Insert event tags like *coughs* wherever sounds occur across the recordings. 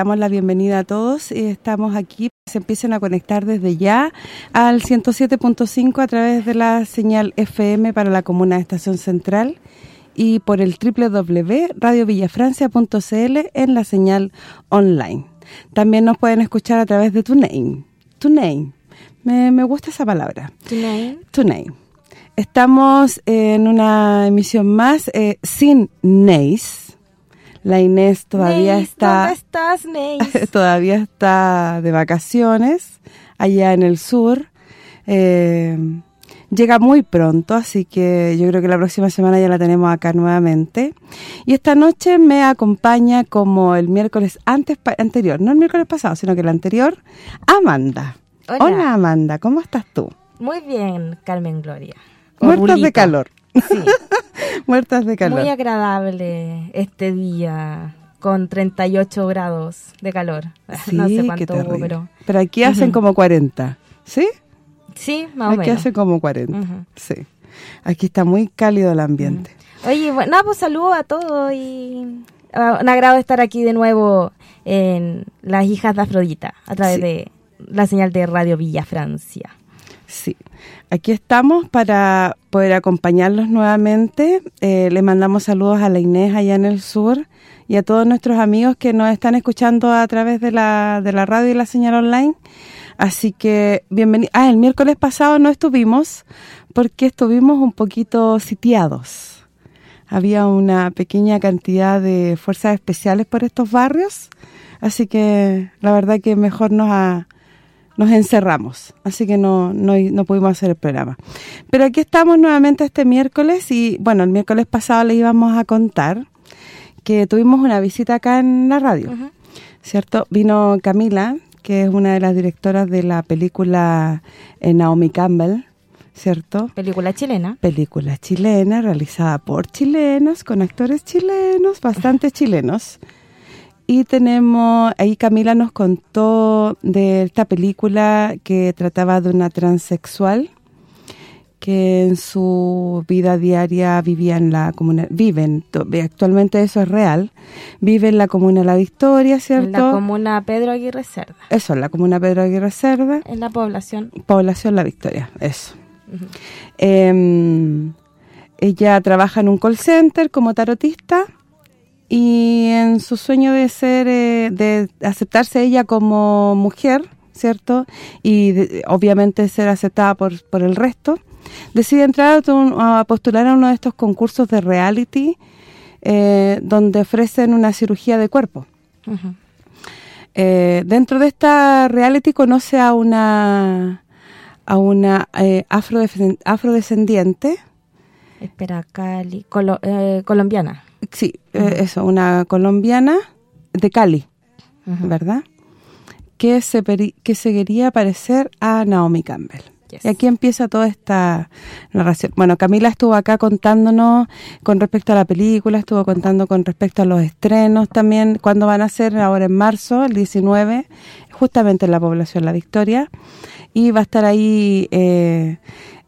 Damos la bienvenida a todos. y Estamos aquí, se empiecen a conectar desde ya al 107.5 a través de la señal FM para la comuna de Estación Central y por el www.radiovillafrancia.cl en la señal online. También nos pueden escuchar a través de TuneIn. TuneIn. Me, me gusta esa palabra. TuneIn. TuneIn. Estamos en una emisión más eh, sin Neis la Inés todavía está... ¿Dónde estás, *laughs* todavía está de vacaciones allá en el sur. Eh, llega muy pronto, así que yo creo que la próxima semana ya la tenemos acá nuevamente. Y esta noche me acompaña como el miércoles antes anterior, no el miércoles pasado, sino que el anterior, Amanda. Hola, Amanda, ¿cómo estás tú? Muy bien, Carmen Gloria. Muertos de calor. Sí. *laughs* Muertas de calor. Muy agradable este día con 38 grados de calor. no sé cuánto hubo, pero... Pero aquí hacen como 40, ¿sí? Sí, más o menos. Aquí hace como 40, sí. Aquí está muy cálido el ambiente. Oye, bueno, pues saludos a todos y uh, un agrado estar aquí de nuevo en Las Hijas de Afrodita, a través de la señal de Radio Villa Francia. Sí, aquí estamos para poder acompañarlos nuevamente. Eh, le mandamos saludos a la Inés allá en el sur y a todos nuestros amigos que nos están escuchando a través de la, de la radio y la señal online. Así que, bienvenido. Ah, el miércoles pasado no estuvimos porque estuvimos un poquito sitiados. Había una pequeña cantidad de fuerzas especiales por estos barrios, así que la verdad que mejor nos ha nos encerramos, así que no, no, pudimos hacer el programa. Pero aquí estamos nuevamente este miércoles y, bueno, el miércoles pasado le íbamos a contar que tuvimos una visita acá en la radio, ¿cierto? Vino Camila, que es una de las directoras de la película eh, Naomi Campbell, ¿cierto? Película chilena. Película chilena, realizada por chilenos, con actores chilenos, bastante chilenos. Y tenemos, ahí Camila nos contó de esta película que trataba de una transexual que en su vida diaria vivía en la comuna, viven, actualmente eso es real, vive en la comuna La Victoria, ¿cierto? En la comuna Pedro Aguirre Cerda. Eso, en la comuna Pedro Aguirre Cerda. En la población. Población La Victoria, eso. Em, ella trabaja en un call center como tarotista y en su sueño de ser, eh, de aceptarse ella como mujer, ¿cierto? Y obviamente ser aceptada por, por el resto, decide entrar a, postular a uno de estos concursos de reality eh, donde ofrecen una cirugía de cuerpo. Eh, dentro de esta reality conoce a una a una afrodescendiente. Espera, Cali, colombiana sí, eh, eso, una colombiana de Cali, ¿verdad? Que se que se quería parecer a Naomi Campbell. Y aquí empieza toda esta narración. Bueno, Camila estuvo acá contándonos con respecto a la película, estuvo contando con respecto a los estrenos también, cuando van a ser ahora en marzo, el 19, justamente en la población La Victoria. Y va a estar ahí eh,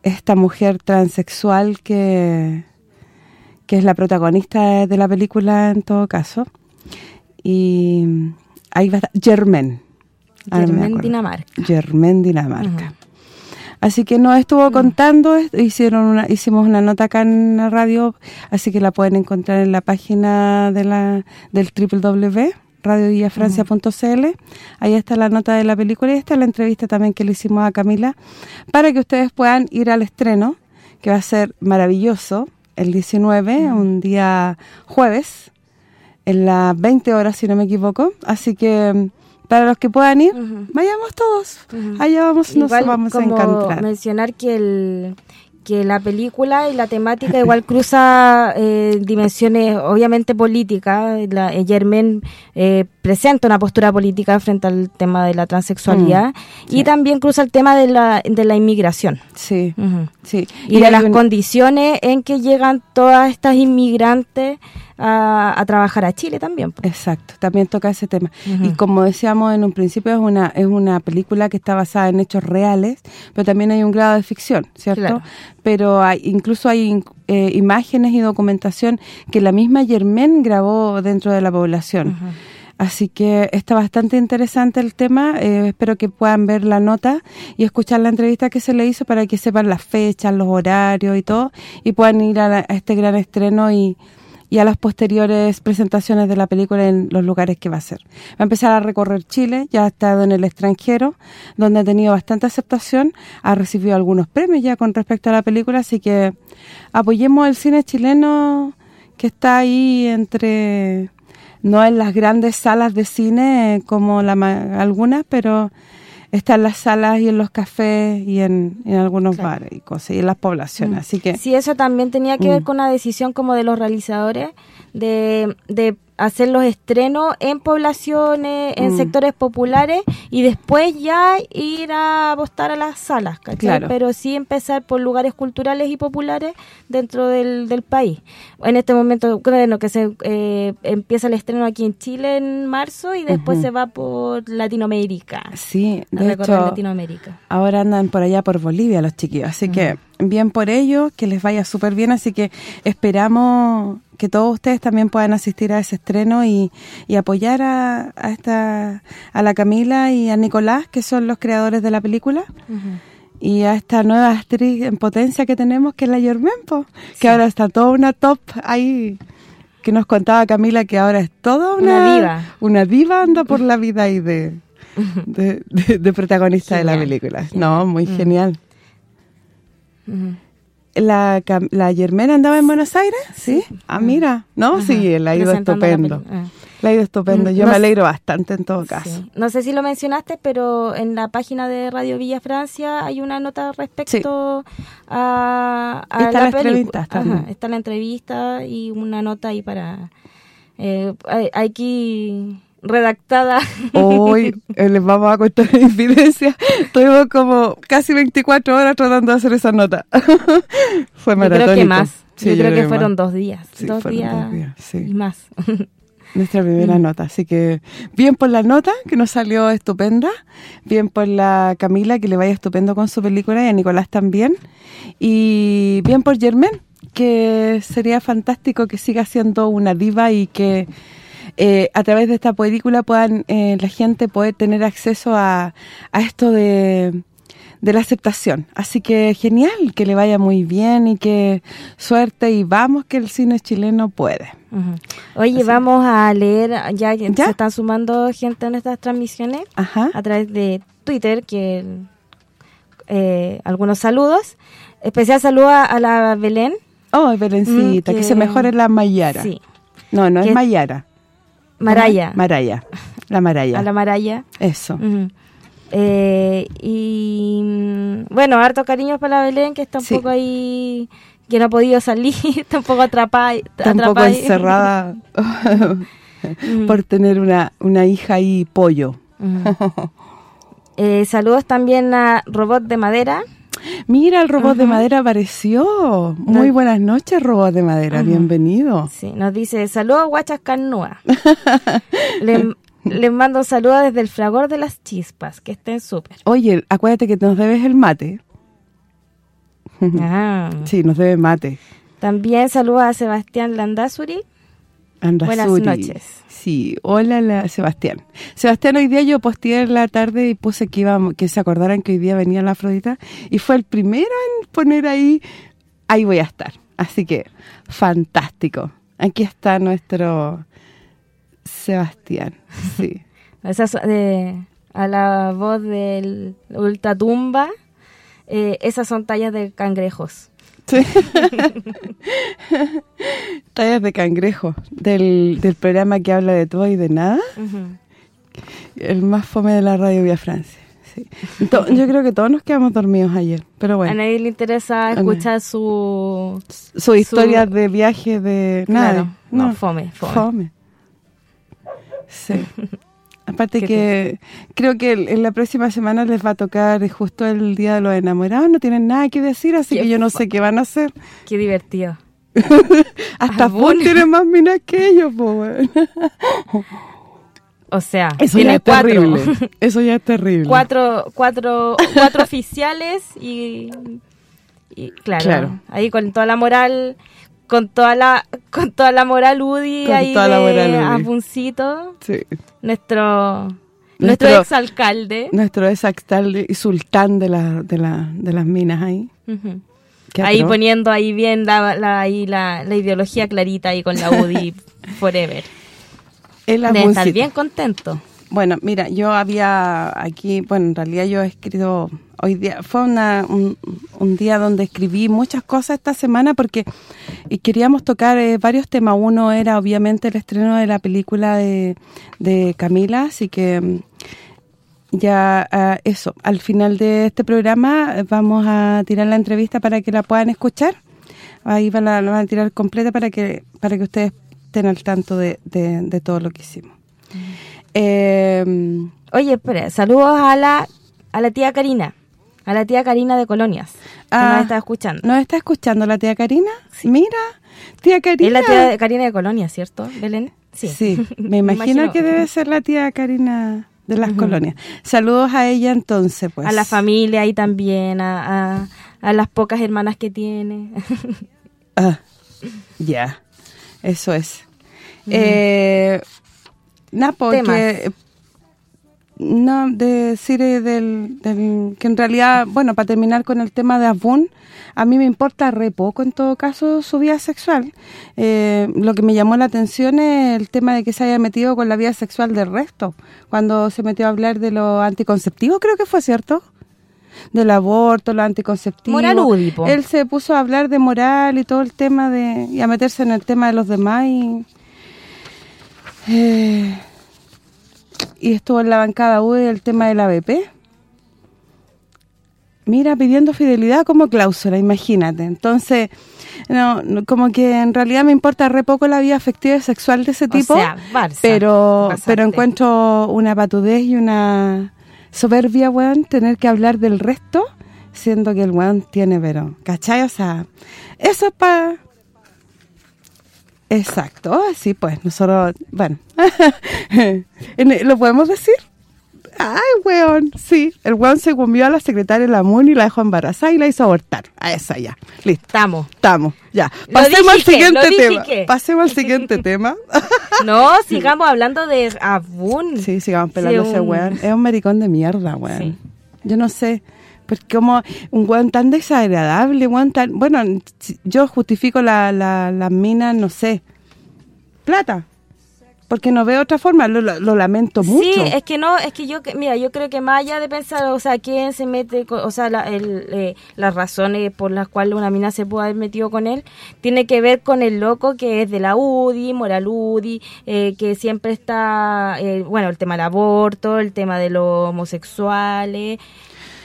esta mujer transexual que que es la protagonista de la película en todo caso. Y ahí va a estar Germain, acuerdo. Dinamarca. Germaine, Dinamarca. Así que nos estuvo contando, hicieron una, hicimos una nota acá en la radio, así que la pueden encontrar en la página de la del www radiovillafrancia.cl ahí está la nota de la película y está la entrevista también que le hicimos a Camila para que ustedes puedan ir al estreno que va a ser maravilloso el 19, un día jueves en las 20 horas si no me equivoco, así que mm, para los que puedan ir, vayamos todos, allá vamos, nos Igual vamos a encontrar. mencionar que el que la película y la temática igual *laughs* cruza eh, dimensiones obviamente políticas. La, eh, Germain eh, presenta una postura política frente al tema de la transexualidad y también cruza el tema de la, de la inmigración. Sí, sí. Y, de las un- condiciones en que llegan todas estas inmigrantes a, a trabajar a Chile también. Exacto, también toca ese tema. Y como decíamos en un principio, es una es una película que está basada en hechos reales, pero también hay un grado de ficción, ¿cierto? Claro. Pero hay, incluso hay eh, imágenes y documentación que la misma Germain grabó dentro de la población. Así que está bastante interesante el tema, eh, espero que puedan ver la nota y escuchar la entrevista que se le hizo para que sepan las fechas, los horarios y todo, y puedan ir a, la- a este gran estreno y, y a las posteriores presentaciones de la película en los lugares que va a ser. Va a empezar a recorrer Chile, ya ha estado en el extranjero, donde ha tenido bastante aceptación, ha recibido algunos premios ya con respecto a la película, así que apoyemos el cine chileno que está ahí entre no en las grandes salas de cine como la algunas, pero está en las salas y en los cafés y en, en algunos Claro. bares y cosas, y en las poblaciones. Así que Sí, eso también tenía que ver Mm. con una decisión como de los realizadores de, de hacer los estrenos en poblaciones, en Mm. sectores populares y después ya ir a apostar a las salas, ¿cachai? Claro. Pero sí empezar por lugares culturales y populares dentro del, del país. En este momento, bueno, que se eh, empieza el estreno aquí en Chile en marzo y después se va por Latinoamérica. sí, de hecho, Latinoamérica. ahora andan por allá por Bolivia los chiquillos, así que bien por ellos, que les vaya súper bien, así que esperamos que todos ustedes también puedan asistir a ese estreno y, y apoyar a, a esta a la Camila y a Nicolás, que son los creadores de la película. y a esta nueva actriz en potencia que tenemos, que es la Germaine, po, que ahora está toda una top ahí, que nos contaba Camila que ahora es toda una, Una diva. Una diva anda por la vida ahí de, de, de- de protagonista *laughs* de la película. No, muy Mm. genial. La, la Germaine andaba en Buenos Aires, ¿sí? Ah, mira, ¿no? Ajá, Sí, le ha ido la estupendo. ah. Le ha ido estupendo. Yo no me alegro bastante en todo caso. Sí. No sé si lo mencionaste, pero en la página de Radio Villa Francia hay una nota respecto a, a Está la también. Ajá, está la entrevista y una nota ahí para... Eh, hay- aquí redactada. Hoy *laughs* eh, les vamos a contar la infidencia. Estuvimos como casi 24 horas tratando de hacer esa nota. *laughs* Fue Yo maratónico. creo que más. Sí, yo, creo que fueron más. dos días. Sí, dos, fueron días dos días, sí. y más. *laughs* Nuestra primera Mm. nota. Así que bien por la nota, que nos salió estupenda. Bien por la Camila, que le vaya estupendo con su película, y a Nicolás también. Y bien por Germaine, que sería fantástico que siga siendo una diva y que eh, a través de esta película puedan eh, la gente poder tener acceso a, a esto de, de la aceptación. Así que genial, que le vaya muy bien y que suerte y vamos que el cine chileno puede. Oye, vamos a leer, ya, ¿Ya? se están sumando gente en estas transmisiones Ajá. a través de Twitter, que eh, algunos saludos. Especial saludo a, a la Belén. Oh, Belencita, Mm, que, que- se mejore la Mayara. Sí, No, no Que- es Mayara. Maraya. Maraya. La Maraya. A la Maraya. Eso. Eh, y mm, bueno, harto cariño para la Belén, que está un Sí. poco ahí, que no ha podido salir, *laughs* está un poco atrapada. Está un poco encerrada Mm. por tener una, una hija ahí pollo. Eh, saludos también a Robot de Madera. Mira, el robot de madera apareció. Muy No. buenas noches, robot de madera. Bienvenido. Sí, nos dice, saludos guachas carnúa. *laughs* Le- Les mando un saludo desde el fragor de las chispas, que estén súper. Oye, acuérdate que nos debes el mate. Ah, *laughs* Sí, nos debe mate. También saludos a Sebastián Landazuri. Buenas noches. Sí, hola la Sebastián. Sebastián, hoy día yo posteé en la tarde y puse que iba, que se acordaran que hoy día venía la Afrodita y fue el primero en poner ahí, ahí voy a estar. Así que, fantástico. Aquí está nuestro Sebastián, sí. *laughs* Esa, a la voz del Ultratumba, eh, esas son tallas de cangrejos. Sí. *laughs* tallas de cangrejo, del, del, programa que habla de todo y de nada. El más fome de la radio Vía Francia. yo creo que todos nos quedamos dormidos ayer, pero bueno. A nadie le interesa escuchar su... Su historia de viaje de... Nada. no, fome, fome. Sí. *laughs* Aparte que creo que en la próxima semana les va a tocar justo el Día de los Enamorados, no tienen nada que decir, así que yo no sé qué van a hacer. Qué divertido. *laughs* Hasta vos tiene más minas que ellos, pues O sea, eso ya es terrible. *laughs* Eso ya es terrible. Cuatro, cuatro, cuatro oficiales y, y claro, ahí con toda la moral con toda la con toda la moral UDI ahí toda de Apuncito. Sí. Nuestro nuestro, ex alcalde. Nuestro ex alcalde y sultán de, la, de, la, de las minas ahí. Ahí poniendo ahí bien la, la, ahí la, la, ideología clarita ahí con la UDI *laughs* forever. De estar bien contento. Bueno, mira, yo había aquí, bueno, en realidad yo he escrito hoy día, fue una, un, día donde escribí muchas cosas esta semana porque queríamos tocar eh, varios temas. Uno era obviamente el estreno de la película de, Camila, así que mm, ya ah, eso, al final de este programa eh, vamos a tirar la entrevista para que la puedan escuchar. Ahí van a, la van a tirar completa para que para que ustedes estén al tanto de, de todo lo que hicimos. Eh, Oye, espera, saludos a la a la tía Karina, a la tía Karina de Colonias, que nos ah, está escuchando. ¿Nos está escuchando la tía Karina? Mira, tía Karina. Es la tía Karina de Colonias, ¿cierto, Belén? Sí, sí *laughs* me, imagino que debe ser la tía Karina de las colonias. Saludos a ella entonces, pues. A la familia ahí también, a, a, las pocas hermanas que tiene. *laughs* ah, ya, eso es. eh, no, porque no decir del, del, que en realidad, bueno, para terminar con el tema de Abun, a mí me importa re poco en todo caso su vida sexual. Eh, lo que me llamó la atención es el tema de que se haya metido con la vida sexual del resto, cuando se metió a hablar de lo anticonceptivo, creo que fue cierto del aborto, lo anticonceptivo. Moral Él se puso a hablar de moral y todo el tema de y a meterse en el tema de los demás y eh, y estuvo en la bancada U el tema del ABP. Mira, pidiendo fidelidad como cláusula, imagínate. Entonces, no, como que en realidad me importa re poco la vida afectiva y sexual de ese tipo, pero pero encuentro una patudez y una soberbia, weón, tener que hablar del resto, siendo que el weón tiene, pero, ¿cachai? O sea, eso es para Exacto, sí, pues, nosotros, bueno, *laughs* ¿lo podemos decir? Ay, weón, sí, el weón se comió a la secretaria de la MUN y la dejó embarazada y la hizo abortar. A esa ya, listo. Estamos. Estamos, ya. Pasemos al siguiente tema. Pasemos al siguiente tema. no, sigamos hablando de Abun. Sí, sigamos pelando ese weón. Es un maricón de mierda, weón. Yo no sé porque como un weón tan desagradable, weón tan... Bueno, yo justifico la, la, las minas, no sé, plata. Porque no veo otra forma, lo, lamento mucho. Sí, es que no, es que yo, mira, yo creo que más allá de pensar, o sea, quién se mete, o sea, la, el, eh, las razones por las cuales una mina se puede haber metido con él, tiene que ver con el loco que es de la UDI, moral UDI, eh, que siempre está, eh, bueno, el tema del aborto, el tema de los homosexuales,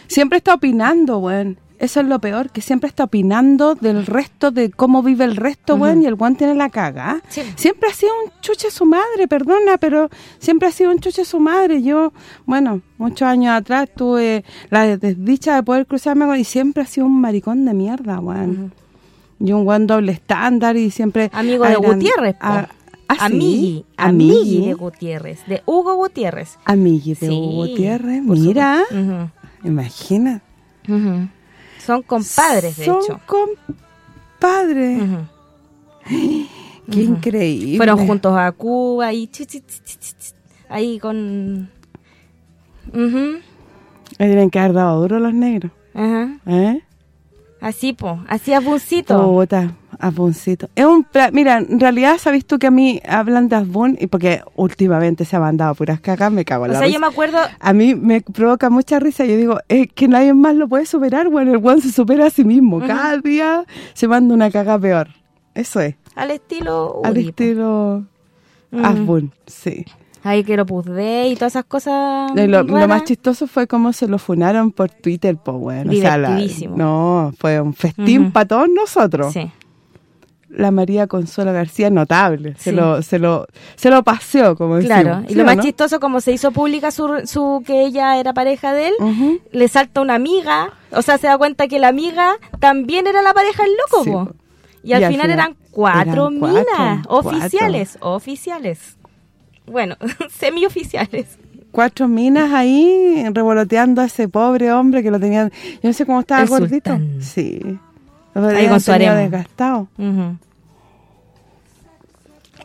Siempre está opinando, weón. Eso es lo peor, que siempre está opinando del resto, de cómo vive el resto, weón, y el weón tiene la caga. Siempre ha sido un chuche su madre, perdona, pero siempre ha sido un chuche su madre. Yo, bueno, muchos años atrás tuve la desdicha de poder cruzarme con y siempre ha sido un maricón de mierda, weón. Y un weón doble estándar y siempre... Amigo de Gutiérrez, ¿Ah, Amigui, Amigui de Gutiérrez, de Hugo Gutiérrez. Amigui de Hugo Gutiérrez, mira. Imagina. Son compadres, de Son hecho. padre. Ujú. *gasps* Qué increíble. Fueron juntos a Cuba y chi, chi, chi, ahí con... Tienen que haber dado duro los negros. Ajá. ¿Eh? Así, po. Así a Buncito. Puta, Abuncito. Es un Mira, en realidad, ¿sabes tú que a mí hablan de Abun? Y porque últimamente se ha mandado puras cagas, me cago en O la sea, risa. yo me acuerdo... A mí me provoca mucha risa. Yo digo, es que nadie más lo puede superar, bueno, el one se supera a sí mismo. Cada día se manda una caga peor. Eso es. Al estilo Al estilo Mm. Asbun, sí. Ahí que lo puse y todas esas cosas Y lo, más chistoso fue cómo se lo funaron por Twitter, pues bueno. o sea, la- no, fue un festín para todos nosotros. Sí. La María Consuelo García, notable. Se lo se lo se lo paseó, como Claro, decimos. y ¿Sí lo más no? chistoso, como se hizo pública su, su que ella era pareja de él, le salta una amiga, o sea, se da cuenta que la amiga también era la pareja del loco, Sí, po. po. Y al final eran cuatro eran minas, cuatro. oficiales, oficiales. Bueno, *laughs* semioficiales. Cuatro minas ahí revoloteando a ese pobre hombre que lo tenían... Yo no sé cómo estaba El gordito. sultán. Sí. Ahí con su desgastado.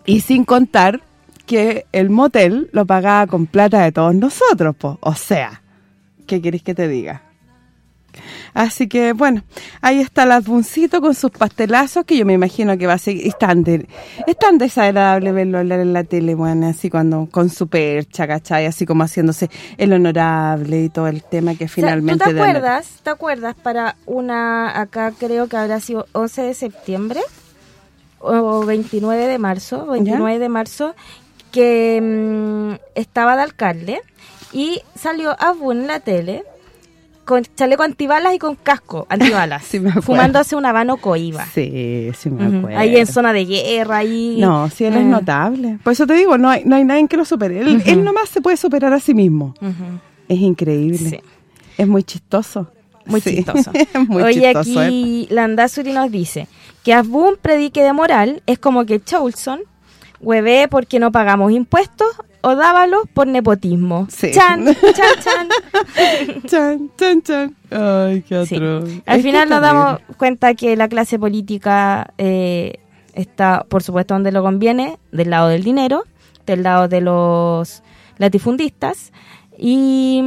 Y sin contar que el motel lo pagaba con plata de todos nosotros, po. O sea, ¿qué queréis que te diga? Así que, bueno, ahí está el Asbuncito con sus pastelazos, que yo me imagino que va a seguir. Es tan, de- es tan desagradable verlo hablar en la tele, bueno, así cuando con su percha, ¿cachai? Así como haciéndose el honorable y todo el tema que O sea, finalmente... ¿Tú te acuerdas? ¿Te acuerdas para una, acá creo que habrá sido 11 de septiembre o 29 de marzo, 29 de marzo, que mm, estaba de alcalde y salió Abu en la tele con chaleco antibalas y con casco antibalas, *laughs* Sí, fumándose un habano coiba. Sí, me. Ahí en zona de guerra, ahí... No, sí, él es Eh, notable. Por eso te digo, no hay, no hay nadie que lo supere. Él, Ujú. él nomás se puede superar a sí mismo. Es increíble. Sí. Es muy chistoso. Muy Sí. chistoso. *laughs* Muy Oye, chistoso. aquí Landazuri nos dice que Asbun predique de moral es como que Choulson hueve porque no pagamos impuestos o dávalos por nepotismo. Sí. Chan, *laughs* chan, chan. Chan, chan, chan. Ay, qué Sí. otro. Al final nos damos cuenta que la clase política eh, está, por supuesto, donde lo conviene, del lado del dinero, del lado de los latifundistas y...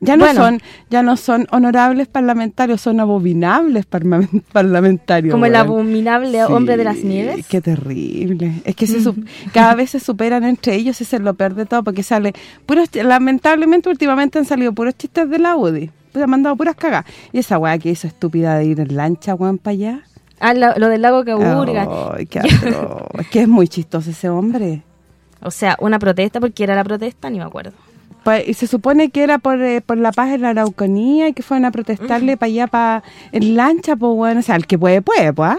Ya no Bueno. son ya no son honorables parlamentarios, son abominables parlamentarios. como el abominable Sí, hombre de las nieves. Qué terrible. Es que se *laughs* cada vez se superan entre ellos, ese es lo peor de todo, porque sale puros lamentablemente últimamente han salido puros chistes de la UDI. Pues han mandado puras cagas. Y esa weá que hizo estúpida de ir en lancha, weón, para allá. Ah, lo, lo del lago que hurga. Ay, qué *laughs* es que es muy chistoso ese hombre. O sea, una protesta, porque era la protesta, ni me acuerdo. Pues, y se supone que era por, eh, por la paz en la Araucanía y que fueron a protestarle para allá, para en lancha, pues bueno, o sea, el que puede, puede, pues.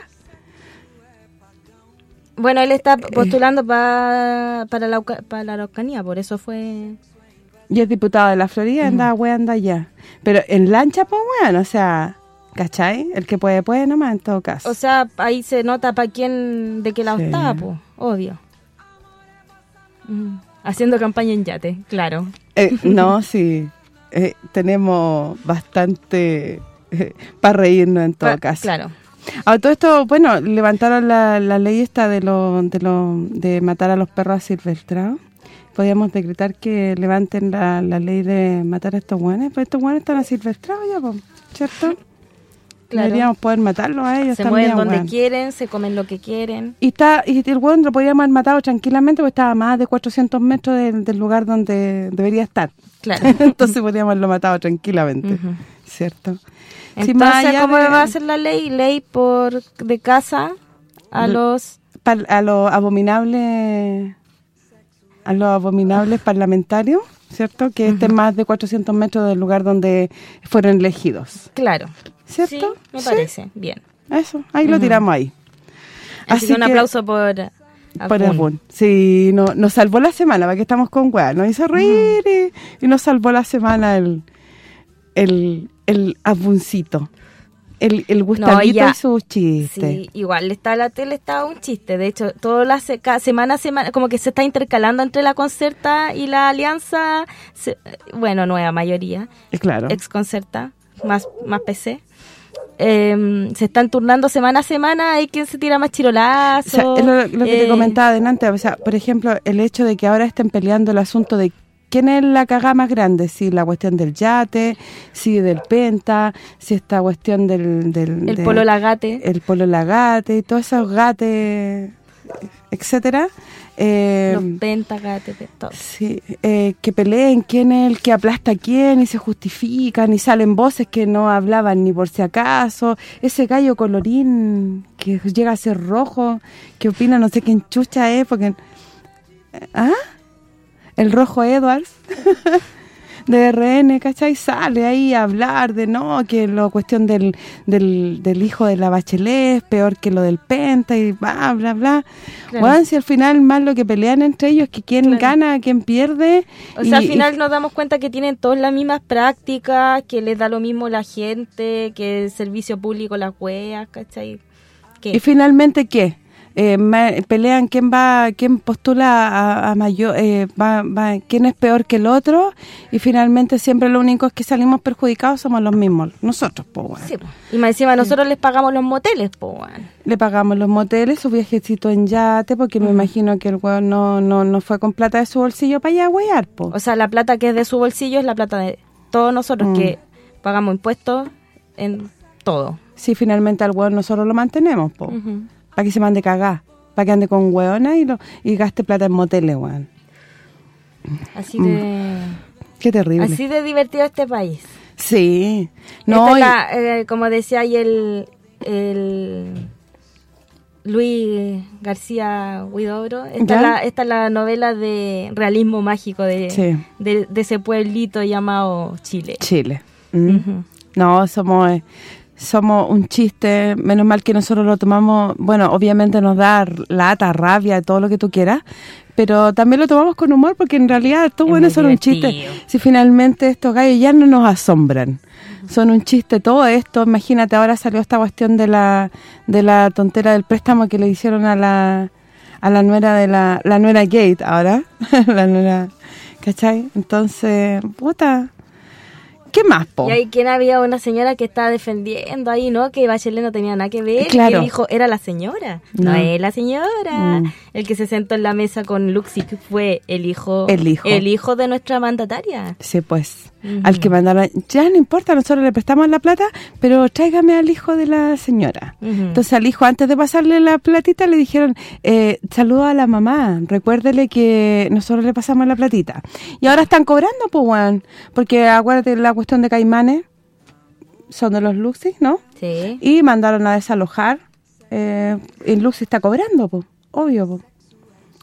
Bueno, él está postulando pa- para, la, para la Araucanía, por eso fue... Y es diputado de la Florida, anda, anda allá. Pero en lancha, pues bueno, o sea, ¿cachai? El que puede, puede nomás, en todo caso. O sea, ahí se nota para quién, de qué lado Sí. estaba, pues, obvio. Mm, Haciendo campaña en yate, claro. Eh, no, sí, eh, tenemos bastante para reírnos en todo caso. Claro. A todo esto, bueno, levantaron la, la ley esta de lo, de lo de matar a los perros asilvestrados. Podríamos decretar que levanten la, la ley de matar a estos guanes, pues estos guanes están asilvestrados ya, ¿cierto? Claro. Deberíamos poder matarlos a ellos Se también, mueven donde weón. quieren, se comen lo que quieren. Y está y el hueón lo podíamos haber matado tranquilamente porque estaba a más de 400 metros del, del lugar donde debería estar. Claro. *laughs* Entonces podríamos haberlo matado tranquilamente. ¿cierto? Entonces, ¿cómo de- va a ser la ley? Ley por de casa a los... par- a los abominables a los abominables parlamentarios, ¿cierto? Que estén más de 400 metros del lugar donde fueron elegidos, Claro. ¿Cierto? Sí, me Sí, parece. Bien. Eso, ahí lo tiramos ahí. Así, que un aplauso por... por Abun. Sí, no, nos salvó la semana, para que estamos con weá, nos hizo reír y, y nos salvó la semana el el, el abuncito. El, el ya. y sus chistes. Sí, igual está la tele estaba un chiste. De hecho, todas las se- cada semana a semana como que se está intercalando entre la Concerta y la Alianza, se- bueno, nueva mayoría, Claro. ex Concerta, más más PC. Eh, se están turnando semana a semana, hay quien se tira más chirolazo. O sea, es lo, lo que te eh, comentaba adelante, o sea, por ejemplo, el hecho de que ahora estén peleando el asunto de quién es la cagada más grande, si la cuestión del yate, si del penta, si esta cuestión del... del El polo lagate. El polo lagate, y todos esos gates, etcétera. Eh, los pentagates, pe- todo. Sí, eh, que peleen quién es el que aplasta a quién y se justifican y salen voces que no hablaban ni por si acaso. Ese gallo colorín que llega a ser rojo, que opina no sé quién chucha es, porque... ¿Ah? El rojo Edwards *laughs* de RN, ¿cachai? Sale ahí a hablar de no, que la cuestión del, del, del hijo de la Bachelet es peor que lo del Penta y bla, bla, bla. Claro. Weón, si al final más lo que pelean entre ellos que quién Claro. gana, quién pierde. O sea, al final nos damos cuenta que tienen todas las mismas prácticas, que les da lo mismo la gente, que el servicio público, las weas, ¿cachai? y, Que y finalmente, ¿qué? Eh, pelean quién va quién postula a, a mayor eh, va, va- quién es peor que el otro y finalmente siempre lo único que salimos perjudicados somos los mismos nosotros pues bueno. sí, po. y más encima nosotros les pagamos los moteles, pues, weón. le pagamos los moteles su viajecito en yate porque me imagino que el weón no, no, no fue con plata de su bolsillo para allá a huear pues. O sea, la plata que es de su bolsillo es la plata de todos nosotros Mm. que pagamos impuestos en todo. si finalmente al weón nosotros lo mantenemos pues. Ujú. Para que se mande cagar para que ande con hueonas y, lo, y gaste plata en moteles weón. Así de qué terrible así de divertido este país. sí no y- la, eh, como decía ahí el, el Luis García Huidobro, esta, es la, esta es la novela de realismo mágico de, Sí. de, de ese pueblito llamado Chile. Chile. Mm. Ujú. No, somos eh, somos un chiste, menos mal que nosotros lo tomamos, bueno, obviamente nos da lata, rabia, todo lo que tú quieras, pero también lo tomamos con humor porque en realidad estos Es buenos muy son un chiste. Si finalmente estos gallos ya no nos asombran. Son un chiste todo esto, imagínate, ahora salió esta cuestión de la de la tontera del préstamo que le hicieron a la a la nuera de la la nuera Gate ahora, *laughs* la nuera, ¿cachai? Entonces, puta, ¿qué más, po? Y ahí quien había una señora que estaba defendiendo ahí, ¿no? Que Bachelet no tenía nada que ver. Claro. Que dijo, era la señora. No, No. es la señora. Mm. El que se sentó en la mesa con Luxic fue el hijo. El hijo. El hijo de nuestra mandataria. Sí, pues. Al que mandaron, ya no importa, nosotros le prestamos la plata, pero tráigame al hijo de la señora. Entonces al hijo, antes de pasarle la platita, le dijeron, eh, saluda a la mamá, recuérdele que nosotros le pasamos la platita. Y ahora están cobrando, pues, weón, porque acuérdate la cuestión de Caimanes, son de los Luxis, ¿no? Sí. Y mandaron a desalojar, eh, y Luxi está cobrando, pues, obvio, pues.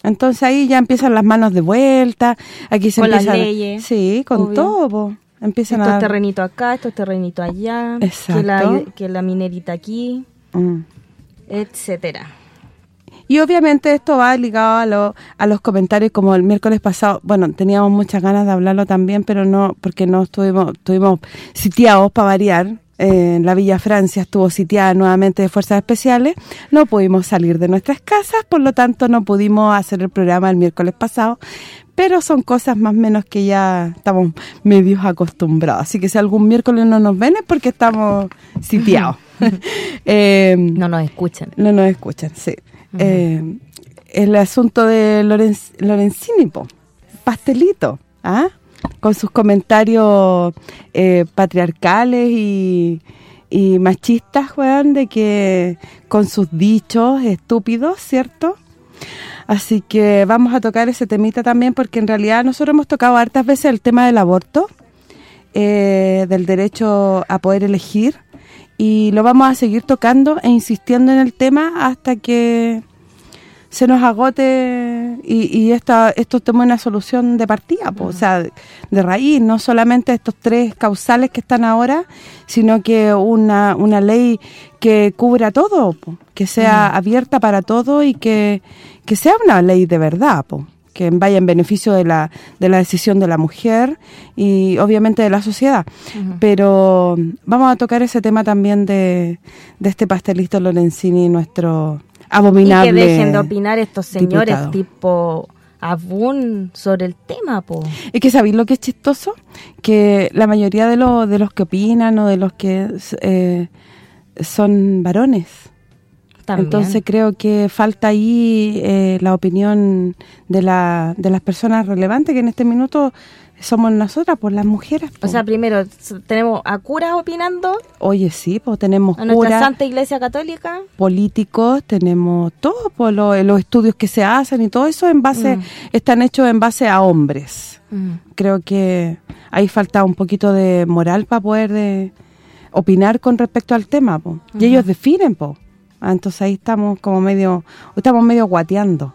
Entonces ahí ya empiezan las manos de vuelta, aquí se Con las empiezan... leyes, Sí, con obvio. todo. Empiezan Estos a... terrenitos acá, estos terrenitos allá. Exacto. Que la, que la minerita aquí, Mm. etcétera. Y obviamente esto va ligado a, lo- a los comentarios como el miércoles pasado, bueno, teníamos muchas ganas de hablarlo también, pero no, porque no estuvimos, estuvimos sitiados para variar, eh, la Villa Francia estuvo sitiada nuevamente de Fuerzas Especiales, no pudimos salir de nuestras casas, por lo tanto no pudimos hacer el programa el miércoles pasado, pero son cosas más o menos que ya estamos medios acostumbrados, así que si algún miércoles no nos ven es porque estamos sitiados. *laughs* eh, No nos escuchan. no nos escuchan, sí. Eh, el asunto de Lorenz, Lorenzini, po, pastelito, ¿ah? Con sus comentarios eh, patriarcales y, y machistas, weón, de que con sus dichos estúpidos, ¿cierto? Así que vamos a tocar ese temita también porque en realidad nosotros hemos tocado hartas veces el tema del aborto, eh, del derecho a poder elegir y lo vamos a seguir tocando e insistiendo en el tema hasta que se nos agote y, y esta, esto tome una solución de partida, po, o sea, de, de raíz, no solamente estos tres causales que están ahora, sino que una, una ley que cubra todo, po, que sea abierta para todo y que, que sea una ley de verdad, po, que vaya en beneficio de la, de la decisión de la mujer y obviamente de la sociedad. Pero vamos a tocar ese tema también de, de este pastelito Lorenzini, nuestro abominable Y que dejen de opinar estos señores diputado. tipo Abun sobre el tema, po. Es que ¿sabéis lo que es chistoso? Que la mayoría de, los de los que opinan o de los que eh, son varones. También. Entonces creo que falta ahí eh, la opinión de, la, de las personas relevantes que en este minuto somos nosotras, por las mujeres. po. O sea, primero tenemos a curas opinando, Oye, sí, pues tenemos a nuestra Santa Iglesia Católica. políticos, tenemos todo, por los estudios que se hacen y todo eso en base Mm. están hechos en base a hombres. Mm. Creo que ahí falta un poquito de moral para poder de opinar con respecto al tema, po. Y ellos definen, po. Ah, entonces ahí estamos como medio estamos medio guateando.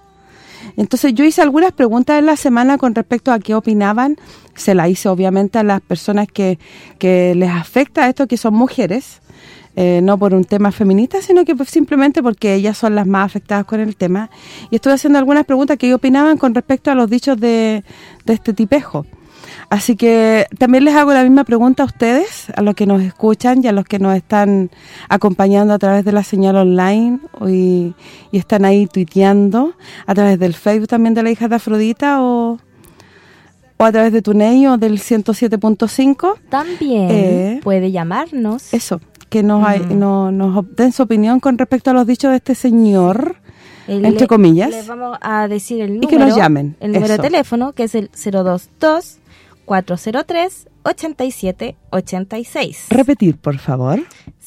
Entonces yo hice algunas preguntas en la semana con respecto a qué opinaban. Se la hice obviamente a las personas que, que les afecta esto, que son mujeres. eh, no por un tema feminista, sino que simplemente porque ellas son las más afectadas con el tema. Y estuve haciendo algunas preguntas que opinaban con respecto a los dichos de, de este tipejo. Así que también les hago la misma pregunta a ustedes, a los que nos escuchan y a los que nos están acompañando a través de la señal online y, y están ahí tuiteando, a través del Facebook también de la hija de Afrodita o, o a través de Tunei o del 107.5. También Eh. puede llamarnos. Eso, que nos, no- nos den su opinión con respecto a los dichos de este señor, El- entre comillas. Les vamos a decir el Y número. que nos llamen, El número eso. de teléfono, que es el 022-403-8786. Repetir, por favor.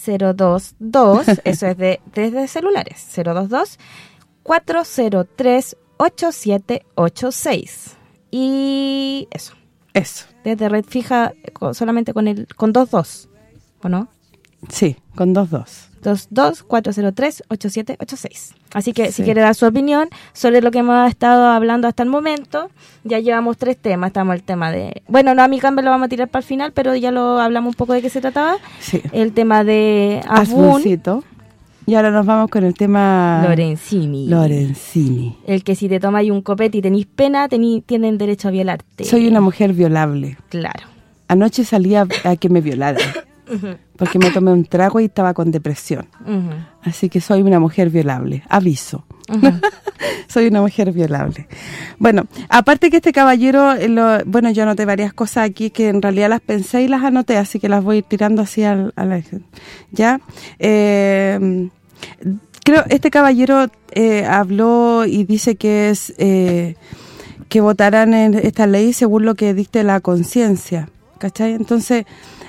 022, *laughs* eso es de desde celulares. 022-403-8786. Y eso. Eso, Desde red fija con- solamente con el con dos dos, ¿o no? sí, con dos dos. 22-403-8786. Así que si quiere dar su opinión sobre lo que hemos estado hablando hasta el momento, ya llevamos tres temas. Estamos el tema de... Bueno, no, a mi cambio lo vamos a tirar para el final, pero ya lo hablamos un poco de qué se trataba. Sí. El tema de Azulcito. Y ahora nos vamos con el tema... Lorenzini. Lorenzini. El que si te tomas un copete y tenís pena, tení, tienen derecho a violarte. Soy una mujer violable. Claro. Anoche salí a, a que me violaran. *laughs* Porque me tomé un trago y estaba con depresión. Ujú, Así que soy una mujer violable. Aviso. ujú. *laughs* soy una mujer violable. Bueno, aparte que este caballero, eh, lo- bueno, yo anoté varias cosas aquí que en realidad las pensé y las anoté, así que las voy a ir tirando así al, a la... ¿Ya? Eh, creo, este caballero eh, habló y dice que es... eh, que votaran en esta ley según lo que dicte la conciencia, ¿cachai? Entonces,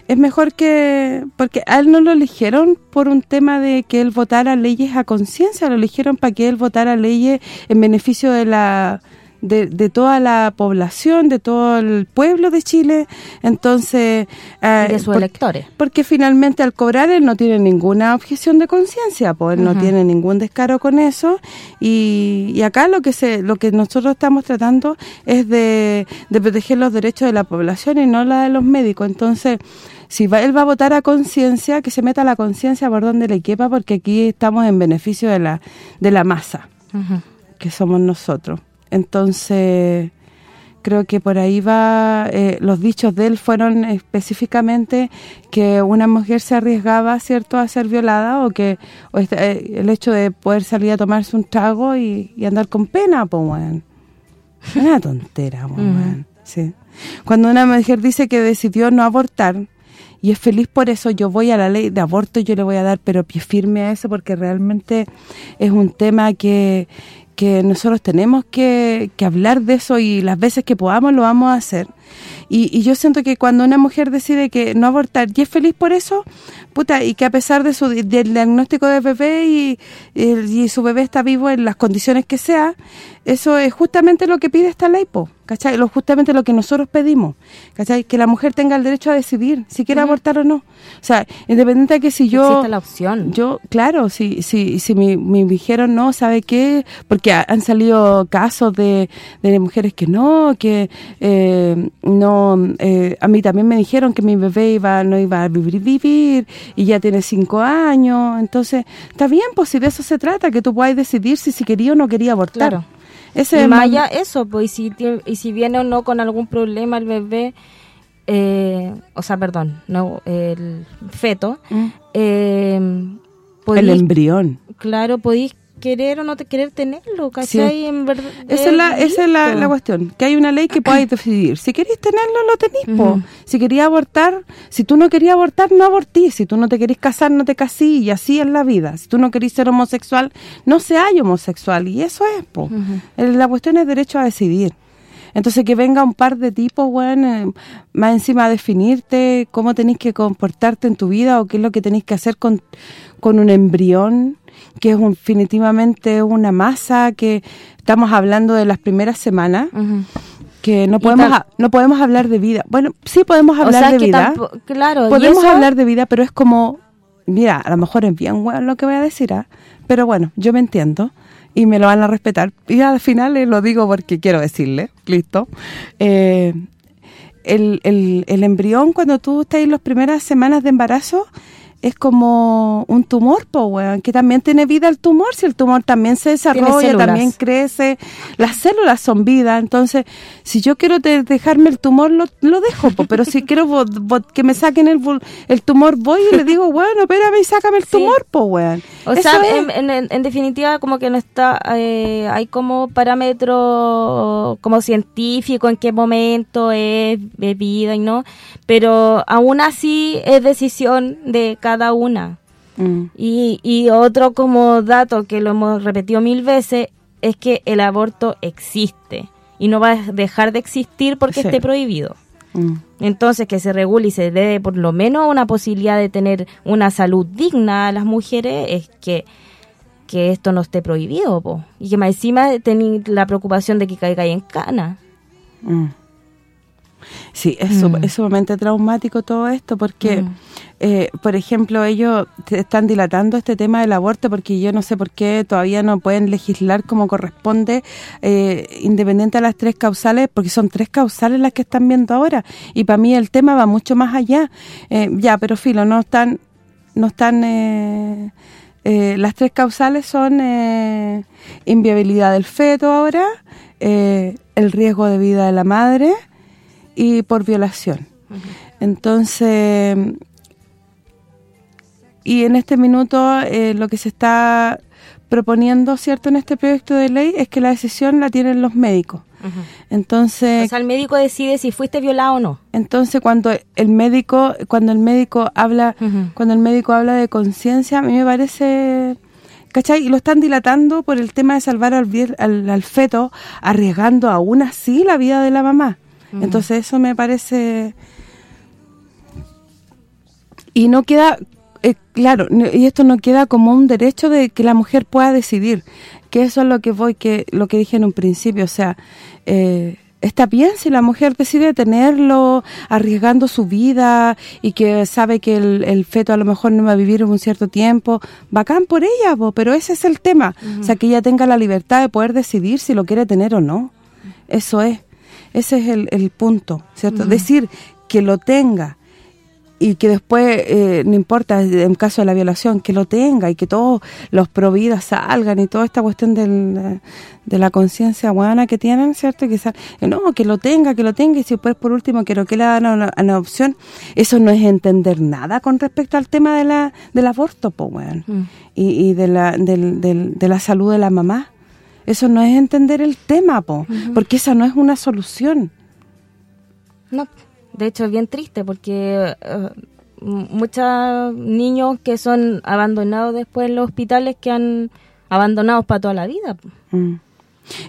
es mejor que... Porque a él no lo eligieron por un tema de que él votara leyes a conciencia, lo eligieron para que él votara leyes en beneficio de la de, de toda la población, de todo el pueblo de Chile. Entonces... eh, de sus por- electores. porque finalmente al cobrar él no tiene ninguna objeción de conciencia, pues él no tiene ningún descaro con eso y, y acá lo que se lo que nosotros estamos tratando es de, de proteger los derechos de la población y no la de los médicos. Entonces, si va, él va a votar a conciencia, que se meta la conciencia por donde le quepa porque aquí estamos en beneficio de la de la masa que somos nosotros. Entonces, creo que por ahí va, eh, los dichos de él fueron específicamente que una mujer se arriesgaba, ¿cierto?, a ser violada o que o este, eh, el hecho de poder salir a tomarse un trago y, y andar con pena, pues. Es Una tontera. Sí. Cuando una mujer dice que decidió no abortar y es feliz por eso, yo voy a la ley de aborto yo le voy a dar pero pie firme a eso porque realmente es un tema que, que nosotros tenemos que, que hablar de eso y las veces que podamos lo vamos a hacer. Y, y yo siento que cuando una mujer decide que no abortar y es feliz por eso, puta, y que a pesar de su del diagnóstico de bebé y, y, y su bebé está vivo en las condiciones que sea, eso es justamente lo que pide esta ley, po, ¿cachai? Lo, justamente lo que nosotros pedimos, ¿cachai? Que la mujer tenga el derecho a decidir si quiere abortar o no. O sea, independiente de que si yo... Existe la opción. Yo, claro, si si si me, me dijeron no, ¿sabe qué? Porque ha- han salido casos de, de mujeres que no, que eh, no, eh, a mí también me dijeron que mi bebé iba no iba a vivir vivir y ya tiene cinco años, entonces está bien, pues si de eso se trata, que tú puedas decidir si si quería o no quería abortar. Claro. Ese y es más más- allá eso, pues, y si, y si viene o no con algún problema el bebé, eh, o sea, perdón, no el feto, Mm. eh, el embrión. claro, podéis querer o no te querer tenerlo, ¿cachai? En verdad, esa es, la, esa es la, cuestión, que hay una ley que podáis *clears throat* decidir. Si queréis tenerlo, lo tenéis, po. Si querías abortar, si tú no querías abortar, no abortís. Si tú no te querís casar, no te casís. Y así es la vida. Si tú no querís ser homosexual, no seas homosexual. Y eso es, po. La cuestión es derecho a decidir. Entonces que venga un par de tipos, bueno, más encima a definirte cómo tenés que comportarte en tu vida o qué es lo que tenés que hacer con, con un embrión, que es definitivamente una masa, que estamos hablando de las primeras semanas, que no podemos no podemos hablar de vida. Bueno, sí podemos hablar de vida. Claro, podemos hablar de vida, pero es como, mira, a lo mejor es bien bueno lo que voy a decir, ¿ah? pero bueno, yo me entiendo y me lo van a respetar. Y al final lo digo porque quiero decirle, listo. Eh, el, el, el embrión, cuando tú estás en las primeras semanas de embarazo, es como un tumor, po, weón, que también tiene vida el tumor, si el tumor también se desarrolla, también crece, las células son vida, entonces, si yo quiero dejarme el tumor, lo, lo dejo, po, pero si quiero que me saquen el, el tumor, voy y le digo, bueno, espérame y sácame el tumor, po, weón. O sea, en, definitiva, como que no está, eh, hay como parámetro como científico en qué momento es, es vida y no, pero aún así es decisión de cada cada una. Mm. Y, y otro como dato que lo hemos repetido mil veces es que el aborto existe y no va a dejar de existir porque esté prohibido. Mm. Entonces, que se regule y se dé por lo menos una posibilidad de tener una salud digna a las mujeres es que que esto no esté prohibido, y que más encima tenga la preocupación de que caiga en cana. Mm. Sí, es, mm. es, sumamente traumático todo esto porque, mm. eh, por ejemplo, ellos están dilatando este tema del aborto porque yo no sé por qué todavía no pueden legislar como corresponde eh, independiente a las tres causales, porque son tres causales las que están viendo ahora y para mí el tema va mucho más allá. Eh, ya, pero filo, no están no están las tres causales son inviabilidad del feto ahora, el riesgo de vida de la madre y por violación. Entonces, y en este minuto eh, lo que se está proponiendo, ¿cierto?, en este proyecto de ley es que la decisión la tienen los médicos. Entonces, o sea, el médico decide si fuiste violado o no. Entonces, cuando el médico cuando el médico habla cuando el médico habla de conciencia, a mí me parece ¿cachai? Y lo están dilatando por el tema de salvar al, al, al feto, arriesgando aún así la vida de la mamá. Entonces eso me parece... Y no queda, eh, claro, y esto no queda como un derecho de que la mujer pueda decidir, que eso es lo que voy, que lo que dije en un principio, o sea, eh, está bien si la mujer decide tenerlo arriesgando su vida y que sabe que el, feto a lo mejor no va a vivir un cierto tiempo, bacán por ella, pero ese es el tema, o sea, que ella tenga la libertad de poder decidir si lo quiere tener o no, eso es. Ese es el, el punto, ¿cierto? Decir que lo tenga y que después, eh, no importa en caso de la violación, que lo tenga y que todos los providas salgan y toda esta cuestión del, de la conciencia buena que tienen, ¿cierto? Que no, que lo tenga, que lo tenga y si después por último quiero que le hagan una, opción, eso no es entender nada con respecto al tema de la del aborto, pues, bueno, y, y de la del, del, de la salud de la mamá. Eso no es entender el tema, po, porque esa no es una solución. No, de hecho es bien triste porque eh, muchos niños que son abandonados después en los hospitales que han abandonados para toda la vida. Mm.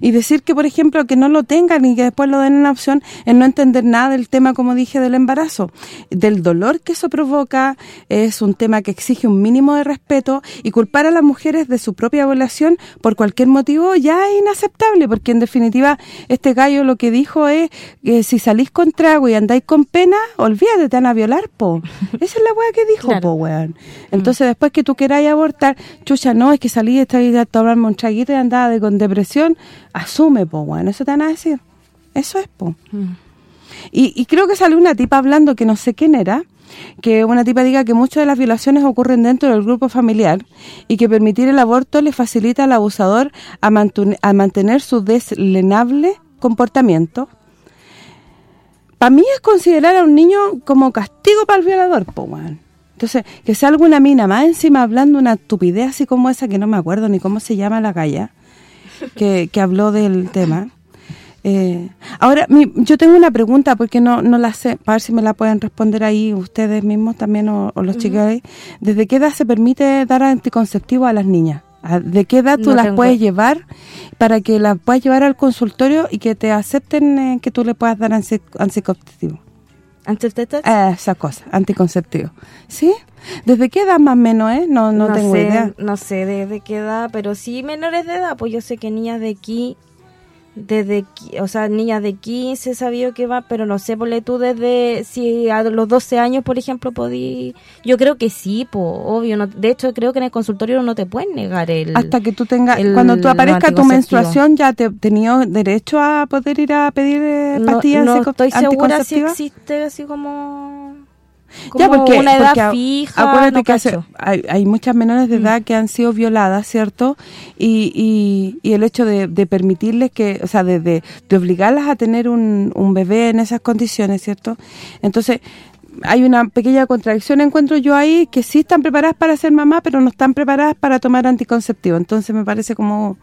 Y decir que, por ejemplo, que no lo tengan y que después lo den en opción es no entender nada del tema, como dije, del embarazo. Del dolor que eso provoca, es un tema que exige un mínimo de respeto y culpar a las mujeres de su propia violación por cualquier motivo ya es inaceptable, porque en definitiva este gallo lo que dijo es que si salís con trago y andáis con pena, olvídate, te van a violar, po. *laughs* Esa es la weá que dijo, po, weón. Entonces, después que tú queráis abortar, chucha, no, es que salí, estáis a tomarme un traguito y andaba con depresión, asume, po, bueno, eso te van a decir. Eso es, po. Mm. Y, creo que salió una tipa hablando que no sé quién era, que una tipa diga que muchas de las violaciones ocurren dentro del grupo familiar y que permitir el aborto le facilita al abusador a, a mantener su deslenable comportamiento. Para mí es considerar a un niño como castigo para el violador, po, bueno. Entonces, que salga una mina más encima hablando una estupidez así como esa, que no me acuerdo ni cómo se llama la galla, que, que habló del tema. Eh, ahora, yo tengo una pregunta, porque no no la sé, para ver si me la pueden responder ahí ustedes mismos también o, los chicos ahí. ¿Desde qué edad se permite dar anticonceptivo a las niñas? ¿De qué edad tú las puedes llevar para que las puedas llevar al consultorio y que te acepten eh, que tú le puedas dar anticonceptivo? Eh, esa cosa, anticonceptivo. ¿Sí? ¿Desde qué edad más o menos, eh? No, no, tengo idea. No sé desde qué edad, pero sí menores de edad. Pues yo sé que niñas de aquí desde, o sea, niñas de 15 sabía que va, pero no sé, ponle tú desde, si a los 12 años, por ejemplo, podí, yo creo que sí, pues, obvio, no, de hecho creo que en el consultorio no te pueden negar el... Hasta que tú tengas, cuando tú aparezca tu menstruación, ya te tenías derecho a poder ir a pedir eh, pastillas No, no estoy segura si existe así como ya, porque, una edad fija. Acuérdate que hay, muchas menores de mm. edad que han sido violadas, ¿cierto? Y, y, el hecho de, permitirles que, o sea, de, de, obligarlas a tener un, un bebé en esas condiciones, ¿cierto? Entonces, hay una pequeña contradicción, encuentro yo ahí, que sí están preparadas para ser mamá, pero no están preparadas para tomar anticonceptivo. Entonces, me parece como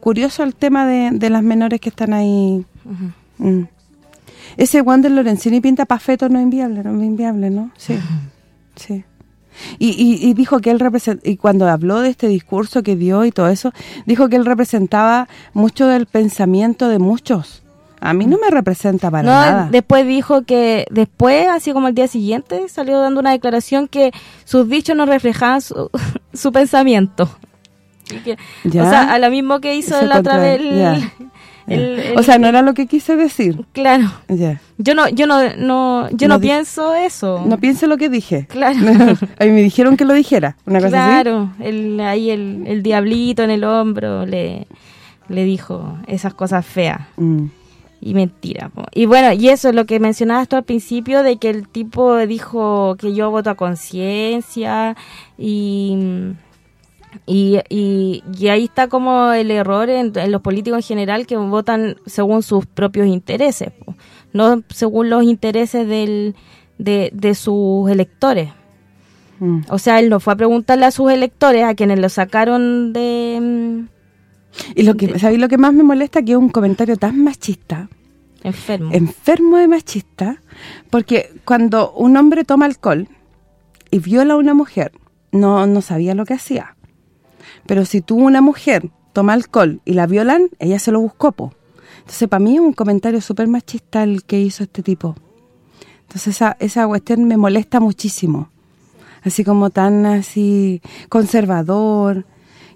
curioso el tema de, de las menores que están ahí. Ese Wander Lorenzini pinta pa' feto no inviable, no inviable, ¿no? Sí, sí. Y, y, dijo que él y cuando habló de este discurso que dio y todo eso, dijo que él representaba mucho del pensamiento de muchos. A mí no me representa para nada. después dijo que, después, así como el día siguiente, salió dando una declaración que sus dichos no reflejaban su, *laughs* pensamiento. o sea, a lo mismo que hizo la otra vez *laughs* o sea, no era lo que quise decir. Claro. Yo no yo no no yo no, pienso eso. No pienso lo que dije. Claro. *laughs* a mí me dijeron que lo dijera, una cosa claro, el, ahí el, diablito en el hombro le, le dijo esas cosas feas. Mm. Y mentira. Y bueno, y eso es lo que mencionabas tú al principio, de que el tipo dijo que yo voto a conciencia y y, y, ahí está como el error en, los políticos en general que votan según sus propios intereses, no según los intereses del, de, sus electores. Mm. O sea, él no fue a preguntarle a sus electores, a quienes lo sacaron de... Y lo que ¿sabéis lo que más me molesta? Que es un comentario tan machista. Enfermo. Enfermo de machista. Porque cuando un hombre toma alcohol y viola a una mujer, no, no sabía lo que hacía. Pero si tú, una mujer, toma alcohol y la violan, ella se lo buscó, po. Entonces, para mí es un comentario súper machista el que hizo este tipo. Entonces, esa, esa cuestión me molesta muchísimo. Así como tan así conservador.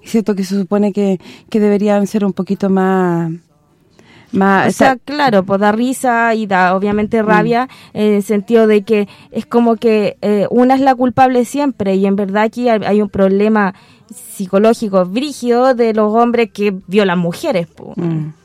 Y cierto que se supone que, que deberían ser un poquito más... Más, o sea, claro, pues da risa y da obviamente mm. rabia en el sentido de que es como que eh, una es la culpable siempre y en verdad aquí hay un problema psicológico brígido de los hombres que violan mujeres. Mm.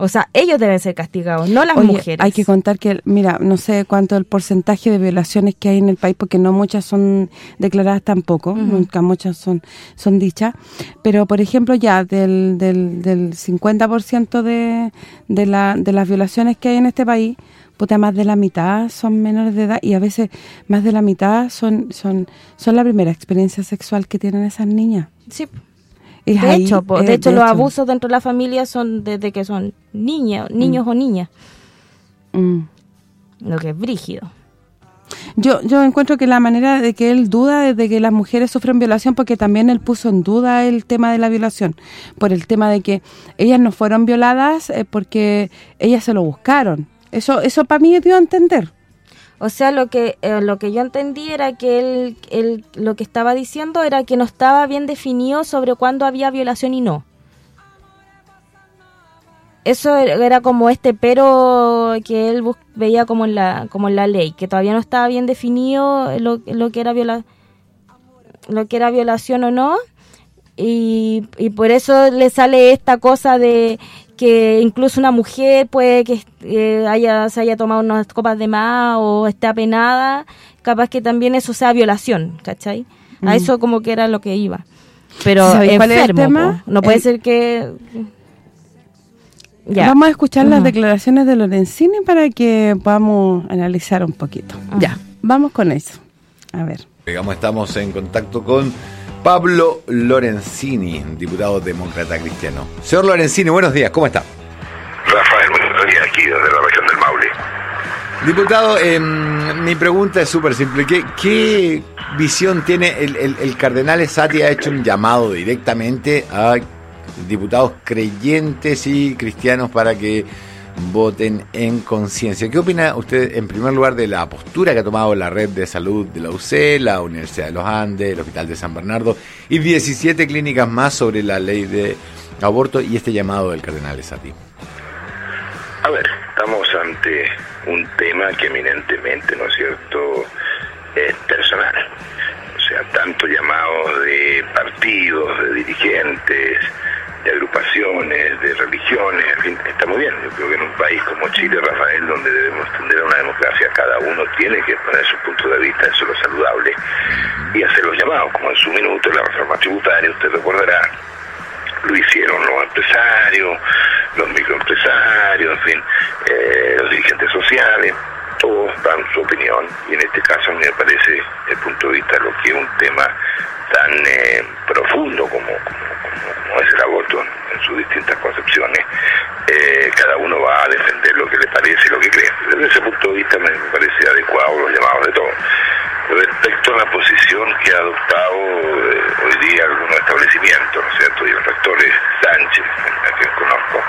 O sea, ellos deben ser castigados, no las mujeres. hay que contar que, mira, no sé cuánto el porcentaje de violaciones que hay en el país, porque no muchas son declaradas tampoco, nunca muchas son son dichas, pero por ejemplo ya del, del, del 50% de, de, la, de las violaciones que hay en este país, puta, más de la mitad son menores de edad y a veces más de la mitad son son son la primera experiencia sexual que tienen esas niñas. Sí. De hecho, de, hecho, los abusos dentro de la familia son desde que son niños, niños mm. o niñas. Mm. Lo que es brígido. Yo yo encuentro que la manera de que él duda de que las mujeres sufren violación, porque también él puso en duda el tema de la violación, por el tema de que ellas no fueron violadas eh, porque ellas se lo buscaron eso eso para mí dio a entender. O sea, lo que eh, lo que yo entendí era que él, él, lo que estaba diciendo era que no estaba bien definido sobre cuándo había violación y no. Eso era como este pero que él veía como en la como en la ley, que todavía no estaba bien definido lo, lo que era viola, lo que era violación o no. Y, y por eso le sale esta cosa de que incluso una mujer puede que eh, haya se haya tomado unas copas de más o esté apenada, capaz que también eso sea violación, ¿cachai? A eso como que era lo que iba. Pero enfermo, no puede ser que... Ya. Vamos a escuchar las declaraciones de Lorenzini para que podamos analizar un poquito. Ya, vamos con eso. A ver. Digamos, estamos en contacto con Pablo Lorenzini, diputado demócrata cristiano. Señor Lorenzini, buenos días, ¿cómo está? Rafael, buenos días aquí desde la región del Maule. Diputado, em, mi pregunta es súper simple. ¿Qué, ¿Qué, visión tiene el, el, el cardenal Esati? Ha hecho un llamado directamente a diputados creyentes y cristianos para que voten en conciencia. ¿Qué opina usted, en primer lugar, de la postura que ha tomado la red de salud de la UC, la Universidad de los Andes, el Hospital de San Bernardo y 17 clínicas más sobre la ley de aborto y este llamado del cardenal Esati? A ver, estamos ante un tema que eminentemente, ¿no es cierto?, es personal. O sea, tanto llamados de partidos, de dirigentes, de agrupaciones, de religiones, en fin, está muy bien. Yo creo que en un país como Chile, Rafael, donde debemos tender a una democracia, cada uno tiene que poner su punto de vista, eso es lo saludable, y hacer los llamados, como en su minuto la reforma tributaria, usted recordará, lo hicieron los empresarios, los microempresarios, en fin, eh, los dirigentes sociales, todos dan su opinión y en este caso me parece el punto de vista lo que es un tema tan eh, profundo como, como, el aborto en, sus distintas concepciones, eh, cada uno va a defender lo que le parece y lo que cree. Desde ese punto de vista me, parece adecuado los llamados de todos. Respecto a la posición que ha adoptado eh, hoy día algunos establecimientos, ¿no es cierto? Y el rector Sánchez, a quien conozco,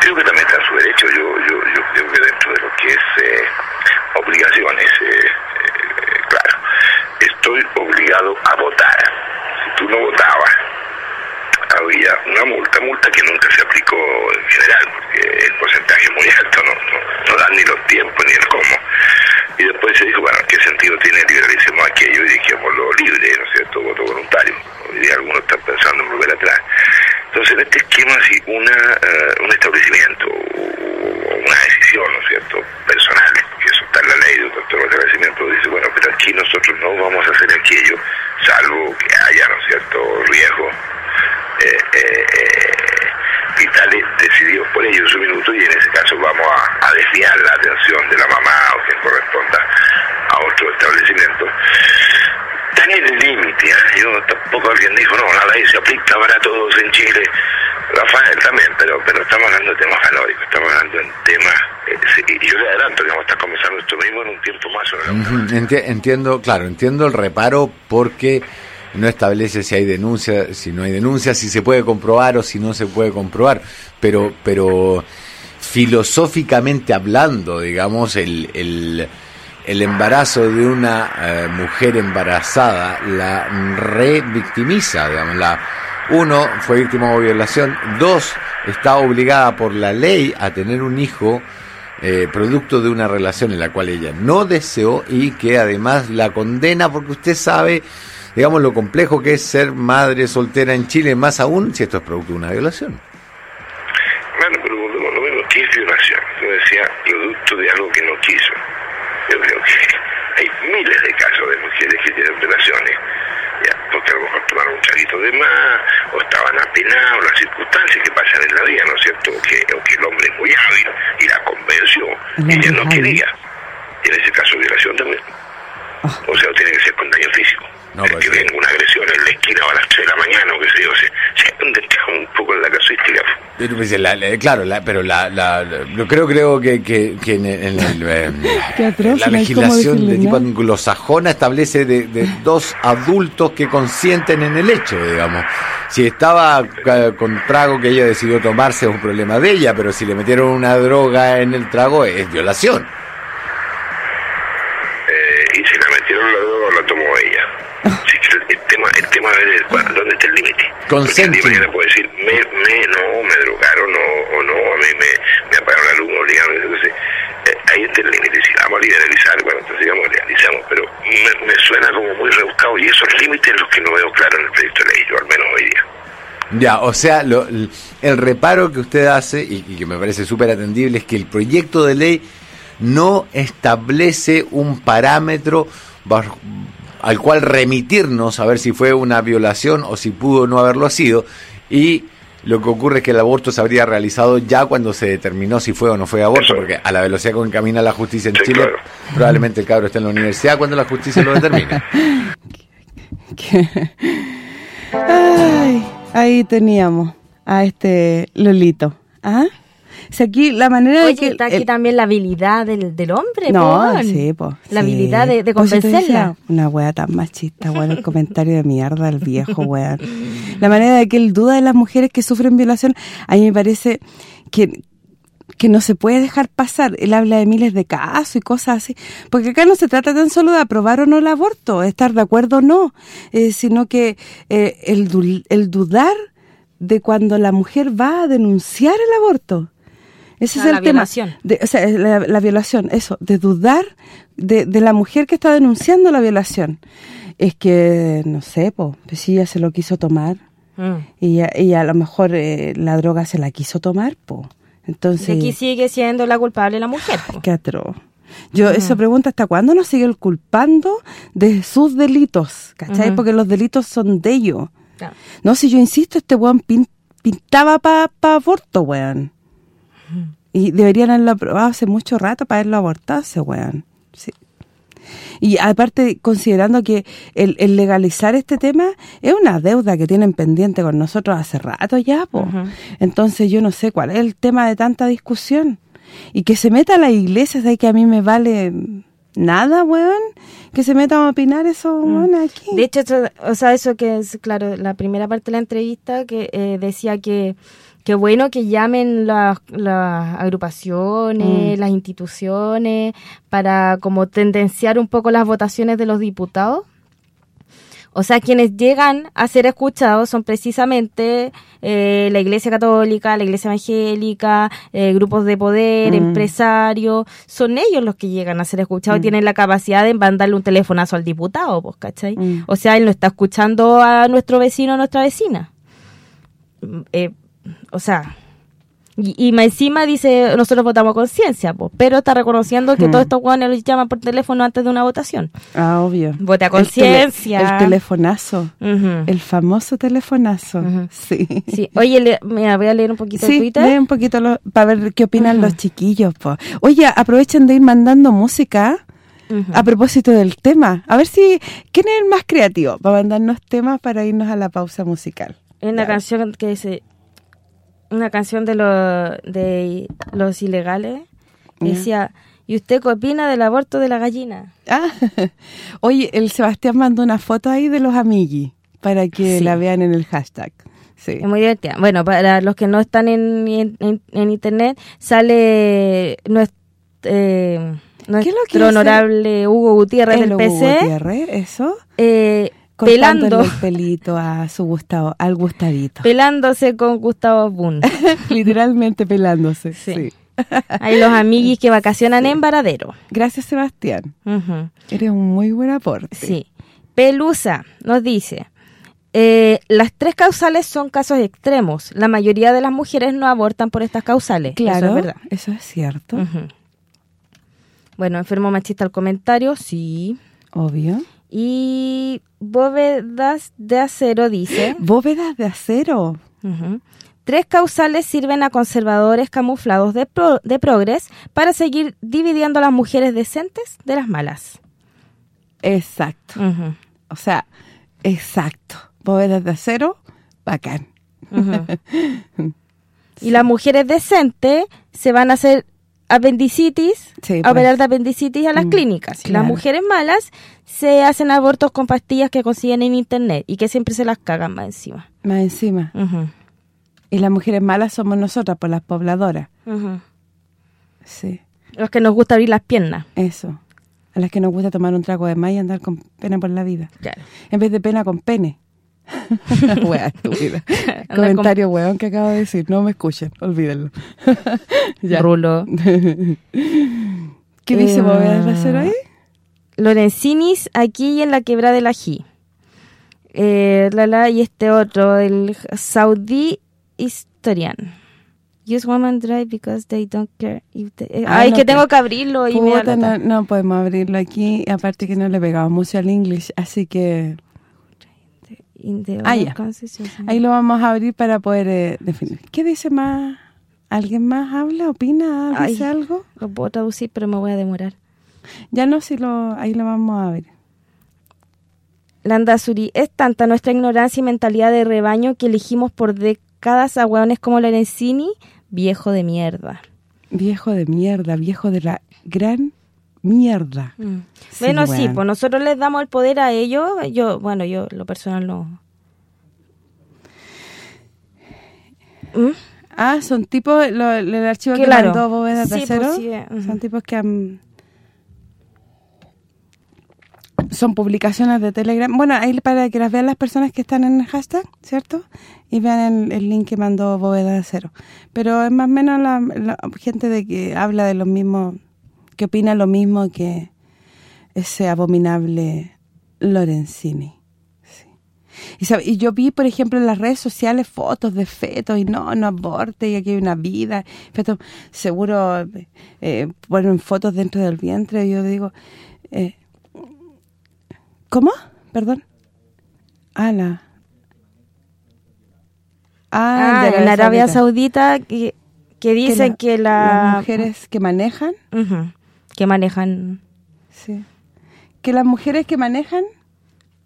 creo que también está en su derecho. Yo, yo, yo creo que dentro de lo que es eh, obligaciones, eh, eh, claro, estoy obligado a votar. Si tú no votabas, había una multa, multa que nunca se aplicó en general, porque el porcentaje es muy alto, no, no, dan ni los tiempos ni el cómo. Y después se dijo, bueno, ¿qué sentido tiene liberalicemos aquello y dijémoslo libre, ¿no es cierto?, voto voluntario. Hoy día algunos están pensando en volver atrás. Entonces, en este esquema, si una, uh, un establecimiento o una decisión, ¿no es cierto?, personal, que eso está en la ley de otro establecimiento, dice, bueno, pero aquí nosotros no vamos a hacer aquello, salvo que haya, ¿no es cierto?, riesgo eh, eh, eh, vitales decididos por ellos en su minuto y en ese caso vamos a, a, desviar la atención de la mamá o quien corresponda a otro establecimiento. Tan en el límite, ¿eh? yo tampoco alguien dijo, no, la ley se aplica para todos en Chile. Rafael también, pero pero estamos hablando de temas valóricos, estamos hablando de temas, eh, y yo le adelanto que vamos a estar comenzando esto mismo en un tiempo más. Sobre la Enti entiendo, claro, entiendo el reparo porque no establece si hay denuncia, si no hay denuncia, si se puede comprobar o si no se puede comprobar, pero, pero filosóficamente hablando, digamos, el, el, embarazo de una eh, mujer embarazada la revictimiza, digamos, la uno fue víctima de violación, dos está obligada por la ley a tener un hijo eh, producto de una relación en la cual ella no deseó y que además la condena porque usted sabe digamos, lo complejo que es ser madre soltera en Chile, más aún si esto es producto de una violación. Bueno, pero lo mismo, ¿qué es violación? Yo decía, producto de algo que no quiso. Yo creo que hay miles de casos de mujeres que tienen relaciones, ya, porque a lo mejor tomaron un traguito de más, o estaban apenados, las circunstancias que pasan en la vida, ¿no es cierto? O que, o que el hombre es muy hábil y la convenció, y ella no quería. Y en ese caso, violación también. Oh. O sea, tiene que ser con daño físico. No, que venga una agresión en la esquina o a las 3 de la mañana o qué sé yo, se, se *laughs* un poco en la casuística. Pero, pues, la, la, claro, la, pero la, la, yo creo creo que, que, que en, en, en eh, atroz, la legislación de tipo anglosajona establece de, de dos adultos que consienten en el hecho, digamos. Si estaba con trago que ella decidió tomarse es un problema de ella, pero si le metieron una droga en el trago es violación. Eh, y si le metieron la droga la tomó ella. El tema, el tema es dónde está el límite. Consente. Porque el puede decir, me, me, no, me drogaron o, o no, a mí me, me apagaron la luz, me obligaron, entonces, eh, ahí está el límite. Si vamos a liberalizar, bueno, entonces digamos, legalizamos, pero me, me suena como muy rebuscado y esos límites los que no veo claro en el proyecto de ley, yo al menos hoy día. Ya, o sea, lo, el reparo que usted hace, y, y que me parece súper atendible, es que el proyecto de ley no establece un parámetro bajo, al cual remitirnos a ver si fue una violación o si pudo no haberlo sido y lo que ocurre es que el aborto se habría realizado ya cuando se determinó si fue o no fue aborto, Eso. porque a la velocidad con que camina la justicia en Sí, Chile, claro. probablemente el cabro esté en la universidad cuando la justicia lo determine. *laughs* Ay, ahí teníamos a este Lolito. ¿Ah? Si aquí la manera Oye, de que... está aquí el- también la habilidad del, del hombre, no, po. sí, pues. La habilidad de, de convencerla. Una wea tan machista, weón, el comentario de mierda del viejo, weón. La manera de que él duda de las mujeres que sufren violación, a mí me parece que que no se puede dejar pasar. Él habla de miles de casos y cosas así. Porque acá no se trata tan solo de aprobar o no el aborto, estar de acuerdo o no, eh, sino que eh, el, el dudar de cuando la mujer va a denunciar el aborto. Ese O es sea, el la tema. violación. De- o sea, la, la violación, eso, de dudar de, de la mujer que está denunciando la violación. Es que, no sé, po, pues si ella se lo quiso tomar Mm. y, a- y a lo mejor eh, la droga se la quiso tomar, po. Entonces, De aquí sigue siendo la culpable la mujer. po. qué atroz. Yo eso pregunto, ¿hasta cuándo nos siguen culpando de sus delitos? ¿Cachai? Ujú. Porque los delitos son de ellos. Claro. No, si yo insisto, este weón pin- pintaba para pa aborto, weón. Y deberían haberlo aprobado hace mucho rato para haberlo abortado ese weón. Sí. Y aparte, considerando que el, el legalizar este tema es una deuda que tienen pendiente con nosotros hace rato ya, po. Entonces yo no sé cuál es el tema de tanta discusión. Y que se meta la iglesia, ¿sabes? Que a mí me vale nada, weón. Que se metan a opinar eso, weón, aquí. De hecho, eso- o sea, eso que es, claro, la primera parte de la entrevista que eh, decía que que bueno que llamen las, las agrupaciones, Mm. las instituciones, para como tendenciar un poco las votaciones de los diputados. O sea, quienes llegan a ser escuchados son precisamente eh, la Iglesia Católica, la Iglesia Evangélica, eh, grupos de poder, Mm. empresarios. Son ellos los que llegan a ser escuchados y tienen la capacidad de mandarle un telefonazo al diputado, pues, ¿cachai? Mm. O sea, él no está escuchando a nuestro vecino o nuestra vecina. Mm, eh, o sea... Y, y más encima dice, nosotros votamos conciencia, pero está reconociendo que Mm. todos estos guanes los llaman por teléfono antes de una votación. Ah, obvio. Vote a El tele- conciencia. El, telefonazo. El famoso telefonazo. Sí. Sí, oye, le- mira, voy a leer un poquito Sí, Twitter. lee un poquito lo- para ver qué opinan los chiquillos. po. Oye, aprovechen de ir mandando música Ujú. a propósito del tema. A ver si, ¿quién es el más creativo para mandarnos temas para irnos a la pausa musical? Es una Ya. canción que dice, una canción de, los de los ilegales, que decía, ¿y usted qué opina del aborto de la gallina? Ah, *laughs* oye, el Sebastián mandó una foto ahí de los amigui para que Sí. la vean en el hashtag. Sí. Es muy divertida. Bueno, para los que no están en, en, en- internet, sale nuestro, eh, es lo que nuestro honorable Hugo Gutiérrez El del Hugo PC, Gutiérrez, eso. eh, pelando, el pelito a su Gustavo, al Gustavito. pelándose con Gustavo Boone. *laughs* Literalmente pelándose. Sí. sí. Hay los amiguis que vacacionan en Varadero. Gracias, Sebastián. Eres un muy buen aporte. Sí. Pelusa nos dice, eh, las tres causales son casos extremos. La mayoría de las mujeres no abortan por estas causales. Claro, Eso es verdad. eso es cierto. Bueno, enfermo machista el comentario, sí. obvio. Y bóvedas de acero dice, Bóvedas de acero. tres causales sirven a conservadores camuflados de, pro- de progres para seguir dividiendo a las mujeres decentes de las malas. Exacto. O sea, exacto. Bóvedas de acero, bacán. *laughs* y las mujeres decentes se van a hacer apendicitis, Sí, a pues. operar de apendicitis a las Mm, clínicas. Claro. Las mujeres malas se hacen abortos con pastillas que consiguen en internet y que siempre se las cagan más encima. Más encima. Y las mujeres malas somos nosotras, por las pobladoras. Sí, Los que nos gusta abrir las piernas. eso. A las que nos gusta tomar un trago de más y andar con pena por la vida. Claro. En vez de pena con pene. *laughs* Wea estúpida. *laughs* Comentario weón que acabo de decir. No me escuchen, olvídenlo. *laughs* Ya. Rulo. ¿Qué dice Eh, bóvedas de acero ahí? Lorencinis aquí y en la quebrada del ají. Eh, la, la, y este otro, el Saudi Historian. Use woman drive because they don't care. if they- eh, Ah, Ay, no, que pero- tengo que abrirlo y Puta, no, no podemos abrirlo aquí. Aparte que no le pegamos mucho al inglés. Así que Ah, ya. ahí lo vamos a abrir para poder eh, definir. ¿Qué dice más? ¿Alguien más habla? ¿Opina? ¿Dice Ay. algo? Lo puedo traducir, pero me voy a demorar. Ya no, si lo ahí lo vamos a ver. Landazuri, es tanta nuestra ignorancia y mentalidad de rebaño que elegimos por décadas a hueones como Lorenzini, viejo de mierda. Viejo de mierda, viejo de la gran mierda. Mm. Sí, bueno, sí, pues nosotros les damos el poder a ellos. Yo, bueno, yo lo personal no. ¿Mm? Ah, son tipos, lo- el archivo que Claro. mandó Bóveda de Sí, Acero, pues, sí, eh, son tipos que han... Son publicaciones de Telegram. Bueno, ahí para que las vean las personas que están en el hashtag, ¿cierto? Y vean el, el link que mandó Bóveda de Acero. Pero es más o menos la, la gente de que habla de lo mismo, que opina lo mismo que ese abominable Lorenzini. Sí. Y, sabe- y yo vi, por ejemplo, en las redes sociales fotos de fetos y no, no aborte y aquí hay una vida. Fetos, seguro eh, ponen fotos dentro del vientre y yo digo, eh, ¿cómo? Perdón. Ah, la... Ah, de en Arabia Saudita que, que dicen la- que, la, las mujeres que manejan, Ujú, que manejan sí, que las mujeres que manejan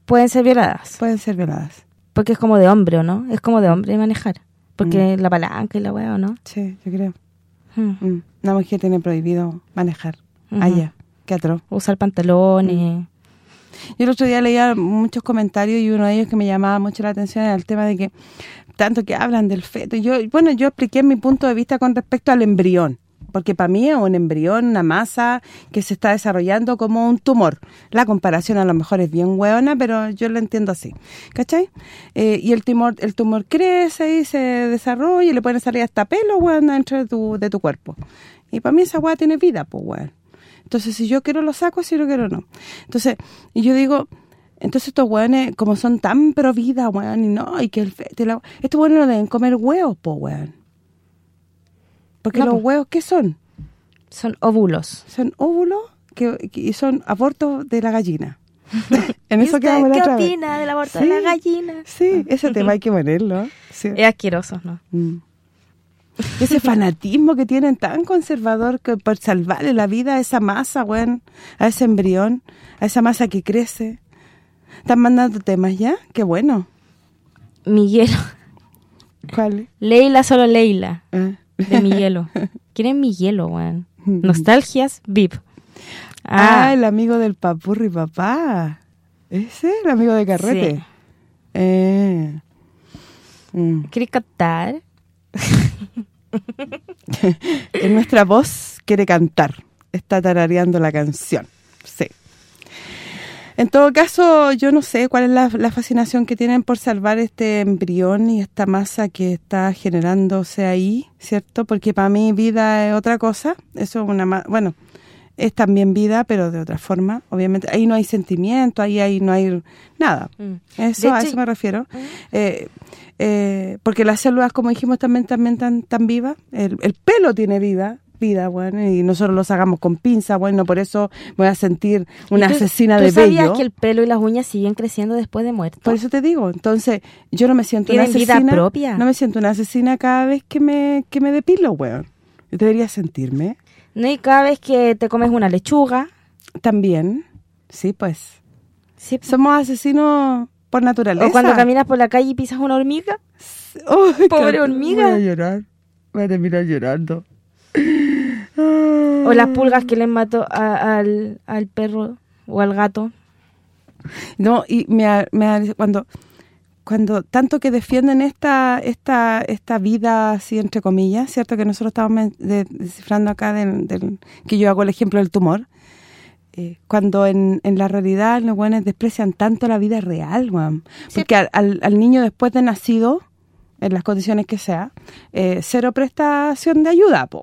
pueden ser violadas. pueden ser violadas. Porque es como de hombre, ¿o no? Es como de hombre manejar. Porque la palanca y la ¿o no? Sí, yo creo. Mm. Mm, Una mujer tiene prohibido manejar. Allá, qué atroz. Usar pantalones. Yo el otro día leía muchos comentarios y uno de ellos que me llamaba mucho la atención era el tema de que tanto que hablan del feto. Yo bueno, yo expliqué mi punto de vista con respecto al embrión, porque para mí es un embrión, una masa que se está desarrollando como un tumor. La comparación a lo mejor es bien hueona, pero yo lo entiendo así. ¿Cachai? Eh, y el tumor el tumor crece y se desarrolla y le pueden salir hasta pelo, weón, dentro de tu, de tu cuerpo. Y para mí esa weá tiene vida, pues, weón. Entonces, si yo quiero lo saco, si no quiero no. Entonces, y yo digo, entonces estos hueones, como son tan pro vida, weón, y no, y que el feto, y la- estos hueones no deben comer huevos, po, weón. Porque No, los huevos, ¿qué son? Son óvulos. Son óvulos que, y son abortos de la gallina. *laughs* en ¿Y eso usted qué otra vez. opina del aborto de la gallina? Sí, ese *laughs* tema hay que ponerlo. Sí. Es asqueroso, ¿no? Mm. Ese fanatismo que tienen tan conservador que por salvarle la vida a esa masa, weón, a ese embrión, a esa masa que crece. ¿Están mandando temas ya? Qué bueno. Miguelo. ¿Cuál? Leila, solo Leila. Ah. De Miguelo. *laughs* ¿Quieren Miguelo, weón? Nostalgias, VIP. Ah, Ah, el amigo del papurri papá. ¿Ese? El amigo de carrete. Sí. Eh. Mm. ¿querés captar? *laughs* En nuestra voz quiere cantar. Está tarareando la canción. Sí. En todo caso, yo no sé cuál es la, la fascinación que tienen por salvar este embrión y esta masa que está generándose ahí, ¿cierto? Porque para mí vida es otra cosa. Eso es una... Bueno, es también vida, pero de otra forma. Obviamente, ahí no hay sentimiento, ahí, ahí no hay nada. Mm. Eso, De a hecho, eso me refiero. Eh, eh, porque las células, como dijimos, también también tan, tan vivas. El, el pelo tiene vida, vida, bueno, y nosotros lo sacamos con pinza, bueno, por eso voy a sentir una ¿Tú- asesina ¿tú de sabías vello. que el pelo y las uñas siguen creciendo después de muerto? Por eso te digo, entonces, yo no me siento una Tienen vida asesina. propia. No me siento una asesina cada vez que me, que me depilo, weón. Yo debería sentirme ¿No? Y cada vez que te comes una lechuga... también. Sí, pues. Sí, Somos asesinos por naturaleza. o cuando caminas por la calle y pisas una hormiga. Ay, Pobre hormiga. Voy a llorar. Voy a terminar llorando. O las pulgas que le mató a- al, al perro o al gato. No, y me, ha- me cuando cuando tanto que defienden esta esta esta vida así entre comillas, cierto que nosotros estamos descifrando acá del, del- que yo hago el ejemplo del tumor. eh, cuando en, en la realidad los buenos desprecian tanto la vida real, weón. Porque al, al, al niño después de nacido, en las condiciones que sea, eh, cero prestación de ayuda, po.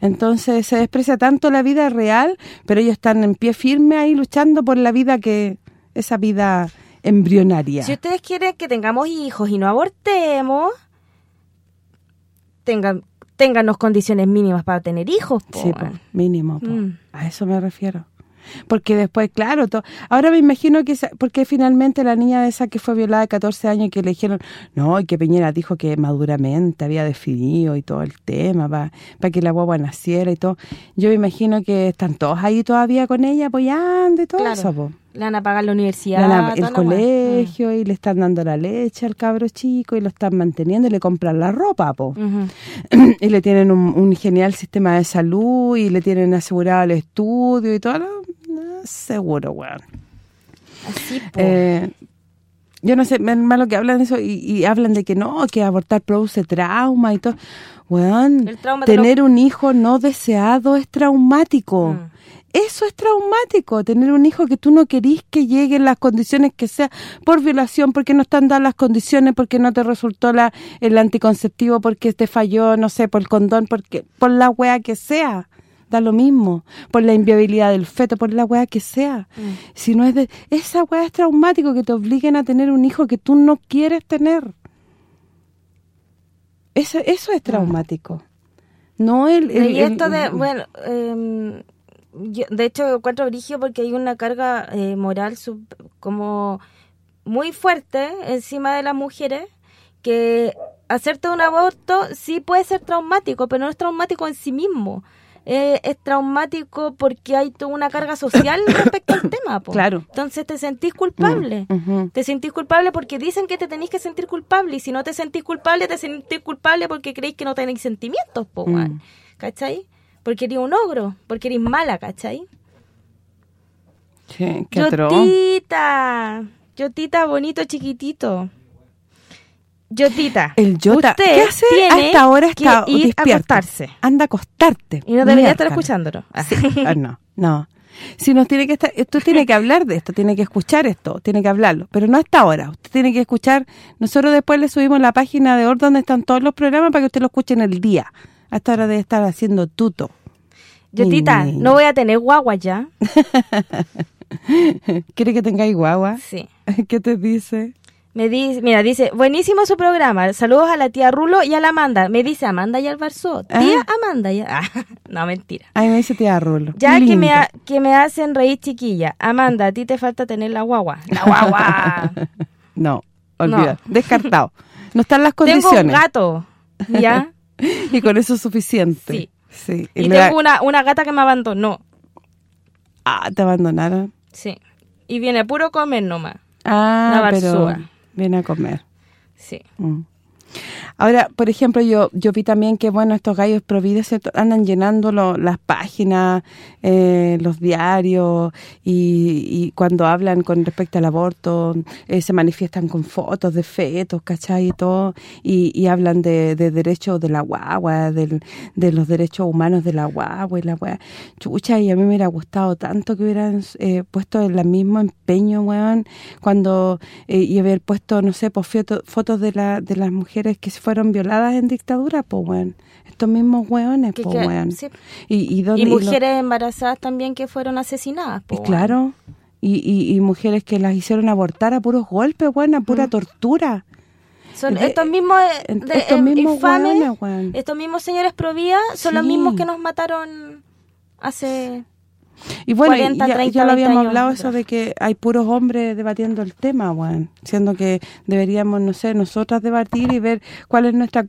Entonces se desprecia tanto la vida real, pero ellos están en pie firme ahí luchando por la vida que esa vida embrionaria. Si ustedes quieren que tengamos hijos y no abortemos, tengan téngannos condiciones mínimas para tener hijos. po, Sí, po, mínimo, po. Mm. a eso me refiero. Porque después, claro, to- ahora me imagino que, esa- porque finalmente la niña de esa que fue violada de 14 años que le dijeron, no, y que Peñera dijo que maduramente había definido y todo el tema para que la guagua naciera y todo. Yo me imagino que están todos ahí todavía con ella apoyando y todo Claro. eso, po. Le van a pagar la universidad, el la wea. colegio y le están dando la leche al cabro chico y lo están manteniendo y le compran la ropa, po. Mm. *clears throat* Y le tienen un, un genial sistema de salud y le tienen asegurado el estudio y todo. lo- seguro, weón. Así. Eh, yo no sé, malo que hablan de eso y, y hablan de que no, que abortar produce trauma y todo. Weón, lo- tener un hijo no deseado es traumático. Mm. Eso es traumático, tener un hijo que tú no querís que llegue en las condiciones que sea, por violación, porque no están dadas las condiciones, porque no te resultó la el anticonceptivo, porque te falló, no sé, por el condón, porque por la wea que sea, da lo mismo, por la inviabilidad del feto, por la wea que sea. Si no es de esa wea es traumático que te obliguen a tener un hijo que tú no quieres tener. Eso eso es traumático. No el, el- y esto el- de, bueno, em, yo, de hecho encuentro brillo porque hay una carga eh, moral sub- como muy fuerte encima de las mujeres que hacerte un aborto sí puede ser traumático, pero no es traumático en sí mismo. Eh, es traumático porque hay toda una carga social *coughs* respecto al tema. po. Claro. Entonces te sentís culpable. Mm. Te sentís culpable porque dicen que te tenéis que sentir culpable y si no te sentís culpable, te sentís culpable porque creéis que no tenéis sentimientos, po, weón. ¿cachai? Porque eres un ogro, porque eres mala, ¿cachai? Qué atroz. Yotita, Yotita bonito chiquitito. Yotita, El Yota, usted ¿qué hace hasta ahora que está a acostarse. Anda a acostarte. Y no debería estar escuchándolo. Ah. Sí, ah, no, no. Si nos tiene que estar, esto tiene que hablar de esto, tiene que escuchar esto, tiene que hablarlo, pero no hasta ahora. Usted tiene que escuchar, nosotros después le subimos la página de OR donde están todos los programas para que usted lo escuche en el día. Hasta ahora debe estar haciendo tuto. Yotita, Ni- no voy a tener guagua ya. *laughs* ¿Quiere que tengáis guagua? Sí. *laughs* ¿Qué te dice? Me dice, mira, dice, buenísimo su programa. Saludos a la tía Rulo y a la Amanda. Me dice Amanda y Alvarzó. Tía Amanda y Ah, *laughs* no, mentira. Ay, me dice tía Rulo. Ya que me, ha- que me hacen reír chiquilla. Amanda, a ti te falta tener la guagua. La guagua. *laughs* No, olvida, descartado. No están las tengo un condiciones. gato, ¿ya? *laughs* Y con eso es suficiente. Sí. Sí. Y da- tengo una, una gata que me abandonó. Ah, te abandonaron. Sí. Y viene puro comer nomás. Ah, La pero. Viene a comer. Sí. Mm. Ahora, por ejemplo, yo yo vi también que, bueno, estos gallos provides andan llenando lo- las páginas, eh, los diarios, y, y cuando hablan con respecto al aborto, eh, se manifiestan con fotos de fetos, ¿cachai? Y todo, y, hablan de, de derechos de la guagua, del, de los derechos humanos de la guagua y la guagua. Chucha, y a mí me hubiera gustado tanto que hubieran eh, puesto el mismo empeño, weón, cuando, eh, y haber puesto, no sé, pues foto- fotos de, la, de las mujeres que fueron violadas en dictadura, pues, weón. Estos mismos weones, pues, weón. sí. Y, y, dónde- Y y lo- mujeres embarazadas también que fueron asesinadas. y claro, y, mujeres que las hicieron abortar a puros golpes, weón, a pura tortura. Son De- estos mismos eh, de- estos em, mismos infames, weón. estos mismos señores pro vida son los mismos que nos mataron hace Y bueno, 40, y ya, 30, ya lo 20 habíamos hablado eso de que hay puros hombres debatiendo el tema, weón. Siendo que deberíamos, no sé, nosotras debatir y ver cuál es nuestra,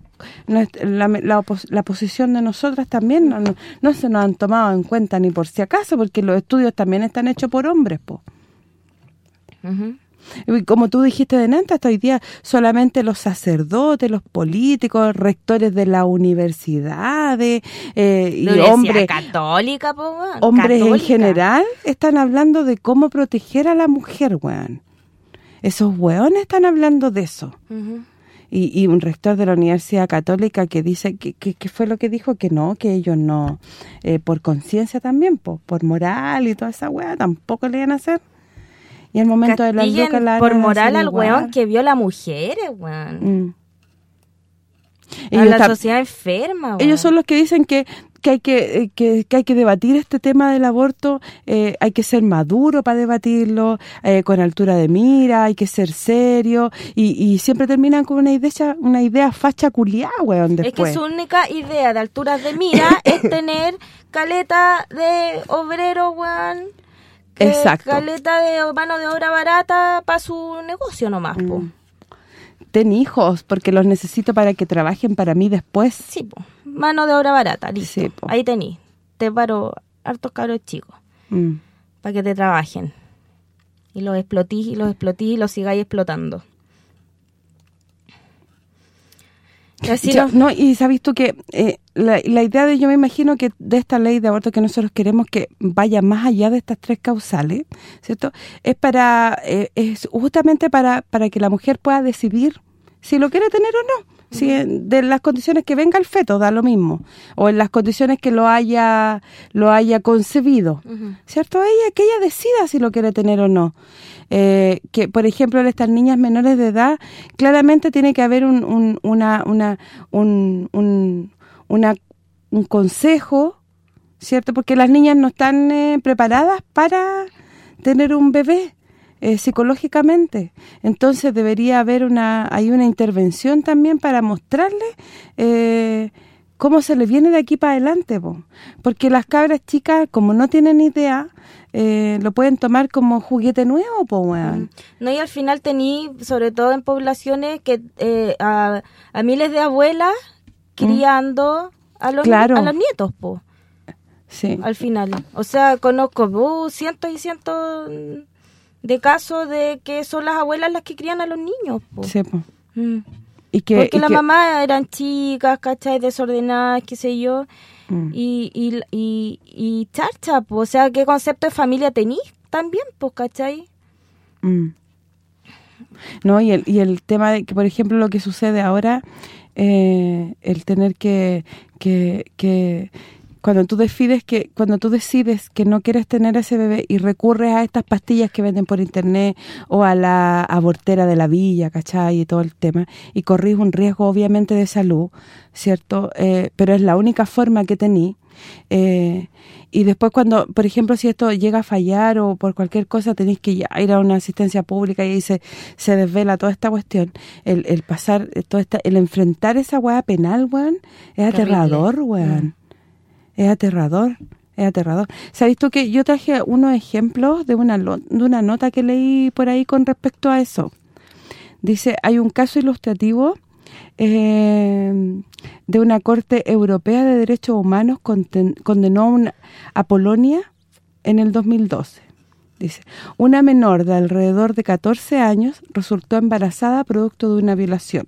nuestra- la, la, opos- la posición de nosotras también. No, no, no se nos han tomado en cuenta ni por si acaso, porque los estudios también están hechos por hombres, po. Ujú. Y como tú dijiste de antes, hasta hoy día solamente los sacerdotes, los políticos, rectores de las universidades eh, y hombres católica, po, hombres en general están hablando de cómo proteger a la mujer, weón. Esos weones están hablando de eso. Y, y un rector de la Universidad Católica que dice, que, que, que fue lo que dijo? Que no, que ellos no, eh, por conciencia también, po, por moral y toda esa weá, tampoco le iban a hacer. Y al momento de la Castiguen lucas la por moral al igual. weón que viola mujeres, weón. Mm. A la sociedad enferma, weón. ellos son los que dicen que que hay que, eh, que, que hay que debatir este tema del aborto, eh, hay que ser maduro para debatirlo, eh, con altura de mira, hay que ser serio, y, y siempre terminan con una idea una idea facha culiá, weón, Es que su única idea de alturas de mira es *coughs* tener caleta de obrero, weón. Exacto. Caleta de mano de obra barata para su negocio nomás, po. Mm. Ten hijos, porque los necesito para que trabajen para mí después. Sí, po. Mano de obra barata, listo. Sí. Ahí tení. Te paro hartos cabros chicos Mm. para que te trabajen. Y los explotís y los explotís y los sigáis explotando. Y así Ya, no- no, y sabes tú que eh, la, la idea de, yo me imagino que de esta ley de aborto que nosotros queremos que vaya más allá de estas tres causales, ¿cierto? Es para eh, es justamente para para que la mujer pueda decidir si lo quiere tener o no. Si en- de las condiciones que venga el feto da lo mismo o en las condiciones que lo haya lo haya concebido. ¿cierto? Ella, que ella decida si lo quiere tener o no. Eh, que, por ejemplo, en estas niñas menores de edad, claramente tiene que haber un, un, una, una, un, un, una- un consejo, ¿cierto? Porque las niñas no están eh, preparadas para tener un bebé eh, psicológicamente. Entonces debería haber una hay una intervención también para mostrarle eh, cómo se le viene de aquí para adelante, po. porque las cabras chicas, como no tienen idea, eh, lo pueden tomar como juguete nuevo, po, weón. No, y al final tení, sobre todo en poblaciones, que eh, a, a miles de abuelas criando a los, Mm. Claro. a los nietos, po, Sí. al final. O sea, conozco uh, cientos y cientos de casos de que son las abuelas las que crían a los niños, po. Sí, po. Mm. Y que, Porque y las que- mamás eran chicas, ¿cachai? Desordenadas, qué sé yo. Mm. Y, y, y, y charcha, po. o sea, ¿qué concepto de familia tenís también, pues, cachai? Mm. No, y el, y el tema de que, por ejemplo, lo que sucede ahora, eh, el tener que, que, que cuando tú decides que cuando tú decides que no quieres tener ese bebé y recurres a estas pastillas que venden por internet o a la abortera de la villa, ¿cachai? Y todo el tema, y corrís un riesgo obviamente de salud, ¿cierto? Eh, pero es la única forma que tení. Eh, y después cuando, por ejemplo, si esto llega a fallar o por cualquier cosa tenéis que ir a una asistencia pública y ahí se, se desvela toda esta cuestión, el, el pasar, eh, toda esta, el enfrentar esa weá penal, weón, es Terrible. aterrador, weón. Es aterrador, es aterrador. ¿Sabéis tú que yo traje unos ejemplos de una de una nota que leí por ahí con respecto a eso? Dice, hay un caso ilustrativo eh, de una Corte Europea de Derechos Humanos condenó una- a Polonia en el 2012. Dice, una menor de alrededor de 14 años resultó embarazada producto de una violación,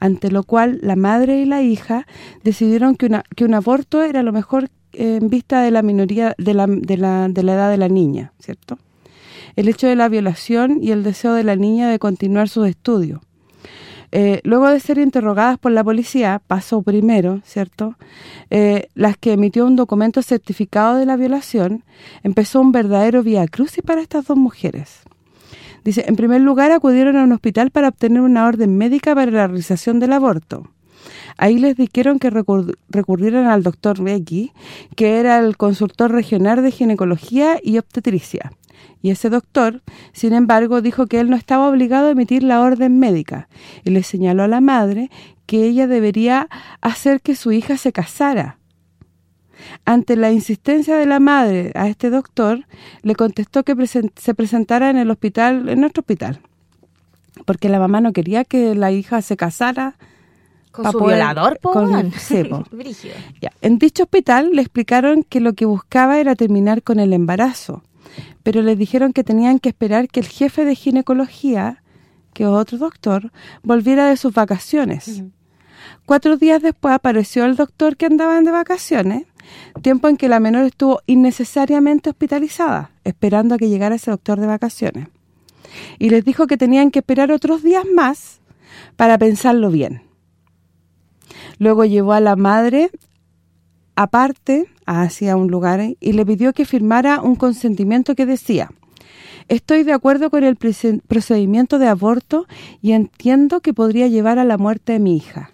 ante lo cual la madre y la hija decidieron que una que un aborto era lo mejor en vista de la minoría de la, de la, de la edad de la niña, ¿cierto? El hecho de la violación y el deseo de la niña de continuar sus estudios. Eh, luego de ser interrogadas por la policía, pasó primero, ¿cierto? Eh, las que emitió un documento certificado de la violación, empezó un verdadero vía crucis para estas dos mujeres. Dice, en primer lugar acudieron a un hospital para obtener una orden médica para la realización del aborto. Ahí les dijeron que recur- recurrieran al doctor Becky, que era el consultor regional de ginecología y obstetricia. Y ese doctor, sin embargo, dijo que él no estaba obligado a emitir la orden médica y le señaló a la madre que ella debería hacer que su hija se casara. Ante la insistencia de la madre a este doctor, le contestó que se presentara en el hospital, en nuestro hospital, porque la mamá no quería que la hija se casara Con su poder- violador, po, con- *laughs* sí, po. *laughs* Ya, En dicho hospital le explicaron que lo que buscaba era terminar con el embarazo, pero les dijeron que tenían que esperar que el jefe de ginecología, que es otro doctor, volviera de sus vacaciones. Cuatro días después apareció el doctor que andaban de vacaciones, tiempo en que la menor estuvo innecesariamente hospitalizada, esperando a que llegara ese doctor de vacaciones. Y les dijo que tenían que esperar otros días más para pensarlo bien. Luego llevó a la madre aparte hacia un lugar y le pidió que firmara un consentimiento que decía Estoy de acuerdo con el procedimiento de aborto y entiendo que podría llevar a la muerte de mi hija.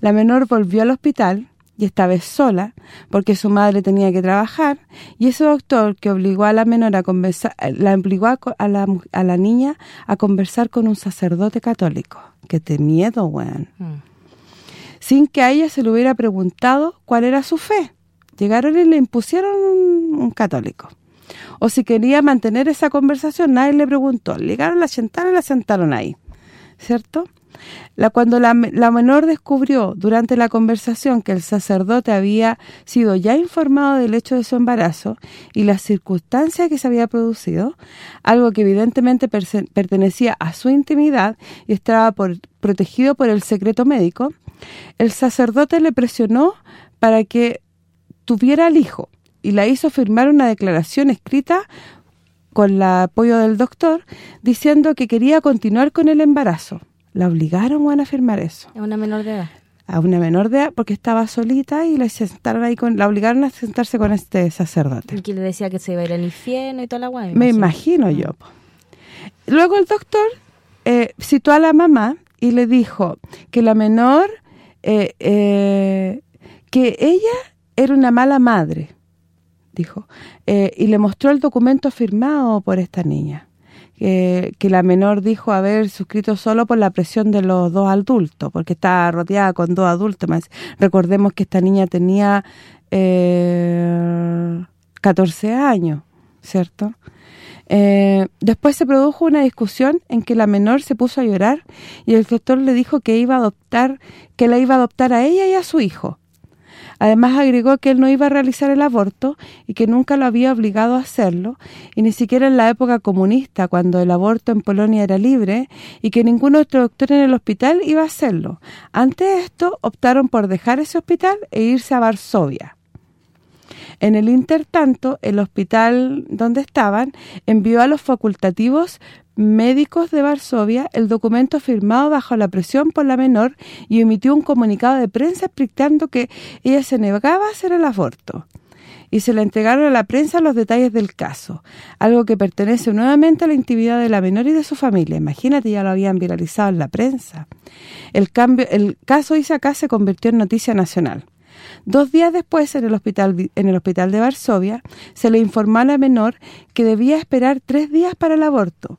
La menor volvió al hospital y esta vez sola, porque su madre tenía que trabajar, y ese doctor que obligó a la menor a conversar, la obligó a, la, mu- a la niña a conversar con un sacerdote católico. ¡Qué te miedo, weón! Mm. sin que a ella se le hubiera preguntado cuál era su fe. Llegaron y le impusieron un, un católico. O si quería mantener esa conversación, nadie le preguntó. Llegaron, la sentaron y la sentaron ahí. ¿Cierto? La, cuando la, menor descubrió durante la conversación que el sacerdote había sido ya informado del hecho de su embarazo y las circunstancias que se había producido, algo que evidentemente pertenecía a su intimidad y estaba protegido por el secreto médico, el sacerdote le presionó para que tuviera al hijo y la hizo firmar una declaración escrita con el apoyo del doctor diciendo que quería continuar con el embarazo. La obligaron a firmar eso. A una menor de edad. A una menor de edad porque estaba solita y la sentaron ahí con la obligaron a sentarse con este sacerdote. Y que le decía que se iba a ir al infierno y toda la guay. Me imagino, yo. Mm. Luego el doctor eh, citó a la mamá y le dijo que la menor eh, eh, que ella era una mala madre, dijo, eh, y le mostró el documento firmado por esta niña, que la menor dijo haber suscrito solo por la presión de los dos adultos, porque estaba rodeada con dos adultos. Recordemos que esta niña tenía 14 años, ¿cierto?, eh, después se produjo una discusión en que la menor se puso a llorar y el doctor le dijo que iba a adoptar que la iba a adoptar a ella y a su hijo. Además agregó que él no iba a realizar el aborto y que nunca lo había obligado a hacerlo, y ni siquiera en la época comunista, cuando el aborto en Polonia era libre, y que ningún otro doctor en el hospital iba a hacerlo. Ante esto, optaron por dejar ese hospital e irse a Varsovia. En el intertanto, el hospital donde estaban envió a los facultativos médicos de Varsovia el documento firmado bajo la presión por la menor y emitió un comunicado de prensa explicando que ella se negaba a hacer el aborto. Y se le entregaron a la prensa los detalles del caso, algo que pertenece nuevamente a la intimidad de la menor y de su familia. Imagínate, ya lo habían viralizado en la prensa. El cambio el caso Isaac se convirtió en noticia nacional. Dos días después, en el hospital en el hospital de Varsovia, se le informó a la menor que debía esperar tres días para el aborto.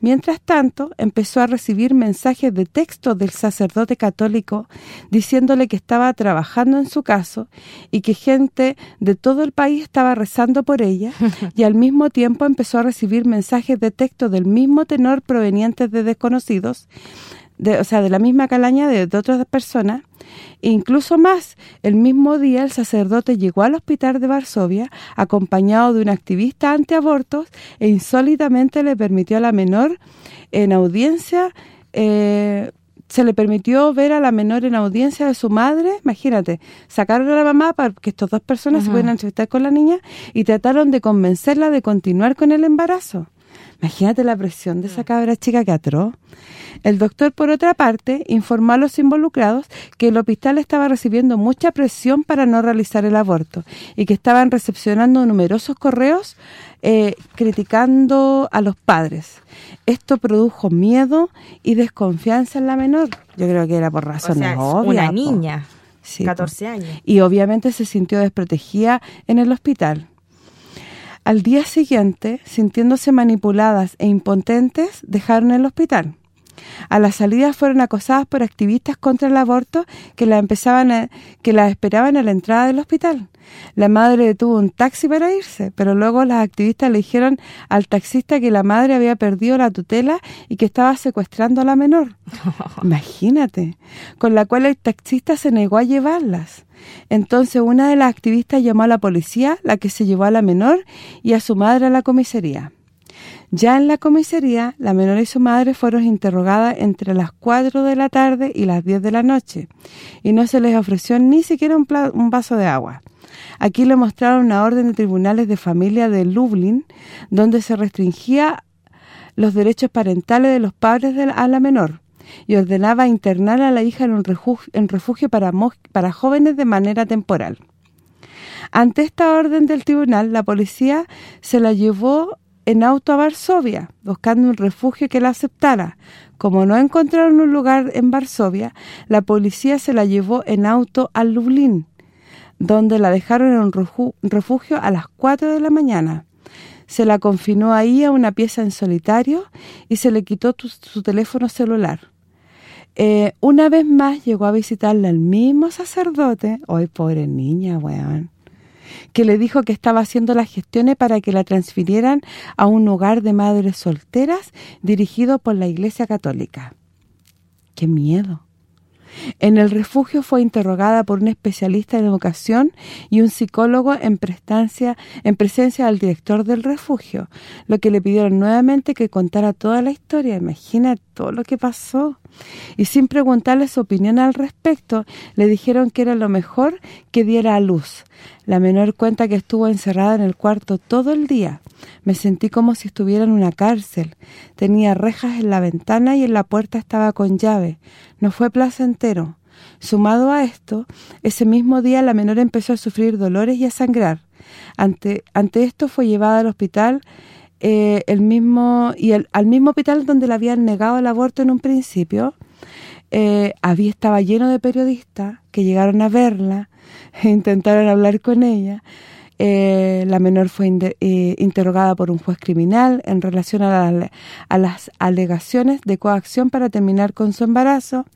Mientras tanto, empezó a recibir mensajes de texto del sacerdote católico diciéndole que estaba trabajando en su caso y que gente de todo el país estaba rezando por ella *laughs* y al mismo tiempo empezó a recibir mensajes de texto del mismo tenor provenientes de desconocidos de, o sea, de la misma calaña de, otras personas, incluso más, el mismo día el sacerdote llegó al hospital de Varsovia acompañado de un activista antiabortos e insólitamente le permitió a la menor en audiencia, eh, se le permitió ver a la menor en audiencia de su madre, imagínate, sacaron a la mamá para que estas dos personas se pudieran entrevistar con la niña y trataron de convencerla de continuar con el embarazo. Imagínate la presión de esa cabra chica que atroz. El doctor, por otra parte, informó a los involucrados que el hospital estaba recibiendo mucha presión para no realizar el aborto y que estaban recepcionando numerosos correos eh, criticando a los padres. Esto produjo miedo y desconfianza en la menor. Yo creo que era por razones una niña, 14 años. Y obviamente se sintió desprotegida en el hospital. Al día siguiente, sintiéndose manipuladas e impotentes, dejaron el hospital. A la salida fueron acosadas por activistas contra el aborto que la empezaban que la esperaban a la entrada del hospital. La madre detuvo un taxi para irse, pero luego las activistas le dijeron al taxista que la madre había perdido la tutela y que estaba secuestrando a la menor. *laughs* Imagínate. Con la cual el taxista se negó a llevarlas. Entonces una de las activistas llamó a la policía, la que se llevó a la menor y a su madre a la comisaría. Ya en la comisaría, la menor y su madre fueron interrogadas entre las 4 de la tarde y las 10 de la noche y no se les ofreció ni siquiera un, vaso de agua. Aquí le mostraron una orden de tribunales de familia de Lublin donde se restringía los derechos parentales de los padres de a la menor y ordenaba internar a la hija en un refugio para, para jóvenes de manera temporal. Ante esta orden del tribunal, la policía se la llevó en auto a Varsovia, buscando un refugio que la aceptara. Como no encontraron un lugar en Varsovia, la policía se la llevó en auto a Lublin, donde la dejaron en un refugio a las 4 de la mañana. Se la confinó ahí a una pieza en solitario y se le quitó su teléfono celular. Eh, una vez más llegó a visitarla el mismo sacerdote, hoy pobre niña, weón, que le dijo que estaba haciendo las gestiones para que la transfirieran a un hogar de madres solteras dirigido por la Iglesia Católica. ¡Qué miedo! En el refugio fue interrogada por un especialista en educación y un psicólogo en, prestancia, en presencia del director del refugio, lo que le pidieron nuevamente que contara toda la historia. Imagina todo lo que pasó. Y sin preguntarle su opinión al respecto, le dijeron que era lo mejor que diera a luz. La menor cuenta que estuvo encerrada en el cuarto todo el día. Me sentí como si estuviera en una cárcel. Tenía rejas en la ventana y en la puerta estaba con llave. No fue placentero. Sumado a esto, ese mismo día la menor empezó a sufrir dolores y a sangrar. Ante ante esto fue llevada al hospital eh, el mismo y el, al mismo hospital donde le habían negado el aborto en un principio. Eh, había estaba lleno de periodistas que llegaron a verla, e *laughs* intentaron hablar con ella. Eh, la menor fue eh, interrogada por un juez criminal en relación a, las alegaciones de coacción para terminar con su embarazo.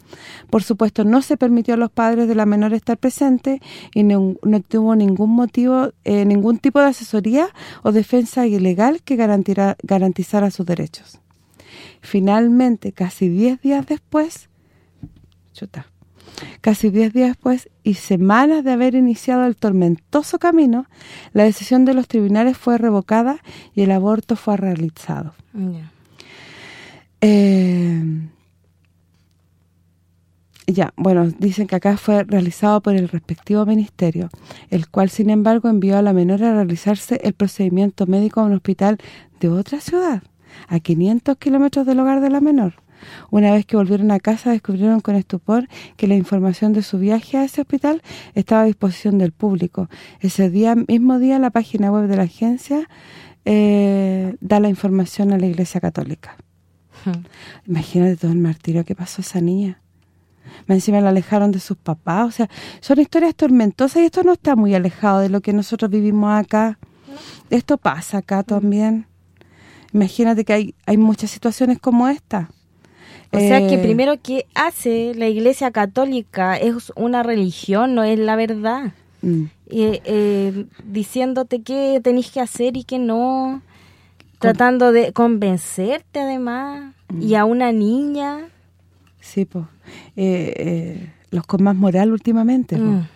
Por supuesto, no se permitió a los padres de la menor estar presentes y no, tuvo ningún motivo, eh, ningún tipo de asesoría o defensa ilegal que garantizara sus derechos. Finalmente, casi 10 días después, chuta, Casi diez días después y semanas de haber iniciado el tormentoso camino, la decisión de los tribunales fue revocada y el aborto fue realizado. Eh, ya, bueno, dicen que acá fue realizado por el respectivo ministerio, el cual, sin embargo, envió a la menor a realizarse el procedimiento médico a un hospital de otra ciudad, a 500 kilómetros del hogar de la menor. Una vez que volvieron a casa descubrieron con estupor que la información de su viaje a ese hospital estaba a disposición del público. Ese día mismo día la página web de la agencia eh, da la información a la Iglesia Católica. Hmm. Imagínate todo el martirio que pasó esa niña. Encima la alejaron de sus papás. O sea, son historias tormentosas y esto no está muy alejado de lo que nosotros vivimos acá. Esto pasa acá también. Imagínate que hay, hay muchas situaciones como esta. O sea que eh, primero, ¿qué hace la Iglesia Católica? Es una religión, no es la verdad. Mm. Eh, diciéndote qué tenés que hacer y qué no. tratando de convencerte además. Mm. Y a una niña. Sí, pues. los con más moral últimamente. Mm.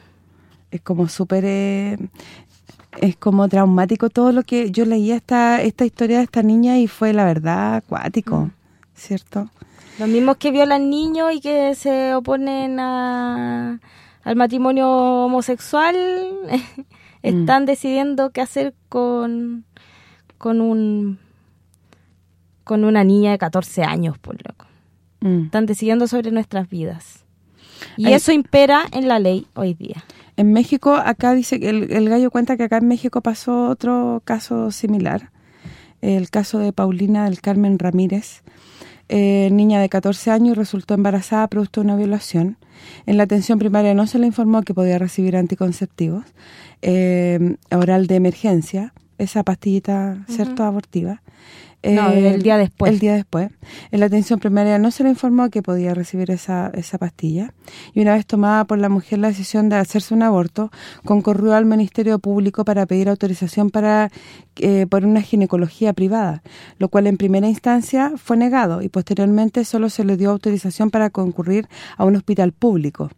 Es como súper... es como traumático todo lo que... Yo leía esta esta historia de esta niña y fue, la verdad, acuático. ¿Cierto? Los mismos que violan niños y que se oponen a, al matrimonio homosexual *laughs* están mm. decidiendo qué hacer con con un con una niña de 14 años, por loco. Mm. Están decidiendo sobre nuestras vidas. Y eso impera en la ley hoy día. En México, acá dice que el, el gallo cuenta que acá en México pasó otro caso similar. El caso de Paulina del Carmen Ramírez, eh, niña de 14 años resultó embarazada producto de una violación. En la atención primaria no se le informó que podía recibir anticonceptivos, eh, oral de emergencia, esa pastillita, ¿cierto?, abortiva. No, el eh, día después. El día después. En la atención primaria no se le informó que podía recibir esa, esa pastilla. Y una vez tomada por la mujer la decisión de hacerse un aborto, concurrió al Ministerio Público para pedir autorización para eh, por una ginecología privada, lo cual en primera instancia fue negado y posteriormente solo se le dio autorización para concurrir a un hospital público.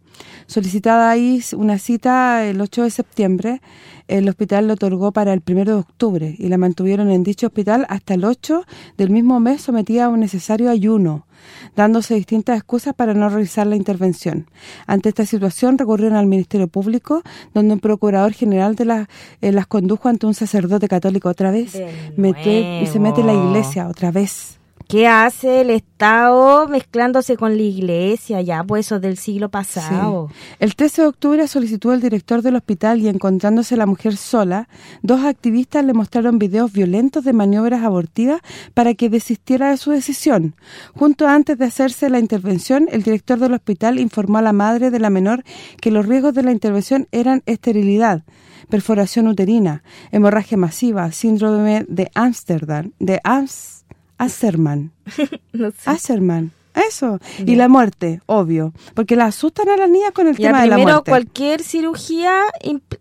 Solicitada ahí una cita el 8 de septiembre, el hospital lo otorgó para el 1 de octubre y la mantuvieron en dicho hospital hasta el 8 del mismo mes sometida a un necesario ayuno, dándose distintas excusas para no realizar la intervención. Ante esta situación recurrieron al Ministerio Público, donde un procurador general de la, eh, las condujo ante un sacerdote católico otra vez, y se mete la iglesia otra vez. ¿Qué hace el Estado mezclándose con la iglesia? Ya, pues eso del siglo pasado. El 13 de octubre solicitó el director del hospital y encontrándose la mujer sola, dos activistas le mostraron videos violentos de maniobras abortivas para que desistiera de su decisión. Junto antes de hacerse la intervención, el director del hospital informó a la madre de la menor que los riesgos de la intervención eran esterilidad, perforación uterina, hemorragia masiva, síndrome de Ámsterdam, de Amsterdam, Asserman. *laughs* no sé. Eso. Y la muerte, obvio. Porque la asustan a las niñas con el Ya tema de la primero, muerte. cualquier cirugía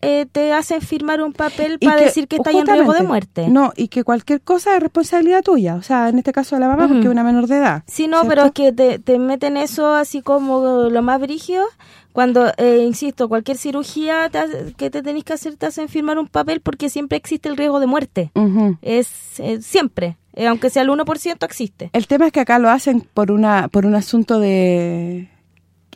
eh, te hacen firmar un papel para decir que está en riesgo de muerte. No, y que cualquier cosa es responsabilidad tuya. O sea, en este caso de la mamá, porque es una menor de edad. Sí, no, ¿cierto? pero es que te, te meten eso así como lo más brígido. Cuando, eh, insisto, cualquier cirugía te hace- que te tenés que hacer te hacen firmar un papel porque siempre existe el riesgo de muerte. Es eh, siempre, Eh, aunque sea el 1% existe. El tema es que acá lo hacen por una por un asunto de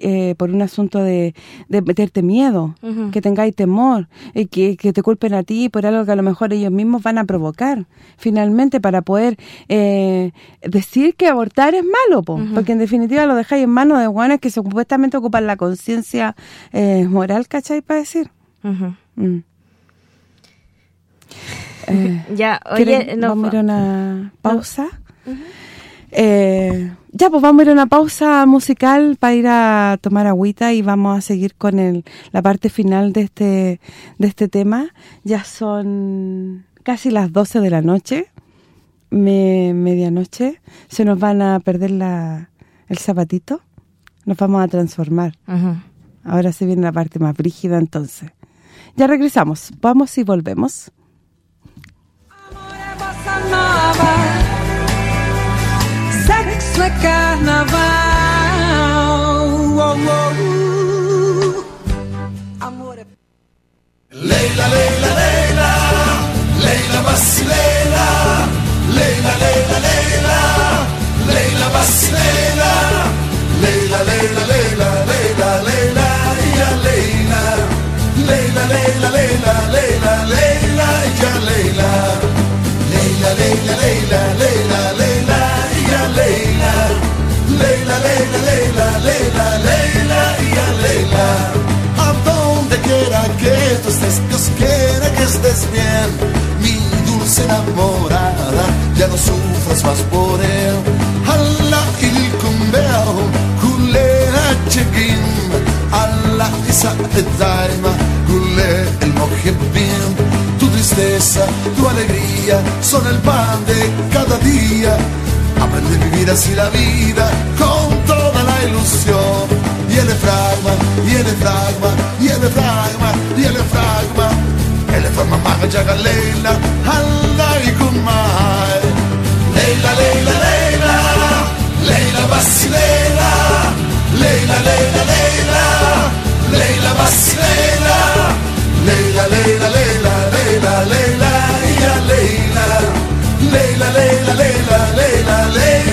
eh, por un asunto de, de meterte miedo, que tengáis temor, y que, que te culpen a ti por algo que a lo mejor ellos mismos van a provocar, finalmente, para poder eh, decir que abortar es malo, po, porque en definitiva lo dejáis en manos de guanes que supuestamente ocupan la conciencia eh, moral, ¿cachai? Para decir. Mm. Eh, *laughs* Ya, ¿Quieren- oye, no, vamos a una pausa. Eh, ya, pues vamos a ir a una pausa musical para ir a tomar agüita y vamos a seguir con el, la parte final de este de este tema. Ya son casi las 12 de la noche, me, medianoche. Se nos van a perder la, el zapatito. Nos vamos a transformar. Ahora se viene la parte más brígida entonces. Ya regresamos. Vamos y volvemos. bossa é carnaval. Oh, oh, oh. Amor é Leila, Leila, Leila, Leila Bacileila, Leila, Leila, Leila, Leila Bacileila, Leila, Leila, Leila, Leila, Leila, Leila, Leila, Leila, Leila, Leila, Leila, Leila, Leila, Leila, Leila, Leila, Leila, Leila, Leila, Leila, Leila, Leila, y a Leila. A donde quiera que tú estés, Dios quiera que estés bien. Mi dulce enamorada, ya no sufras más por él. Allah il kumbel, kulera chegim. Allah isa daima, kule el mohibbin. Tu tristeza, tu alegría, son el pan de cada día. Aprende a vivir así la vida con toda la ilusión. El fragma, el fragma, el fragma, y el fragma. El fragma maga jaga leila, Allah y kumai. Leila, Leila, Leila, Leila Basileila, Leila, Leila, Leila, Leila Basileila, Leila, Leila, Leila, Leila, Leila, y a Leila. Leila, Leila, Leila, Leila,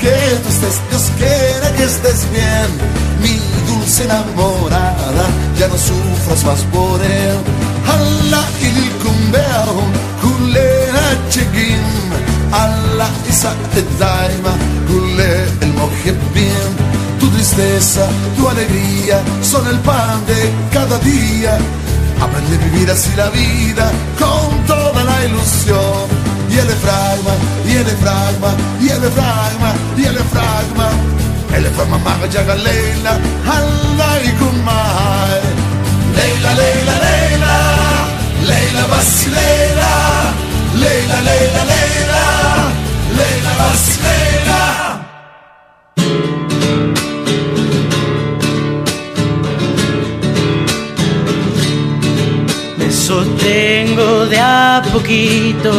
que tú estés, Dios quiera que estés bien. Mi dulce enamorada, ya no sufras más por él. Allah il kumbel, kulera chegim. Allah isa daima, kule el mohibbin. Tu tristeza, tu alegría, son el pan de cada día. Aprende a vivir así la vida con toda la ilusión. El fragma, y el y el fragma, y el fragma. El fragma maga jaga leila, Allah kumai. Leila, Leila, Leila, Leila Basileila, Leila, Leila, Leila, Leila Basileila. Me sostengo de a poquito,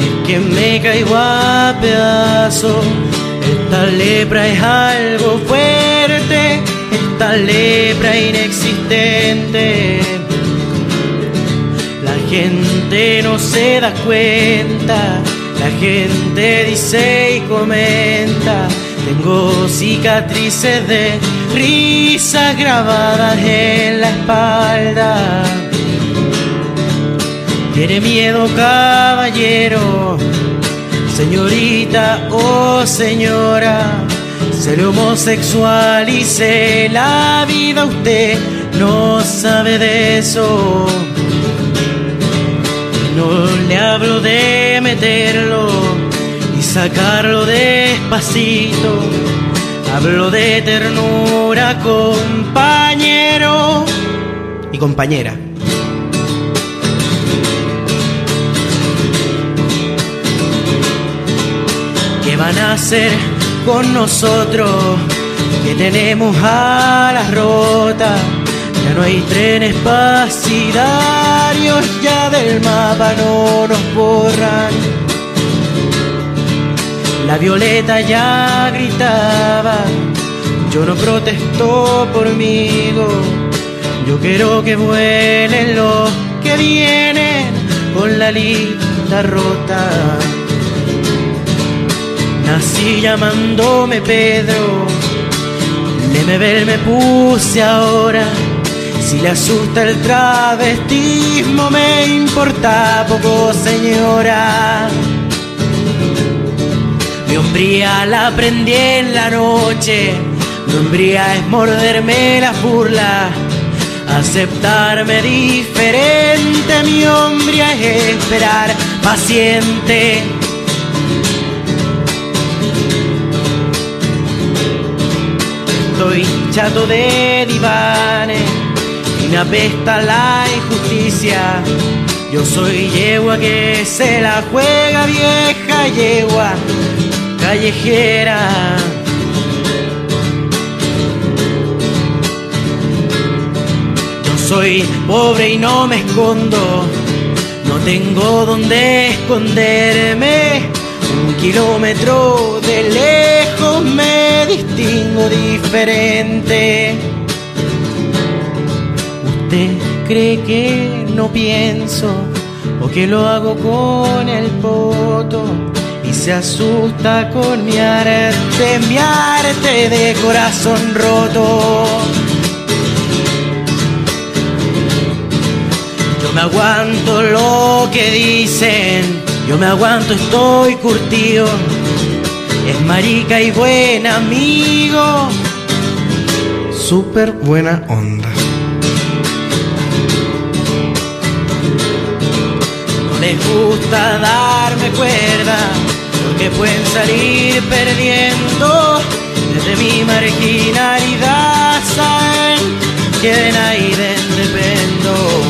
es que me caigo a pedazos. Esta lepra es algo fuerte, esta lepra inexistente. La gente no se da cuenta, la gente dice y comenta. Tengo cicatrices de risas grabadas en la espalda. Tiene miedo, caballero, señorita o señora. Ser homosexual y se la vida, usted no sabe de eso. No le hablo de meterlo y sacarlo despacito. Hablo de ternura, compañero y compañera. Van a hacer con nosotros? Que tenemos alas rotas. Ya no hay trenes partidarios, ya del mapa no nos borran. La violeta ya gritaba, yo no protesto por mí, yo quiero que vuelen los que vienen con la lista rota. Nací llamándome Pedro, Lemebel me puse ahora. Si le asusta el travestismo, me importa poco, señora. Mi hombría la aprendí en la noche. Mi hombría es morderme la burla, aceptarme diferente. Mi hombría es esperar paciente. Estoy chato de divanes y me apesta la injusticia. Yo soy yegua que se la juega vieja yegua callejera. Yo soy pobre y no me escondo, no tengo donde esconderme. Un kilómetro de lejos me distingo diferente. ¿Usted cree que no pienso o que lo hago con el poto? y se asusta con mi arte, mi arte de corazón roto. Yo me aguanto lo que dicen, yo me aguanto, estoy curtido. Es marica y buen amigo, súper buena onda. No les gusta darme cuerda porque pueden salir perdiendo desde mi marginalidad, saben que de nadie dependo.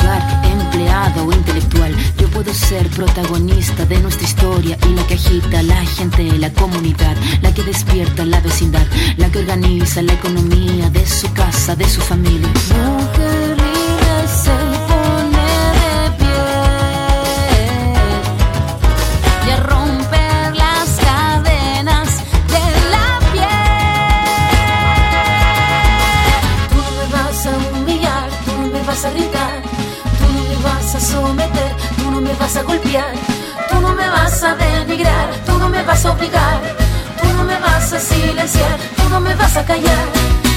vulgar, empleada o intelectual. Yo puedo ser protagonista de nuestra historia y la que agita la gente, la comunidad, la que despierta la vecindad, la que organiza la economía de su casa, de su familia. A golpear, tú no me vas a denigrar, tú no me vas a obligar, tú no me vas a silenciar, tú no me vas a callar.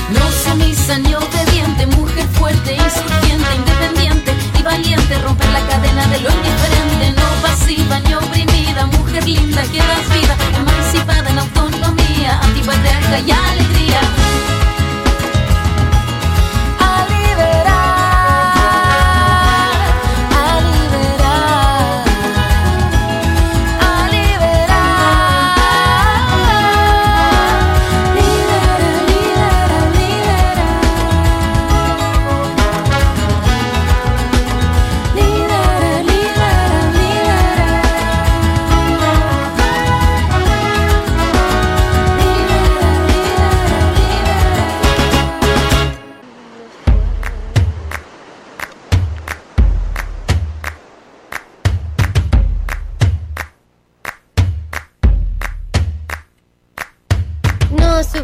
No sumisa ni obediente, mujer fuerte, insurgente, independiente y valiente, romper la cadena de lo indiferente, no pasiva ni oprimida, mujer linda que das vida, emancipada en autonomía, antipatriarca y alegría.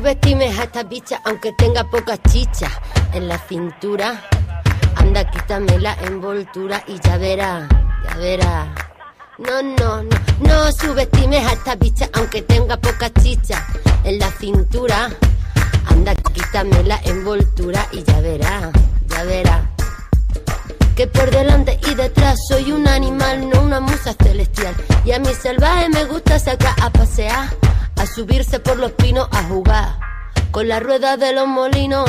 Subestimes a esta bicha aunque tenga poca chicha en la cintura. Anda, quítame la envoltura y ya verá, ya verá. No, no, no, no subestimes a esta bicha aunque tenga poca chicha en la cintura. Anda, quítame la envoltura y ya verá, ya verá. Que por delante y detrás soy un animal, no una musa celestial. Y a mi salvaje me gusta sacar a pasear, a subirse por los pinos a jugar con la rueda de los molinos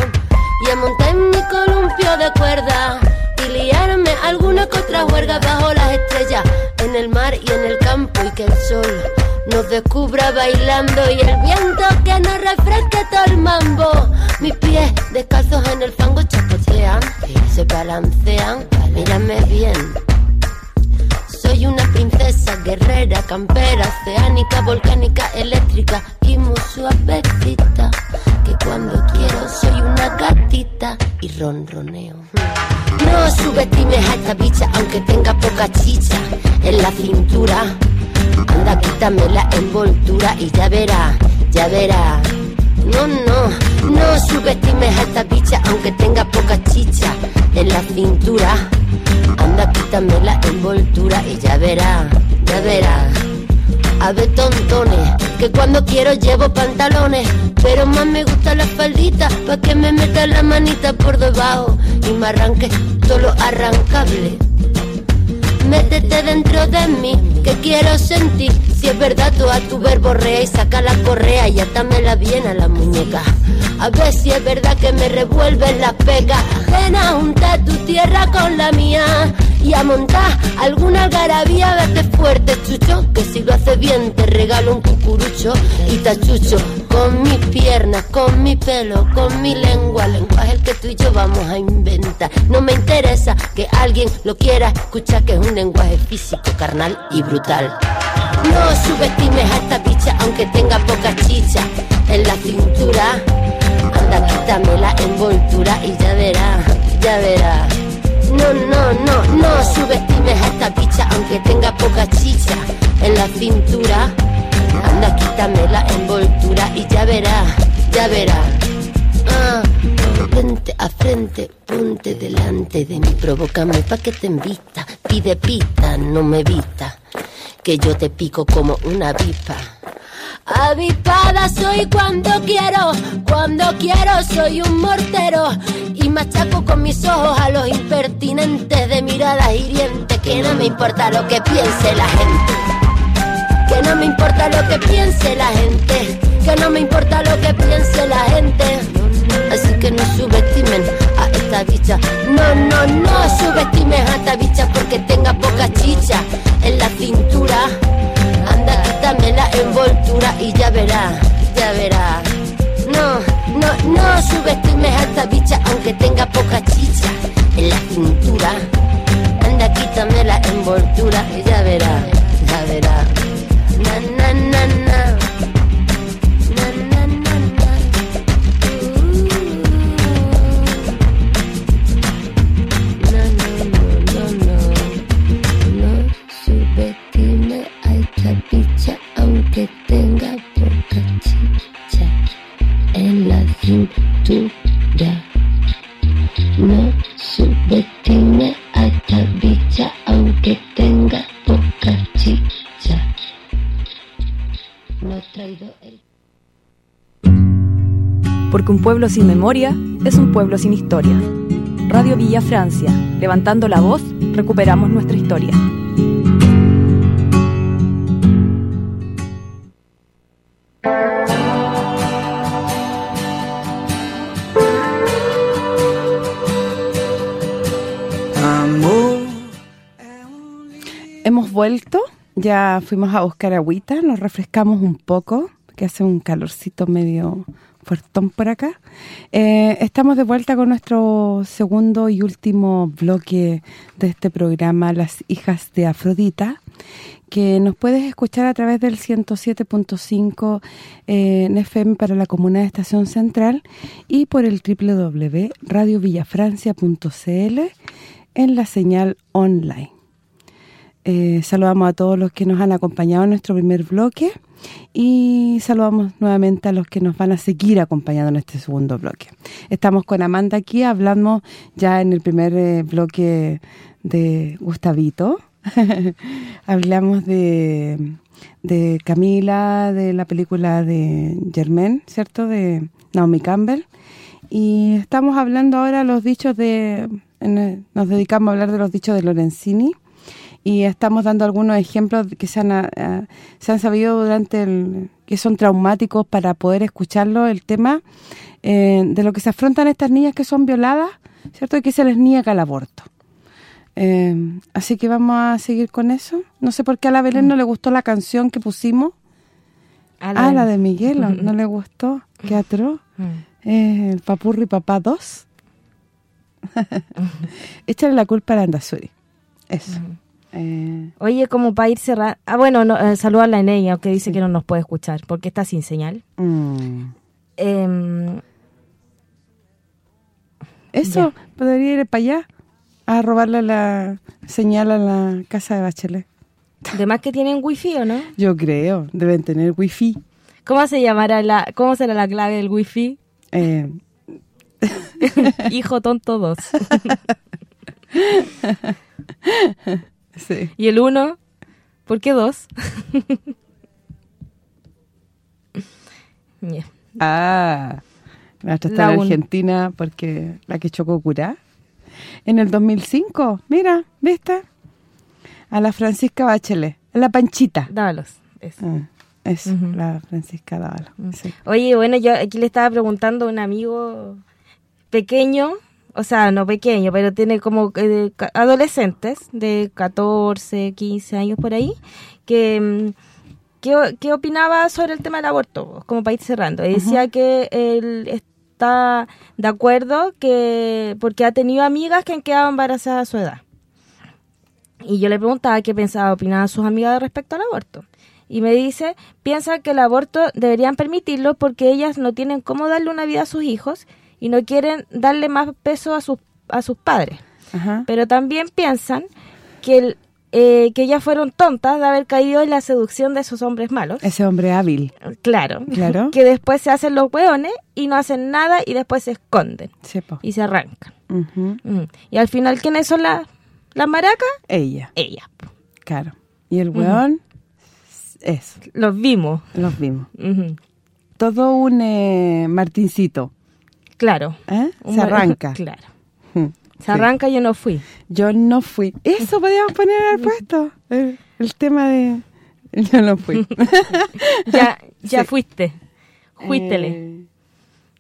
y a montar en mi columpio de cuerda y liarme alguna que otra bajo las estrellas, en el mar y en el campo y que el sol nos descubra bailando y el viento que nos refresque todo el mambo. Mis pies descalzos en el fango chapotean y se balancean, mírame bien. Soy una princesa guerrera, campera, oceánica, volcánica, eléctrica y muy suavecita. Que cuando quiero soy una gatita y ronroneo. No subestimes a esta bicha aunque tenga poca chicha en la cintura. Anda, quítame la envoltura y ya verá, ya verá. No, no, no subestimes a esta bicha aunque tenga poca chicha en la cintura. Anda, quítame la envoltura y ya verá, ya verá. A ver, tontones, que cuando quiero llevo pantalones, pero más me gusta la faldita, pa' que me meta la manita por debajo y me arranque todo lo arrancable. Métete dentro de mí, que quiero sentir. Si es verdad, tú a tu verborrea y saca la correa y atámela bien a la muñeca. A ver si es verdad que me revuelven las pecas. Ven a juntar tu tierra con la mía y a montar alguna algarabía. Vete fuerte, chucho, que si lo haces bien te regalo un cucurucho y tachucho. Con mis piernas, con mi pelo, con mi lengua, lenguaje el que tú y yo vamos a inventar. No me interesa que alguien lo quiera escuchar, que es un lenguaje físico, carnal y brutal. No subestimes a esta bicha aunque tenga poca chicha en la cintura. Anda, quítame la envoltura y ya verá, ya verá. No, no, no, no subestimes a esta bicha aunque tenga poca chicha en la cintura. Anda, quítame la envoltura y ya verá, ya verá. Ah, frente a frente, ponte delante de mí, provócame pa' que te invita. Pide pita, no me evita, que yo te pico como una avispa. Avispada soy cuando quiero, cuando quiero soy un mortero y machaco con mis ojos a los impertinentes de miradas hirientes que no me importa lo que piense la gente. Que no me importa lo que piense la gente, que no me importa lo que piense la gente. Así que no subestimen no, no, no subestimes a bicha porque tenga poca chicha en la cintura. Anda, quítame la envoltura y ya verá, ya verá. No, no, no subestimes a bicha aunque tenga poca chicha en la cintura. Anda, quítame la envoltura y ya verá, ya verá. Na, na, na, na. Pueblo sin memoria es un pueblo sin historia. Radio Villa Francia, levantando la voz, recuperamos nuestra historia. Hemos vuelto, ya fuimos a buscar agüita, nos refrescamos un poco, que hace un calorcito medio por acá. Eh, estamos de vuelta con nuestro segundo y último bloque de este programa, Las Hijas de Afrodita, que nos puedes escuchar a través del 107.5 eh, en FM para la Comuna de Estación Central y por el www.radiovillafrancia.cl en la señal online. Eh, saludamos a todos los que nos han acompañado en nuestro primer bloque y saludamos nuevamente a los que nos van a seguir acompañando en este segundo bloque. Estamos con Amanda aquí, hablamos ya en el primer eh, bloque de Gustavito. *laughs* Hablamos de, de Camila, de la película de Germain, ¿cierto? De Naomi Campbell. Y estamos hablando ahora los dichos de... nos dedicamos a hablar de los dichos de Lorenzini y estamos dando algunos ejemplos que se han, ah, se han sabido durante el que son traumáticos para poder escucharlo el tema eh, de lo que se afrontan estas niñas que son violadas, ¿cierto? Y que se les niega el aborto. Eh, así que vamos a seguir con eso. No sé por qué a la Belén no le gustó la canción que pusimos. A ah, la de Miguelo, *laughs* no le gustó. Qué atroz. Mm. Eh, el Papurri Papá 2. *laughs* Échale la culpa a la Andazuri. Eso. Eh, Oye, como para ir cerrando... Ah, bueno, no, eh, saluda a la que dice que no nos puede escuchar, porque está sin señal. mm. Em, Eso, podría ir para allá a robarle la señal a la casa de Bachelet. Además que tienen wifi, ¿o no? Yo creo, deben tener wifi. ¿Cómo se llamará la... ¿Cómo será la clave del wifi? Eh, *laughs* Hijo tonto 2. *laughs* sí. ¿Y el 1? ¿Por qué 2? *laughs* Ya. Ah, la otra está La en un- Argentina porque la que chocó curá. En el 2005, mira, ¿viste? A la Francisca Bachelet, a la Panchita. Dávalos. eso. Ah, eso, la Francisca Dávalos. sí. Oye, bueno, yo aquí le estaba preguntando a un amigo pequeño, o sea, no pequeño, pero tiene como eh, adolescentes de 14, 15 años por ahí, que... mm, ¿Qué, qué opinaba sobre el tema del aborto? Como ir cerrando. Y Decía que él está de acuerdo que porque ha tenido amigas que han quedado embarazadas a su edad. Y yo le preguntaba qué pensaba, opinaban sus amigas respecto al aborto. Y me dice, piensa que el aborto deberían permitirlo porque ellas no tienen cómo darle una vida a sus hijos y no quieren darle más peso a sus, a sus padres. Ajá. Pero también piensan que, el- eh, que ellas fueron tontas de haber caído en la seducción de esos hombres malos. Ese hombre hábil. Claro. Claro. *laughs* Que después se hacen los hueones y no hacen nada y después se esconden Sepo. y se arrancan. Mm. Y al final, ¿quiénes son las, las maracas? Ella, Ellas. claro. Y el weón, eso, Los vimos. los vimos. Todo un eh, Martincito, Claro. ¿eh? Un Se arranca. *laughs* Claro. Se sí. arranca, yo no fui. Yo no fui. Eso podíamos poner al *laughs* puesto. El, el tema de... *laughs* Yo no fui. Ya, ya Sí. fuiste. Fuítele. Eh,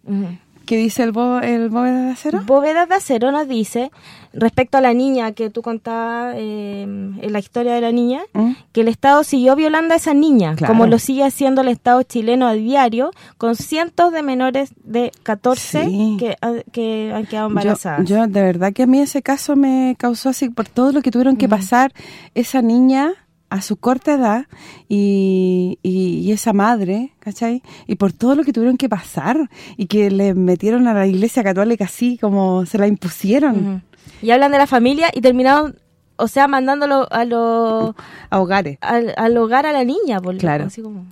Ujú. ¿Qué dice el, bo, el bóveda de acero? Bóveda de Acero nos dice, respecto a la niña que tú contabas eh, en la historia de la niña, ¿Mm? que el Estado siguió violando a esa niña, Claro. como lo sigue haciendo el Estado chileno a diario, con cientos de menores de 14 Sí. que, que han quedado embarazadas. yo, de verdad que a mí ese caso me causó así por todo lo que tuvieron que pasar esa niña a su corta edad y, y, y esa madre, ¿cachai? Y por todo lo que tuvieron que pasar y que le metieron a la iglesia católica así como se la impusieron. Y hablan de la familia y terminaron, o sea, mandándolo a lo, a hogares. al, al hogar a la niña, por Claro. así como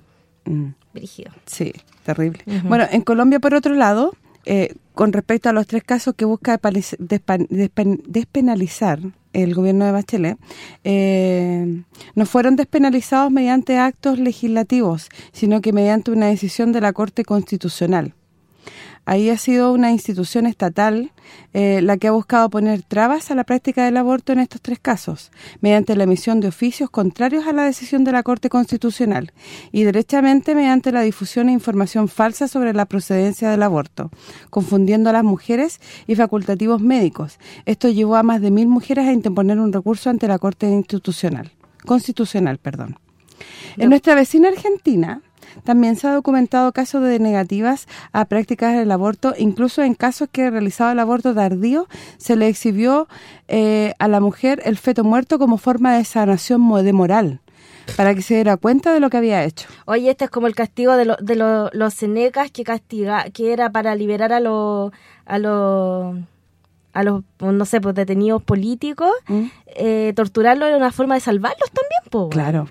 Mm. brígido. Sí, terrible. Bueno, en Colombia, por otro lado, eh, con respecto a los tres casos que busca despenalizar el gobierno de Bachelet, eh, no fueron despenalizados mediante actos legislativos, sino que mediante una decisión de la Corte Constitucional. Ahí ha sido una institución estatal eh, la que ha buscado poner trabas a la práctica del aborto en estos tres casos, mediante la emisión de oficios contrarios a la decisión de la Corte Constitucional y derechamente mediante la difusión de información falsa sobre la procedencia del aborto, confundiendo a las mujeres y facultativos médicos. Esto llevó a más de mil mujeres a interponer un recurso ante la Corte Institucional, Constitucional. perdón. En nuestra vecina Argentina también se ha documentado casos de negativas a prácticas del aborto, incluso en casos que realizado el aborto tardío se le exhibió eh, a la mujer el feto muerto como forma de sanación de moral, para que se diera cuenta de lo que había hecho. Oye, este es como el castigo de, lo- de lo- los senecas que castiga que era para liberar a los a los a los no sé, pues detenidos políticos, eh, torturarlos era una forma de salvarlos también, po. Claro.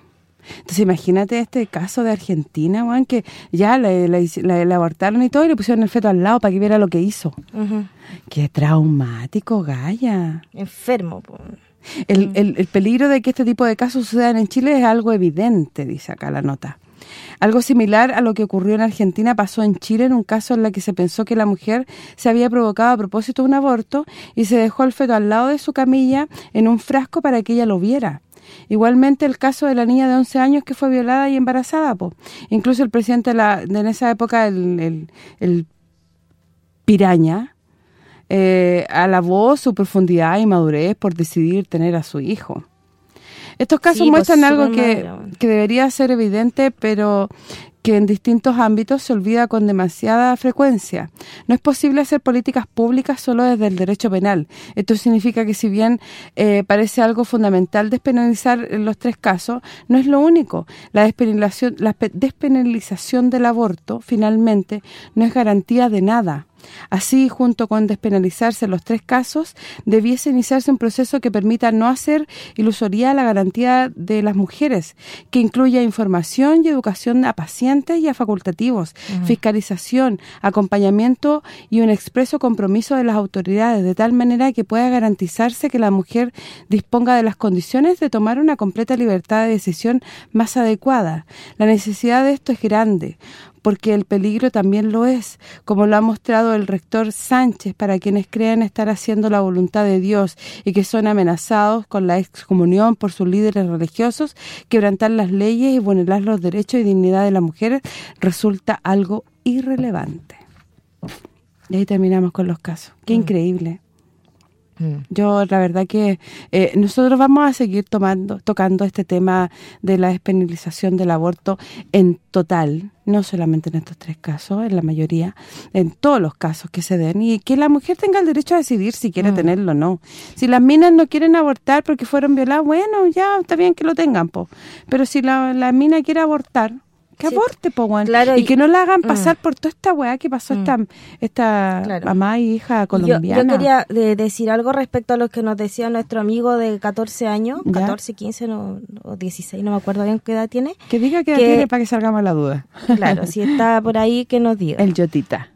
Entonces imagínate este caso de Argentina, weón, que ya le, le hice- le- le abortaron y todo y le pusieron el feto al lado para que viera lo que hizo. Ujú. Qué traumático, Gaya. Enfermo, po. El, el- el peligro de que este tipo de casos sucedan en Chile es algo evidente, dice acá la nota. Algo similar a lo que ocurrió en Argentina pasó en Chile en un caso en el que se pensó que la mujer se había provocado a propósito un aborto y se dejó el feto al lado de su camilla en un frasco para que ella lo viera. Igualmente el caso de la niña de 11 años que fue violada y embarazada. po. Incluso el presidente de, la, de en esa época, el, el- el Piraña, eh, alabó su profundidad y madurez por decidir tener a su hijo. Estos casos Sí, pues, muestran algo que, que debería ser evidente, pero que en distintos ámbitos se olvida con demasiada frecuencia. No es posible hacer políticas públicas solo desde el derecho penal. Esto significa que si bien eh, parece algo fundamental despenalizar en los tres casos, no es lo único. La despenalización, la pe- despenalización del aborto, finalmente, no es garantía de nada. Así, junto con despenalizarse los tres casos, debiese iniciarse un proceso que permita no hacer ilusoría la garantía de las mujeres, que incluya información y educación a pacientes y a facultativos, fiscalización, acompañamiento y un expreso compromiso de las autoridades, de tal manera que pueda garantizarse que la mujer disponga de las condiciones de tomar una completa libertad de decisión más adecuada. La necesidad de esto es grande, porque el peligro también lo es, como lo ha mostrado el rector Sánchez para quienes creen estar haciendo la voluntad de Dios y que son amenazados con la excomunión por sus líderes religiosos, quebrantar las leyes y vulnerar los derechos y dignidad de las mujeres resulta algo irrelevante. Y ahí terminamos con los casos. Qué increíble. Yo, la verdad que eh, nosotros vamos a seguir tomando tocando este tema de la despenalización del aborto en total, no solamente en estos tres casos, en la mayoría, en todos los casos que se den, y que la mujer tenga el derecho a decidir si quiere tenerlo o no. Si las minas no quieren abortar porque fueron violadas, bueno, ya está bien que lo tengan, po. pero si la, la mina quiere abortar, que aborte, po, weón. y, y- que no la hagan Mm. pasar por toda esta weá que pasó esta esta Claro. mamá y hija Yo, colombiana. yo quería de- decir algo respecto a lo que nos decía nuestro amigo de 14 años, Ya. 14, 15 no, o 16, no me acuerdo bien qué edad tiene. Que diga qué edad que- tiene para que salgamos la duda. Claro, si está *laughs* por ahí, que nos diga. El Yotita.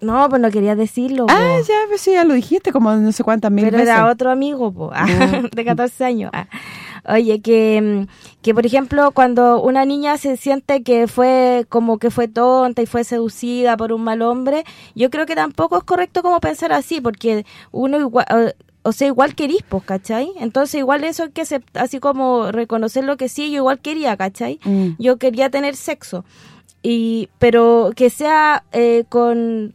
No, pues no quería decirlo. Ah, po. ya, pues sí, ya lo dijiste como no sé cuántas mil Pero veces. era otro amigo, po, *laughs* de 14 años. Oye, que, mm, que por ejemplo, cuando una niña se siente que fue como que fue tonta y fue seducida por un mal hombre, yo creo que tampoco es correcto como pensar así, porque uno igual... o sea, igual querís, pues, ¿cachai? Entonces, igual eso es que se, así como reconocer lo que sí, yo igual quería, ¿cachai? Mm. Yo quería tener sexo. y Pero que sea eh, con,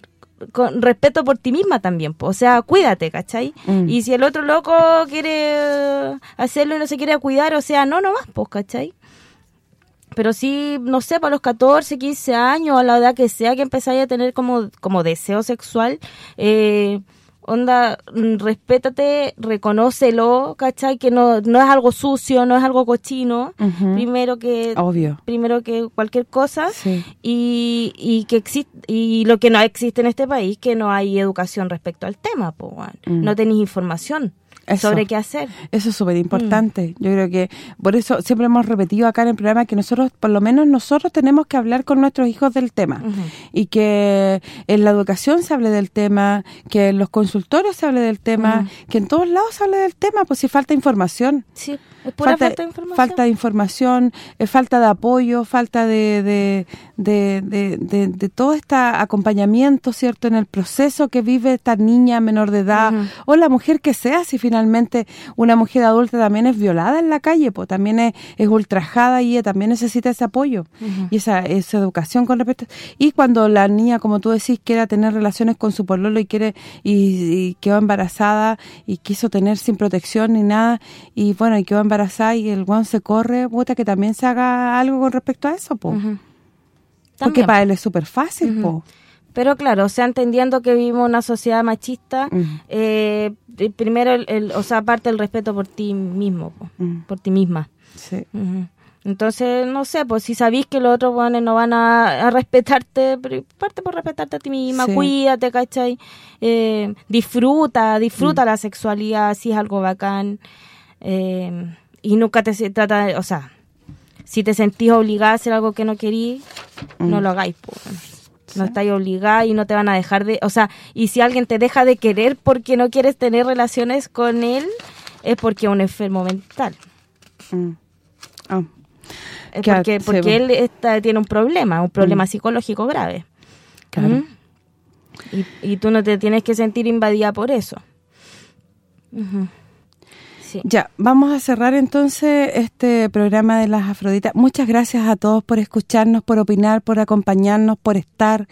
con respeto por ti misma también, po. o sea, cuídate, ¿cachai? Mm. Y si el otro loco quiere hacerlo y no se quiere cuidar, o sea, no nomás, pues, ¿cachai? Pero sí, no sé, para los 14, 15 años, a la edad que sea, que empezáis a tener como, como deseo sexual, eh, onda, mm, respétate, reconócelo, ¿cachai? Que no, no es algo sucio, no es algo cochino, primero que Obvio. primero que cualquier cosa Sí. y, y que existe y lo que no existe en este país que no hay educación respecto al tema. Mm. no tenéis información Eso. sobre qué hacer. Eso es súper importante. Yo creo que por eso siempre hemos repetido acá en el programa que nosotros, por lo menos nosotros tenemos que hablar con nuestros hijos del tema. Y que en la educación se hable del tema, que en los consultorios se hable del tema, que en todos lados se hable del tema, pues si falta información. Sí, es pura falta, de información. Falta de información, eh, falta de apoyo, falta de, de, de, de, de- de todo este acompañamiento, ¿cierto?, en el proceso que vive esta niña menor de edad o la mujer que sea, si finalmente una mujer adulta también es violada en la calle, pues también es, es ultrajada y ella también necesita ese apoyo y esa, esa educación con respecto. Y cuando la niña como tú decís quiera tener relaciones con su pololo y quiere y, y quedó embarazada y quiso tener sin protección ni nada y bueno y quedó embarazada y el guan se corre puta que también se haga algo con respecto a eso po. Porque para él es súper fácil po Pero claro, o sea, entendiendo que vivimos una sociedad machista, Mm. eh, primero, el, el- o sea, aparte el respeto por ti mismo, po, Mm. por ti misma. Sí. Entonces, no sé, pues si sabís que los otros buenos no van a, a respetarte, parte por respetarte a ti misma, Sí. cuídate, ¿cachai? Eh, disfruta, Mm. disfruta la sexualidad, si es algo bacán. eh, y nunca te se trata de, o sea, si te sentís obligada a hacer algo que no querís, no Mm. lo hagáis, po. No estáis obligada y no te van a dejar de... O sea, y si alguien te deja de querer porque no quieres tener relaciones con él, es porque es un enfermo mental. Mm. Ah. Es Claro, porque porque él está, tiene un problema, un problema Mm. psicológico grave. Claro. Y, y tú no te tienes que sentir invadida por eso. Sí. Ya, vamos a cerrar entonces este programa de las Afroditas. Muchas gracias a todos por escucharnos, por opinar, por acompañarnos, por estar,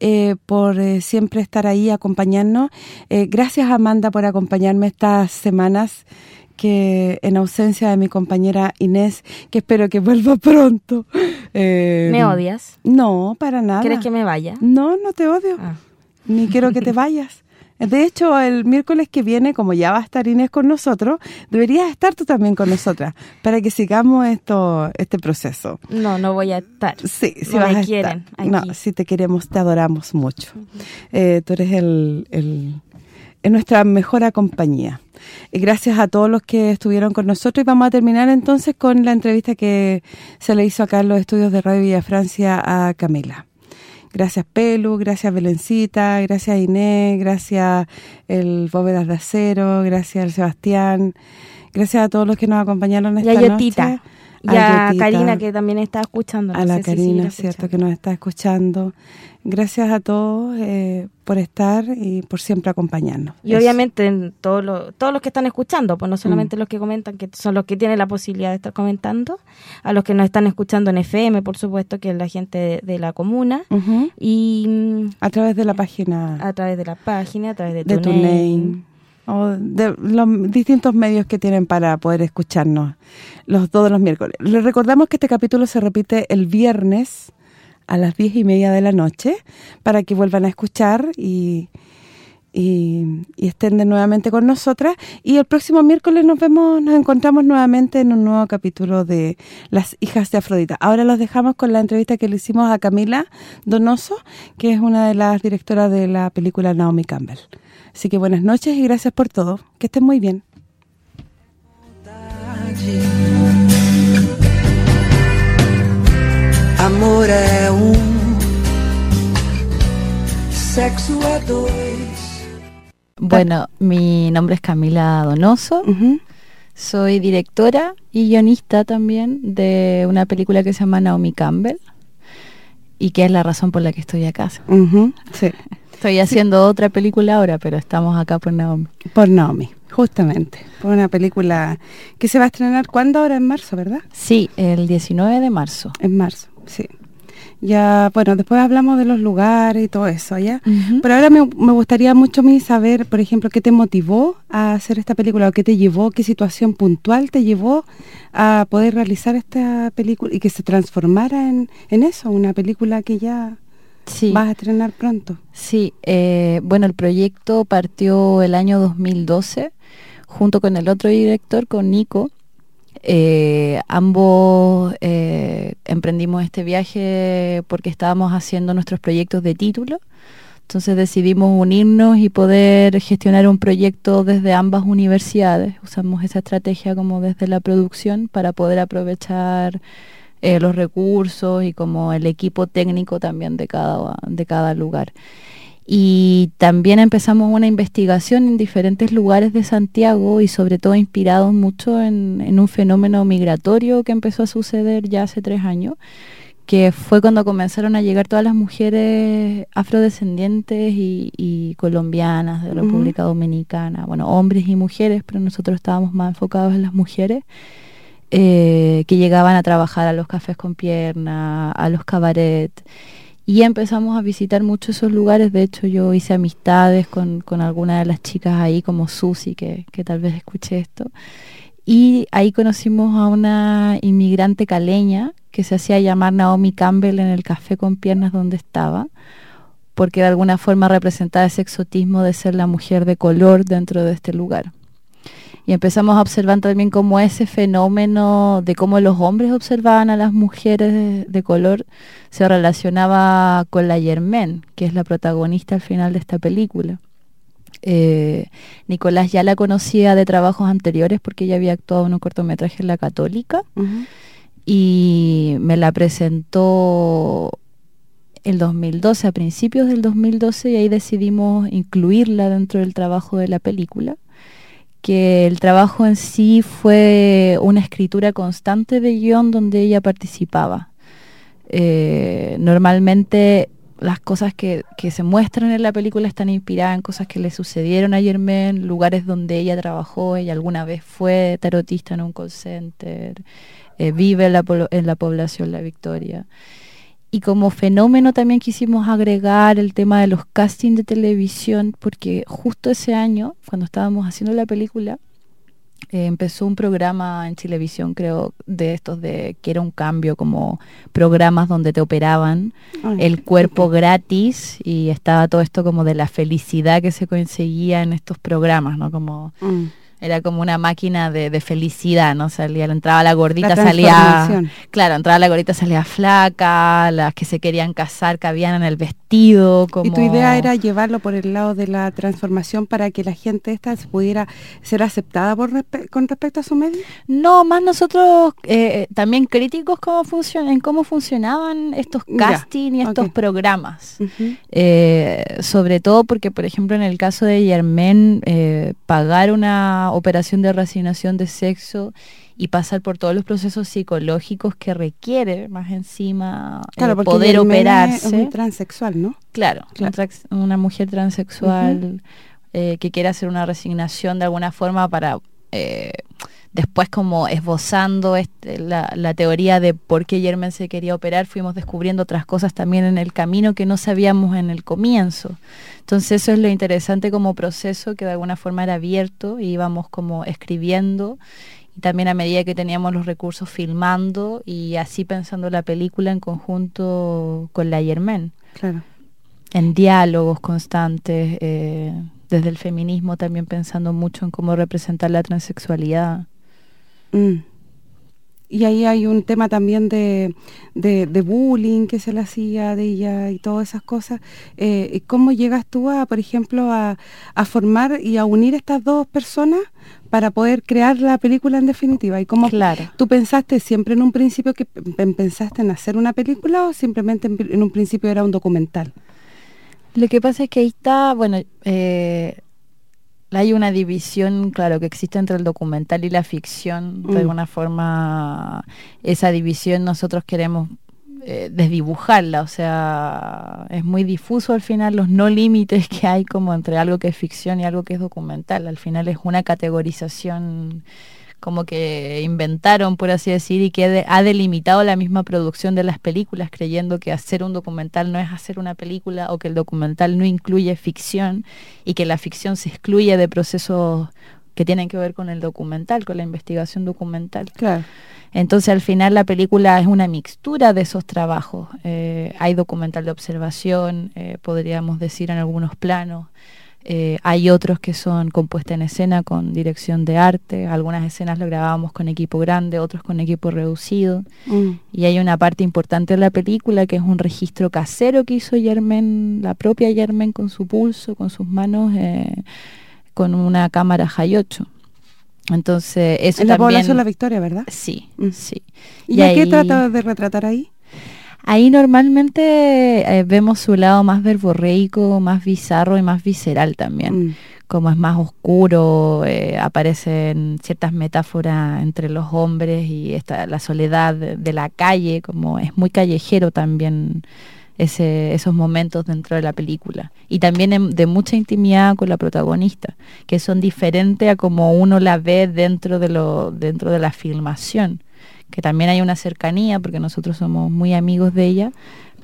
eh, por eh, siempre estar ahí, acompañarnos. Eh, gracias Amanda por acompañarme estas semanas que en ausencia de mi compañera Inés, que espero que vuelva *laughs* pronto. Eh, ¿Me odias? No, para nada. ¿Quieres que me vaya? No, no te odio. Ah. Ni quiero que te *laughs* vayas. De hecho, el miércoles que viene, como ya va a estar Inés con nosotros, deberías estar tú también con nosotras para que sigamos esto este proceso. No, no voy a estar. Sí, sí no vas me a quieren estar. aquí. No, sí te queremos, te adoramos mucho. Eh, tú eres el, el, es nuestra mejor compañía. Y gracias a todos los que estuvieron con nosotros y vamos a terminar entonces con la entrevista que se le hizo acá en los estudios de Radio Villa Francia a Camila. Gracias Pelu, gracias Belencita, gracias Inés, gracias el Bóvedas de Acero, gracias el Sebastián, gracias a todos los que nos acompañaron esta noche. Y a Karina, que también está escuchando. no a la si Karina, cierto, que nos está escuchando. Gracias a todos eh, por estar y por siempre acompañarnos. Y Eso. obviamente en todos los todos los que están escuchando, pues no Mm. solamente los que comentan, que son los que tienen la posibilidad de estar comentando, a los que nos están escuchando en FM, por supuesto, que es la gente de, de la comuna, y a través de la página a través de la página, a través de, de TuneIn. O de los distintos medios que tienen para poder escucharnos los todos los miércoles. Les recordamos que este capítulo se repite el viernes a las diez y media de la noche para que vuelvan a escuchar y, y, estén de nuevamente con nosotras. Y el próximo miércoles nos vemos, nos encontramos nuevamente en un nuevo capítulo de Las Hijas de Afrodita. Ahora los dejamos con la entrevista que le hicimos a Camila Donoso, que es una de las directoras de la película Naomi Campbell. Así que buenas noches y gracias por todo. Que estén muy bien. Amor é um sexo a dois. Bueno, mi nombre es Camila Donoso. Soy directora y guionista también de una película que se llama Naomi Campbell y que es la razón por la que estoy acá. sí. *laughs* Estoy haciendo otra película ahora, pero estamos acá por Naomi. Por Naomi, justamente. Por una película que se va a estrenar, ¿cuándo? Ahora en marzo, ¿verdad? Sí, el 19 de marzo. En marzo, sí. Ya, bueno, después hablamos de los lugares y todo eso, ¿ya? Pero ahora me, me gustaría mucho a mí saber, por ejemplo, qué te motivó a hacer esta película, o qué te llevó, qué situación puntual te llevó a poder realizar esta película y que se transformara en, en eso, una película que ya vas a estrenar pronto. Sí, eh, bueno, el proyecto partió el año 2012 junto con el otro director, con Nico. Eh, ambos eh, emprendimos este viaje porque estábamos haciendo nuestros proyectos de título. Entonces decidimos unirnos y poder gestionar un proyecto desde ambas universidades. Usamos esa estrategia como desde la producción para poder aprovechar eh, los recursos y como el equipo técnico también de cada, de cada lugar. Y también empezamos una investigación en diferentes lugares de Santiago y sobre todo inspirados mucho en, en un fenómeno migratorio que empezó a suceder ya hace tres años, que fue cuando comenzaron a llegar todas las mujeres afrodescendientes y, y colombianas de Ujú. República Dominicana, bueno, hombres y mujeres, pero nosotros estábamos más enfocados en las mujeres, eh, que llegaban a trabajar a los cafés con pierna, a los cabaret, y empezamos a visitar mucho esos lugares, de hecho yo hice amistades con, con algunas de las chicas ahí, como Susi, que, que tal vez escuche esto, y ahí conocimos a una inmigrante caleña que se hacía llamar Naomi Campbell en el café con piernas donde estaba, porque de alguna forma representaba ese exotismo de ser la mujer de color dentro de este lugar. Y empezamos a observar también cómo ese fenómeno de cómo los hombres observaban a las mujeres de, de color se relacionaba con la Germaine, que es la protagonista al final de esta película. Eh, Nicolás ya la conocía de trabajos anteriores porque ella había actuado en un cortometraje en La Católica. Y me la presentó el 2012, a principios del 2012, y ahí decidimos incluirla dentro del trabajo de la película que el trabajo en sí fue una escritura constante de guion donde ella participaba. Eh, normalmente las cosas que, que se muestran en la película están inspiradas en cosas que le sucedieron a Germaine, lugares donde ella trabajó, ella alguna vez fue tarotista en un call center, eh, vive en la población La Victoria. Y como fenómeno también quisimos agregar el tema de los castings de televisión, porque justo ese año, cuando estábamos haciendo la película, eh, empezó un programa en televisión, creo, de estos de que era un cambio, como programas donde te operaban Ay. el cuerpo gratis y estaba todo esto como de la felicidad que se conseguía en estos programas, ¿no? Como Mm. Era como una máquina de, de felicidad, ¿no? Salía, entraba la gordita, La salía, claro, entraba la gordita, salía flaca, las que se querían casar cabían en el vestido, como Y tu idea era llevarlo por el lado de la transformación para que la gente esta pudiera ser aceptada por respe- con respecto a su medio. No, más nosotros eh, también críticos cómo en cómo funcionaban estos casting y estos programas. Eh, sobre todo porque, por ejemplo, en el caso de Germaine, eh, pagar una operación de reasignación de sexo y pasar por todos los procesos psicológicos que requiere, más encima, eh, Claro, poder operarse. es un transexual, ¿no? Claro, una mujer transexual eh, que quiere hacer una resignación de alguna forma para eh, después como esbozando este, la, la teoría de por qué Germen se quería operar, fuimos descubriendo otras cosas también en el camino que no sabíamos en el comienzo. Entonces eso es lo interesante como proceso que de alguna forma era abierto y íbamos como escribiendo y también a medida que teníamos los recursos filmando y así pensando la película en conjunto con la Germen Claro. en diálogos constantes, eh, desde el feminismo también pensando mucho en cómo representar la transexualidad. Mm. Y ahí hay un tema también de, de, de bullying que se le hacía de ella y todas esas cosas. Eh, ¿y ¿Cómo llegas tú, a, por ejemplo, a, a formar y a unir estas dos personas para poder crear la película en definitiva? ¿Y cómo Claro. tú pensaste siempre en un principio que pensaste en hacer una película o simplemente en, en un principio era un documental? Lo que pasa es que ahí está, bueno, eh, hay una división, claro, que existe entre el documental y la ficción. De Mm. alguna forma, esa división nosotros queremos eh, desdibujarla, o sea, es muy difuso al final los no límites que hay como entre algo que es ficción y algo que es documental. Al final es una categorización como que inventaron, por así decir, y que de- ha delimitado la misma producción de las películas, creyendo que hacer un documental no es hacer una película o que el documental no incluye ficción y que la ficción se excluye de procesos que tienen que ver con el documental, con la investigación documental. Claro. Entonces al final la película es una mixtura de esos trabajos. Eh, hay documental de observación, eh, podríamos decir en algunos planos. Eh, hay otros que son compuestas en escena con dirección de arte, algunas escenas lo grabábamos con equipo grande, otros con equipo reducido. Mm. Y hay una parte importante de la película que es un registro casero que hizo Germain, la propia Germain con su pulso, con sus manos, eh, con una cámara 8. Entonces, eso En la también... población La Victoria, ¿verdad? Sí, Mm. sí. ¿Y, a qué trata de retratar ahí? Ahí normalmente eh, vemos su lado más verborreico, más bizarro y más visceral también. Mm. Como es más oscuro, eh, aparecen ciertas metáforas entre los hombres y esta, la soledad de, de la calle, como es muy callejero también ese, esos momentos dentro de la película. Y también en- de mucha intimidad con la protagonista, que son diferentes a como uno la ve dentro de, lo, dentro de la filmación que también hay una cercanía porque nosotros somos muy amigos de ella,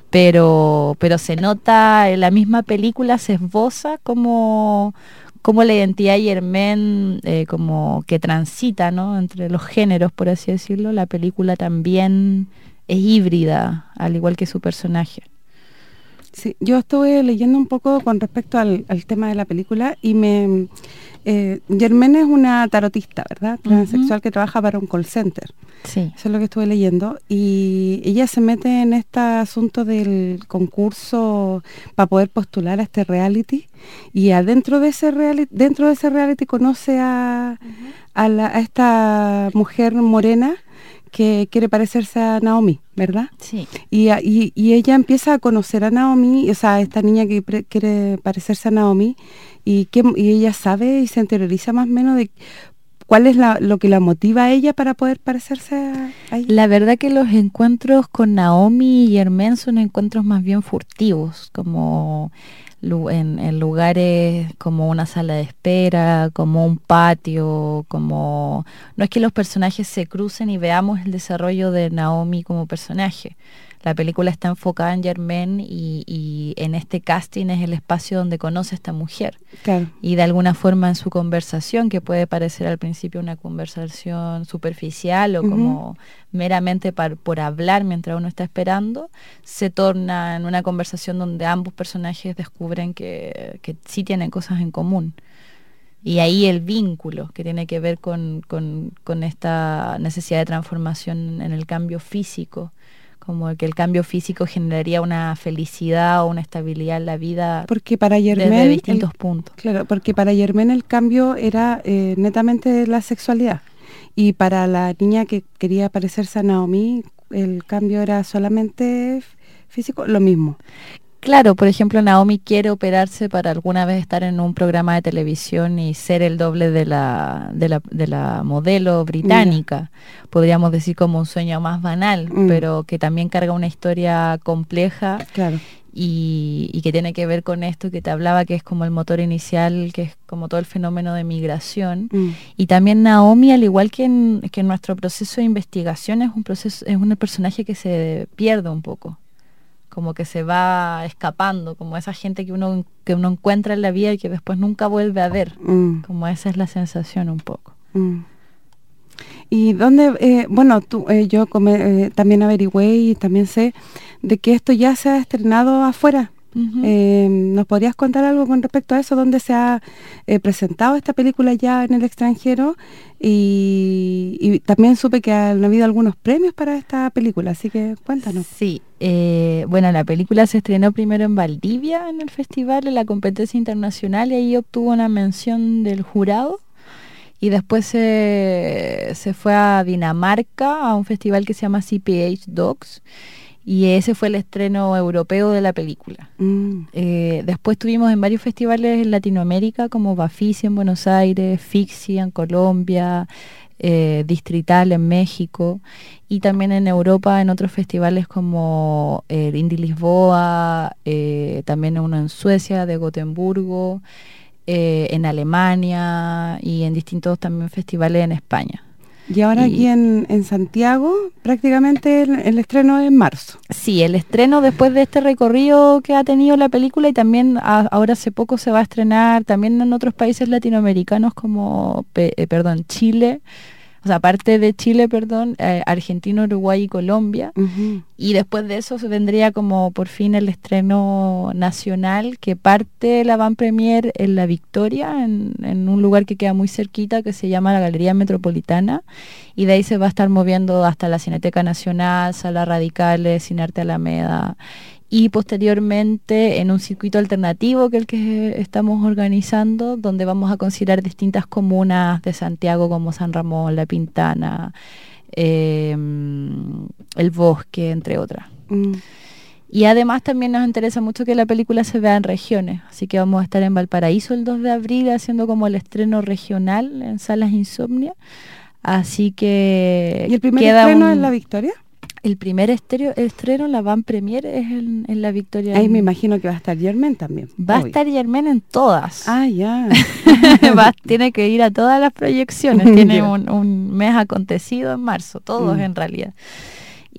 pero, pero se nota en la misma película, se esboza como, como la identidad de Germain, eh, como que transita ¿no? entre los géneros, por así decirlo, la película también es híbrida, al igual que su personaje. Sí, yo estuve leyendo un poco con respecto al, al tema de la película y me... Eh, Germaine es una tarotista, ¿verdad? Transexual que trabaja para un call center. Sí. Eso es lo que estuve leyendo. Y ella se mete en este asunto del concurso para poder postular a este reality. Y adentro de ese reality, dentro de ese reality conoce a, a, la- a esta mujer morena que quiere parecerse a Naomi, ¿verdad? Sí. Y, y, y ella empieza a conocer a Naomi, o sea, esta niña que pre- quiere parecerse a Naomi, y, que, y ella sabe y se interioriza más o menos de cuál es la, lo que la motiva a ella para poder parecerse a, ella. La verdad que los encuentros con Naomi y Germain son encuentros más bien furtivos, como en, en lugares como una sala de espera, como un patio, como... No es que los personajes se crucen y veamos el desarrollo de Naomi como personaje. La película está enfocada en Germain y, y en este casting es el espacio donde conoce a esta mujer Claro. y de alguna forma en su conversación, que puede parecer al principio una conversación superficial o como meramente par- por hablar mientras uno está esperando, se torna en una conversación donde ambos personajes descubren que, que sí tienen cosas en común. Y ahí el vínculo que tiene que ver con, con- con esta necesidad de transformación en el cambio físico, como que el cambio físico generaría una felicidad o una estabilidad en la vida Porque para desde distintos el- puntos. Claro, porque para Germaine el cambio era eh, netamente la sexualidad. Y para la niña que quería parecerse a Naomi, el cambio era solamente físico, lo mismo. Claro, por ejemplo, Naomi quiere operarse para alguna vez estar en un programa de televisión y ser el doble de la, de la, de la modelo británica. Podríamos decir como un sueño más banal, Mm. pero que también carga una historia compleja Claro. y, y que tiene que ver con esto que te hablaba, que es como el motor inicial, que es como todo el fenómeno de migración. Mm. Y también Naomi, al igual que en, que en nuestro proceso de investigación, es un proceso, es un personaje que se pierde un poco, como que se va escapando, como esa gente que uno que uno encuentra en la vida y que después nunca vuelve a ver. Mm. Como esa es la sensación un poco. Mm. Y dónde, eh, bueno, tú, eh, yo come- eh, también averigüé y también sé de que esto ya se ha estrenado afuera. Eh, ¿Nos podrías contar algo con respecto a eso? ¿Dónde se ha eh, presentado esta película ya en el extranjero? Y, y también supe que han habido algunos premios para esta película, así que cuéntanos. Sí, eh, bueno, la película se estrenó primero en Valdivia en el festival, en la competencia internacional, y ahí obtuvo una mención del jurado. Y después se, se fue a Dinamarca, a un festival que se llama CPH Docs, y ese fue el estreno europeo de la película. Mm. Eh, después estuvimos en varios festivales en Latinoamérica, como Bafisi en Buenos Aires, Fixi en Colombia, eh, Distrital en México, y también en Europa en otros festivales como el Indie Lisboa, eh, también uno en Suecia, de Gotemburgo, eh, en Alemania y en distintos también festivales en España. Y ahora Y- aquí en, en Santiago, prácticamente el, el estreno es en marzo. Sí, el estreno después de este recorrido que ha tenido la película y también a- ahora hace poco se va a estrenar también en otros países latinoamericanos como, pe- eh, perdón, Chile, o sea, aparte de Chile, perdón, eh, Argentina, Uruguay y Colombia. Y después de eso se vendría como por fin el estreno nacional que parte la van premier en La Victoria, en, en un lugar que queda muy cerquita que se llama la Galería Metropolitana y de ahí se va a estar moviendo hasta la Cineteca Nacional, Sala Radicales, Cinearte Alameda y posteriormente en un circuito alternativo que el que estamos organizando, donde vamos a considerar distintas comunas de Santiago como San Ramón, La Pintana, eh, El Bosque, entre otras. Mm. Y además también nos interesa mucho que la película se vea en regiones, así que vamos a estar en Valparaíso el 2 de abril haciendo como el estreno regional en Salas Insomnia. Así que... ¿Y el primer estreno un- en La Victoria? El primer estreno, estreno la van premier es en, en La Victoria. Ahí me imagino que va a estar Germen también. Va a estar Germán en todas. Ah, ya. *laughs* Va- tiene que ir a todas las proyecciones. *laughs* Tiene un, un mes acontecido en marzo, todos Mm. en realidad.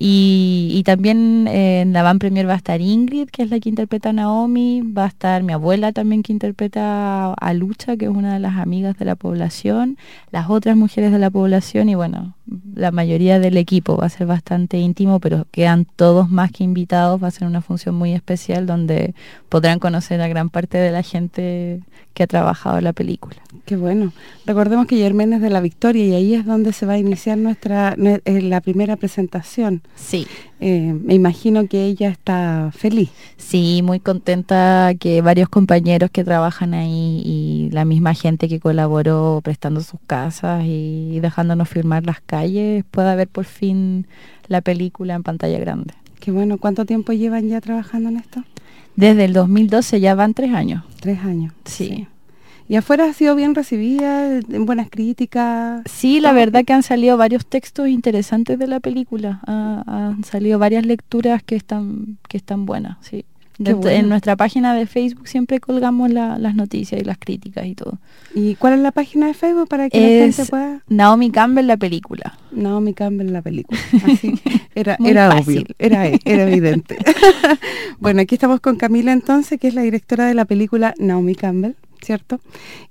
Y, y también eh, en la van premier va a estar Ingrid, que es la que interpreta a Naomi, va a estar mi abuela también que interpreta a Lucha, que es una de las amigas de la población, las otras mujeres de la población y bueno, la mayoría del equipo va a ser bastante íntimo, pero quedan todos más que invitados, va a ser una función muy especial donde podrán conocer a gran parte de la gente que ha trabajado en la película. Qué bueno. Recordemos que Germen es de La Victoria y ahí es donde se va a iniciar nuestra nue- eh, la primera presentación. Sí. Eh, me imagino que ella está feliz. Sí, muy contenta que varios compañeros que trabajan ahí y la misma gente que colaboró prestando sus casas y dejándonos filmar las calles pueda ver por fin la película en pantalla grande. Qué bueno. ¿Cuánto tiempo llevan ya trabajando en esto? Desde el 2012 ya van tres años. Tres años. Sí. ¿Y afuera ha sido bien recibida? ¿En buenas críticas? Sí, la verdad que han salido varios textos interesantes de la película. Ha- han salido varias lecturas que están que están buenas, sí. Qué Dentro- bueno. En nuestra página de Facebook siempre colgamos la- las noticias y las críticas y todo. ¿Y cuál es la página de Facebook para que la gente pueda...? Naomi Campbell, la película. Naomi Campbell la película. *laughs* Así, era era fácil. obvio, era, era evidente. *laughs* *laughs* bueno, aquí estamos con Camila entonces, que es la directora de la película Naomi Campbell, ¿cierto?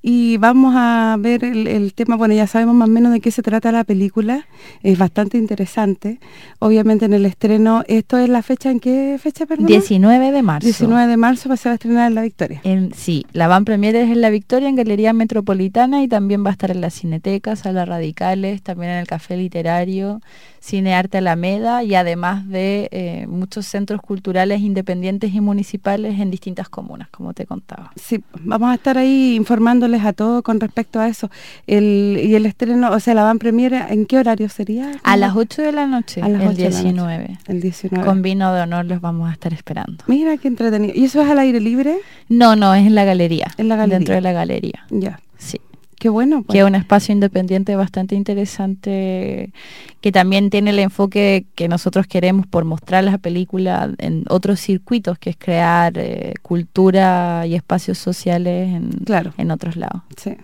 Y vamos a ver el, el tema, bueno, ya sabemos más o menos de qué se trata la película, es bastante interesante. Obviamente en el estreno, ¿esto es la fecha en qué fecha, perdón? 19 de marzo. 19 de marzo va- se va a estrenar en La Victoria. En, sí, la van premier es en La Victoria, en Galería Metropolitana y también va a estar en la Cineteca, Salas Radicales, también en el Café Literario, Cine Arte Alameda y además de eh, muchos centros culturales independientes y municipales en distintas comunas, como te contaba. Sí, vamos a estar ahí informándoles a todos con respecto a eso. El, y el estreno, o sea, la van premiere, ¿en qué horario sería? A las 8 de la noche, A las el 8 de la noche. 19. El 19. Con vino de honor los vamos a estar esperando. Mira qué entretenido. ¿Y eso es al aire libre? No, no, es en la galería. En la galería. Dentro de la galería. Ya. Sí. Qué bueno. pues. que es un espacio independiente bastante interesante, que también tiene el enfoque que nosotros queremos por mostrar la película en otros circuitos, que es crear eh, cultura y espacios sociales en, Claro. en otros lados. Sí.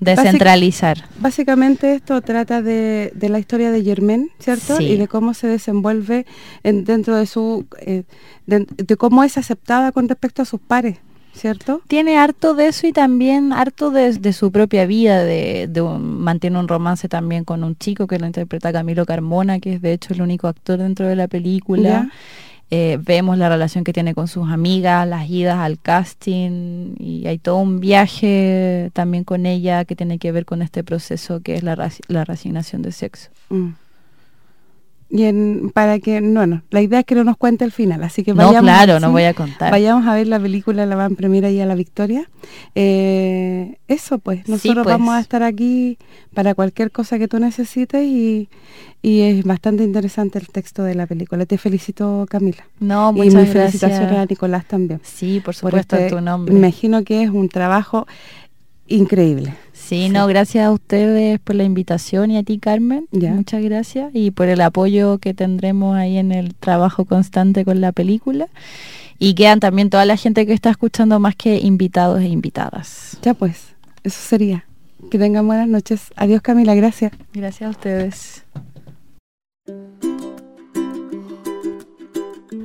Descentralizar. Básicamente esto trata de, de la historia de Germaine, ¿cierto? Sí. Y de cómo se desenvuelve en- dentro de su... eh, de, de cómo es aceptada con respecto a sus pares, ¿cierto? Tiene harto de eso y también harto de, de su propia vida, de, de un- mantiene un romance también con un chico que lo interpreta Camilo Carmona, que es de hecho el único actor dentro de la película. Eh, vemos la relación que tiene con sus amigas, las idas al casting y hay todo un viaje también con ella que tiene que ver con este proceso que es la, la resignación de sexo. Mm. Y en, para que, no, no, la idea es que no nos cuente el final, así que No, vayamos... claro, no voy a contar. Vayamos a ver la película, la van premiera y a la Victoria. Eh, eso pues, nosotros pues. vamos a estar aquí para cualquier cosa que tú necesites y, y es bastante interesante el texto de la película. Te felicito, Camila. No, y muchas mis felicitaciones gracias. a Nicolás también. Sí, por supuesto, en tu nombre. Me imagino que es un trabajo increíble. Sí, no, gracias a ustedes por la invitación y a ti, Carmen. Ya. Muchas gracias. Y por el apoyo que tendremos ahí en el trabajo constante con la película. Y quedan también toda la gente que está escuchando más que invitados e invitadas. Ya pues, eso sería. Que tengan buenas noches. Adiós, Camila, gracias. Gracias a ustedes.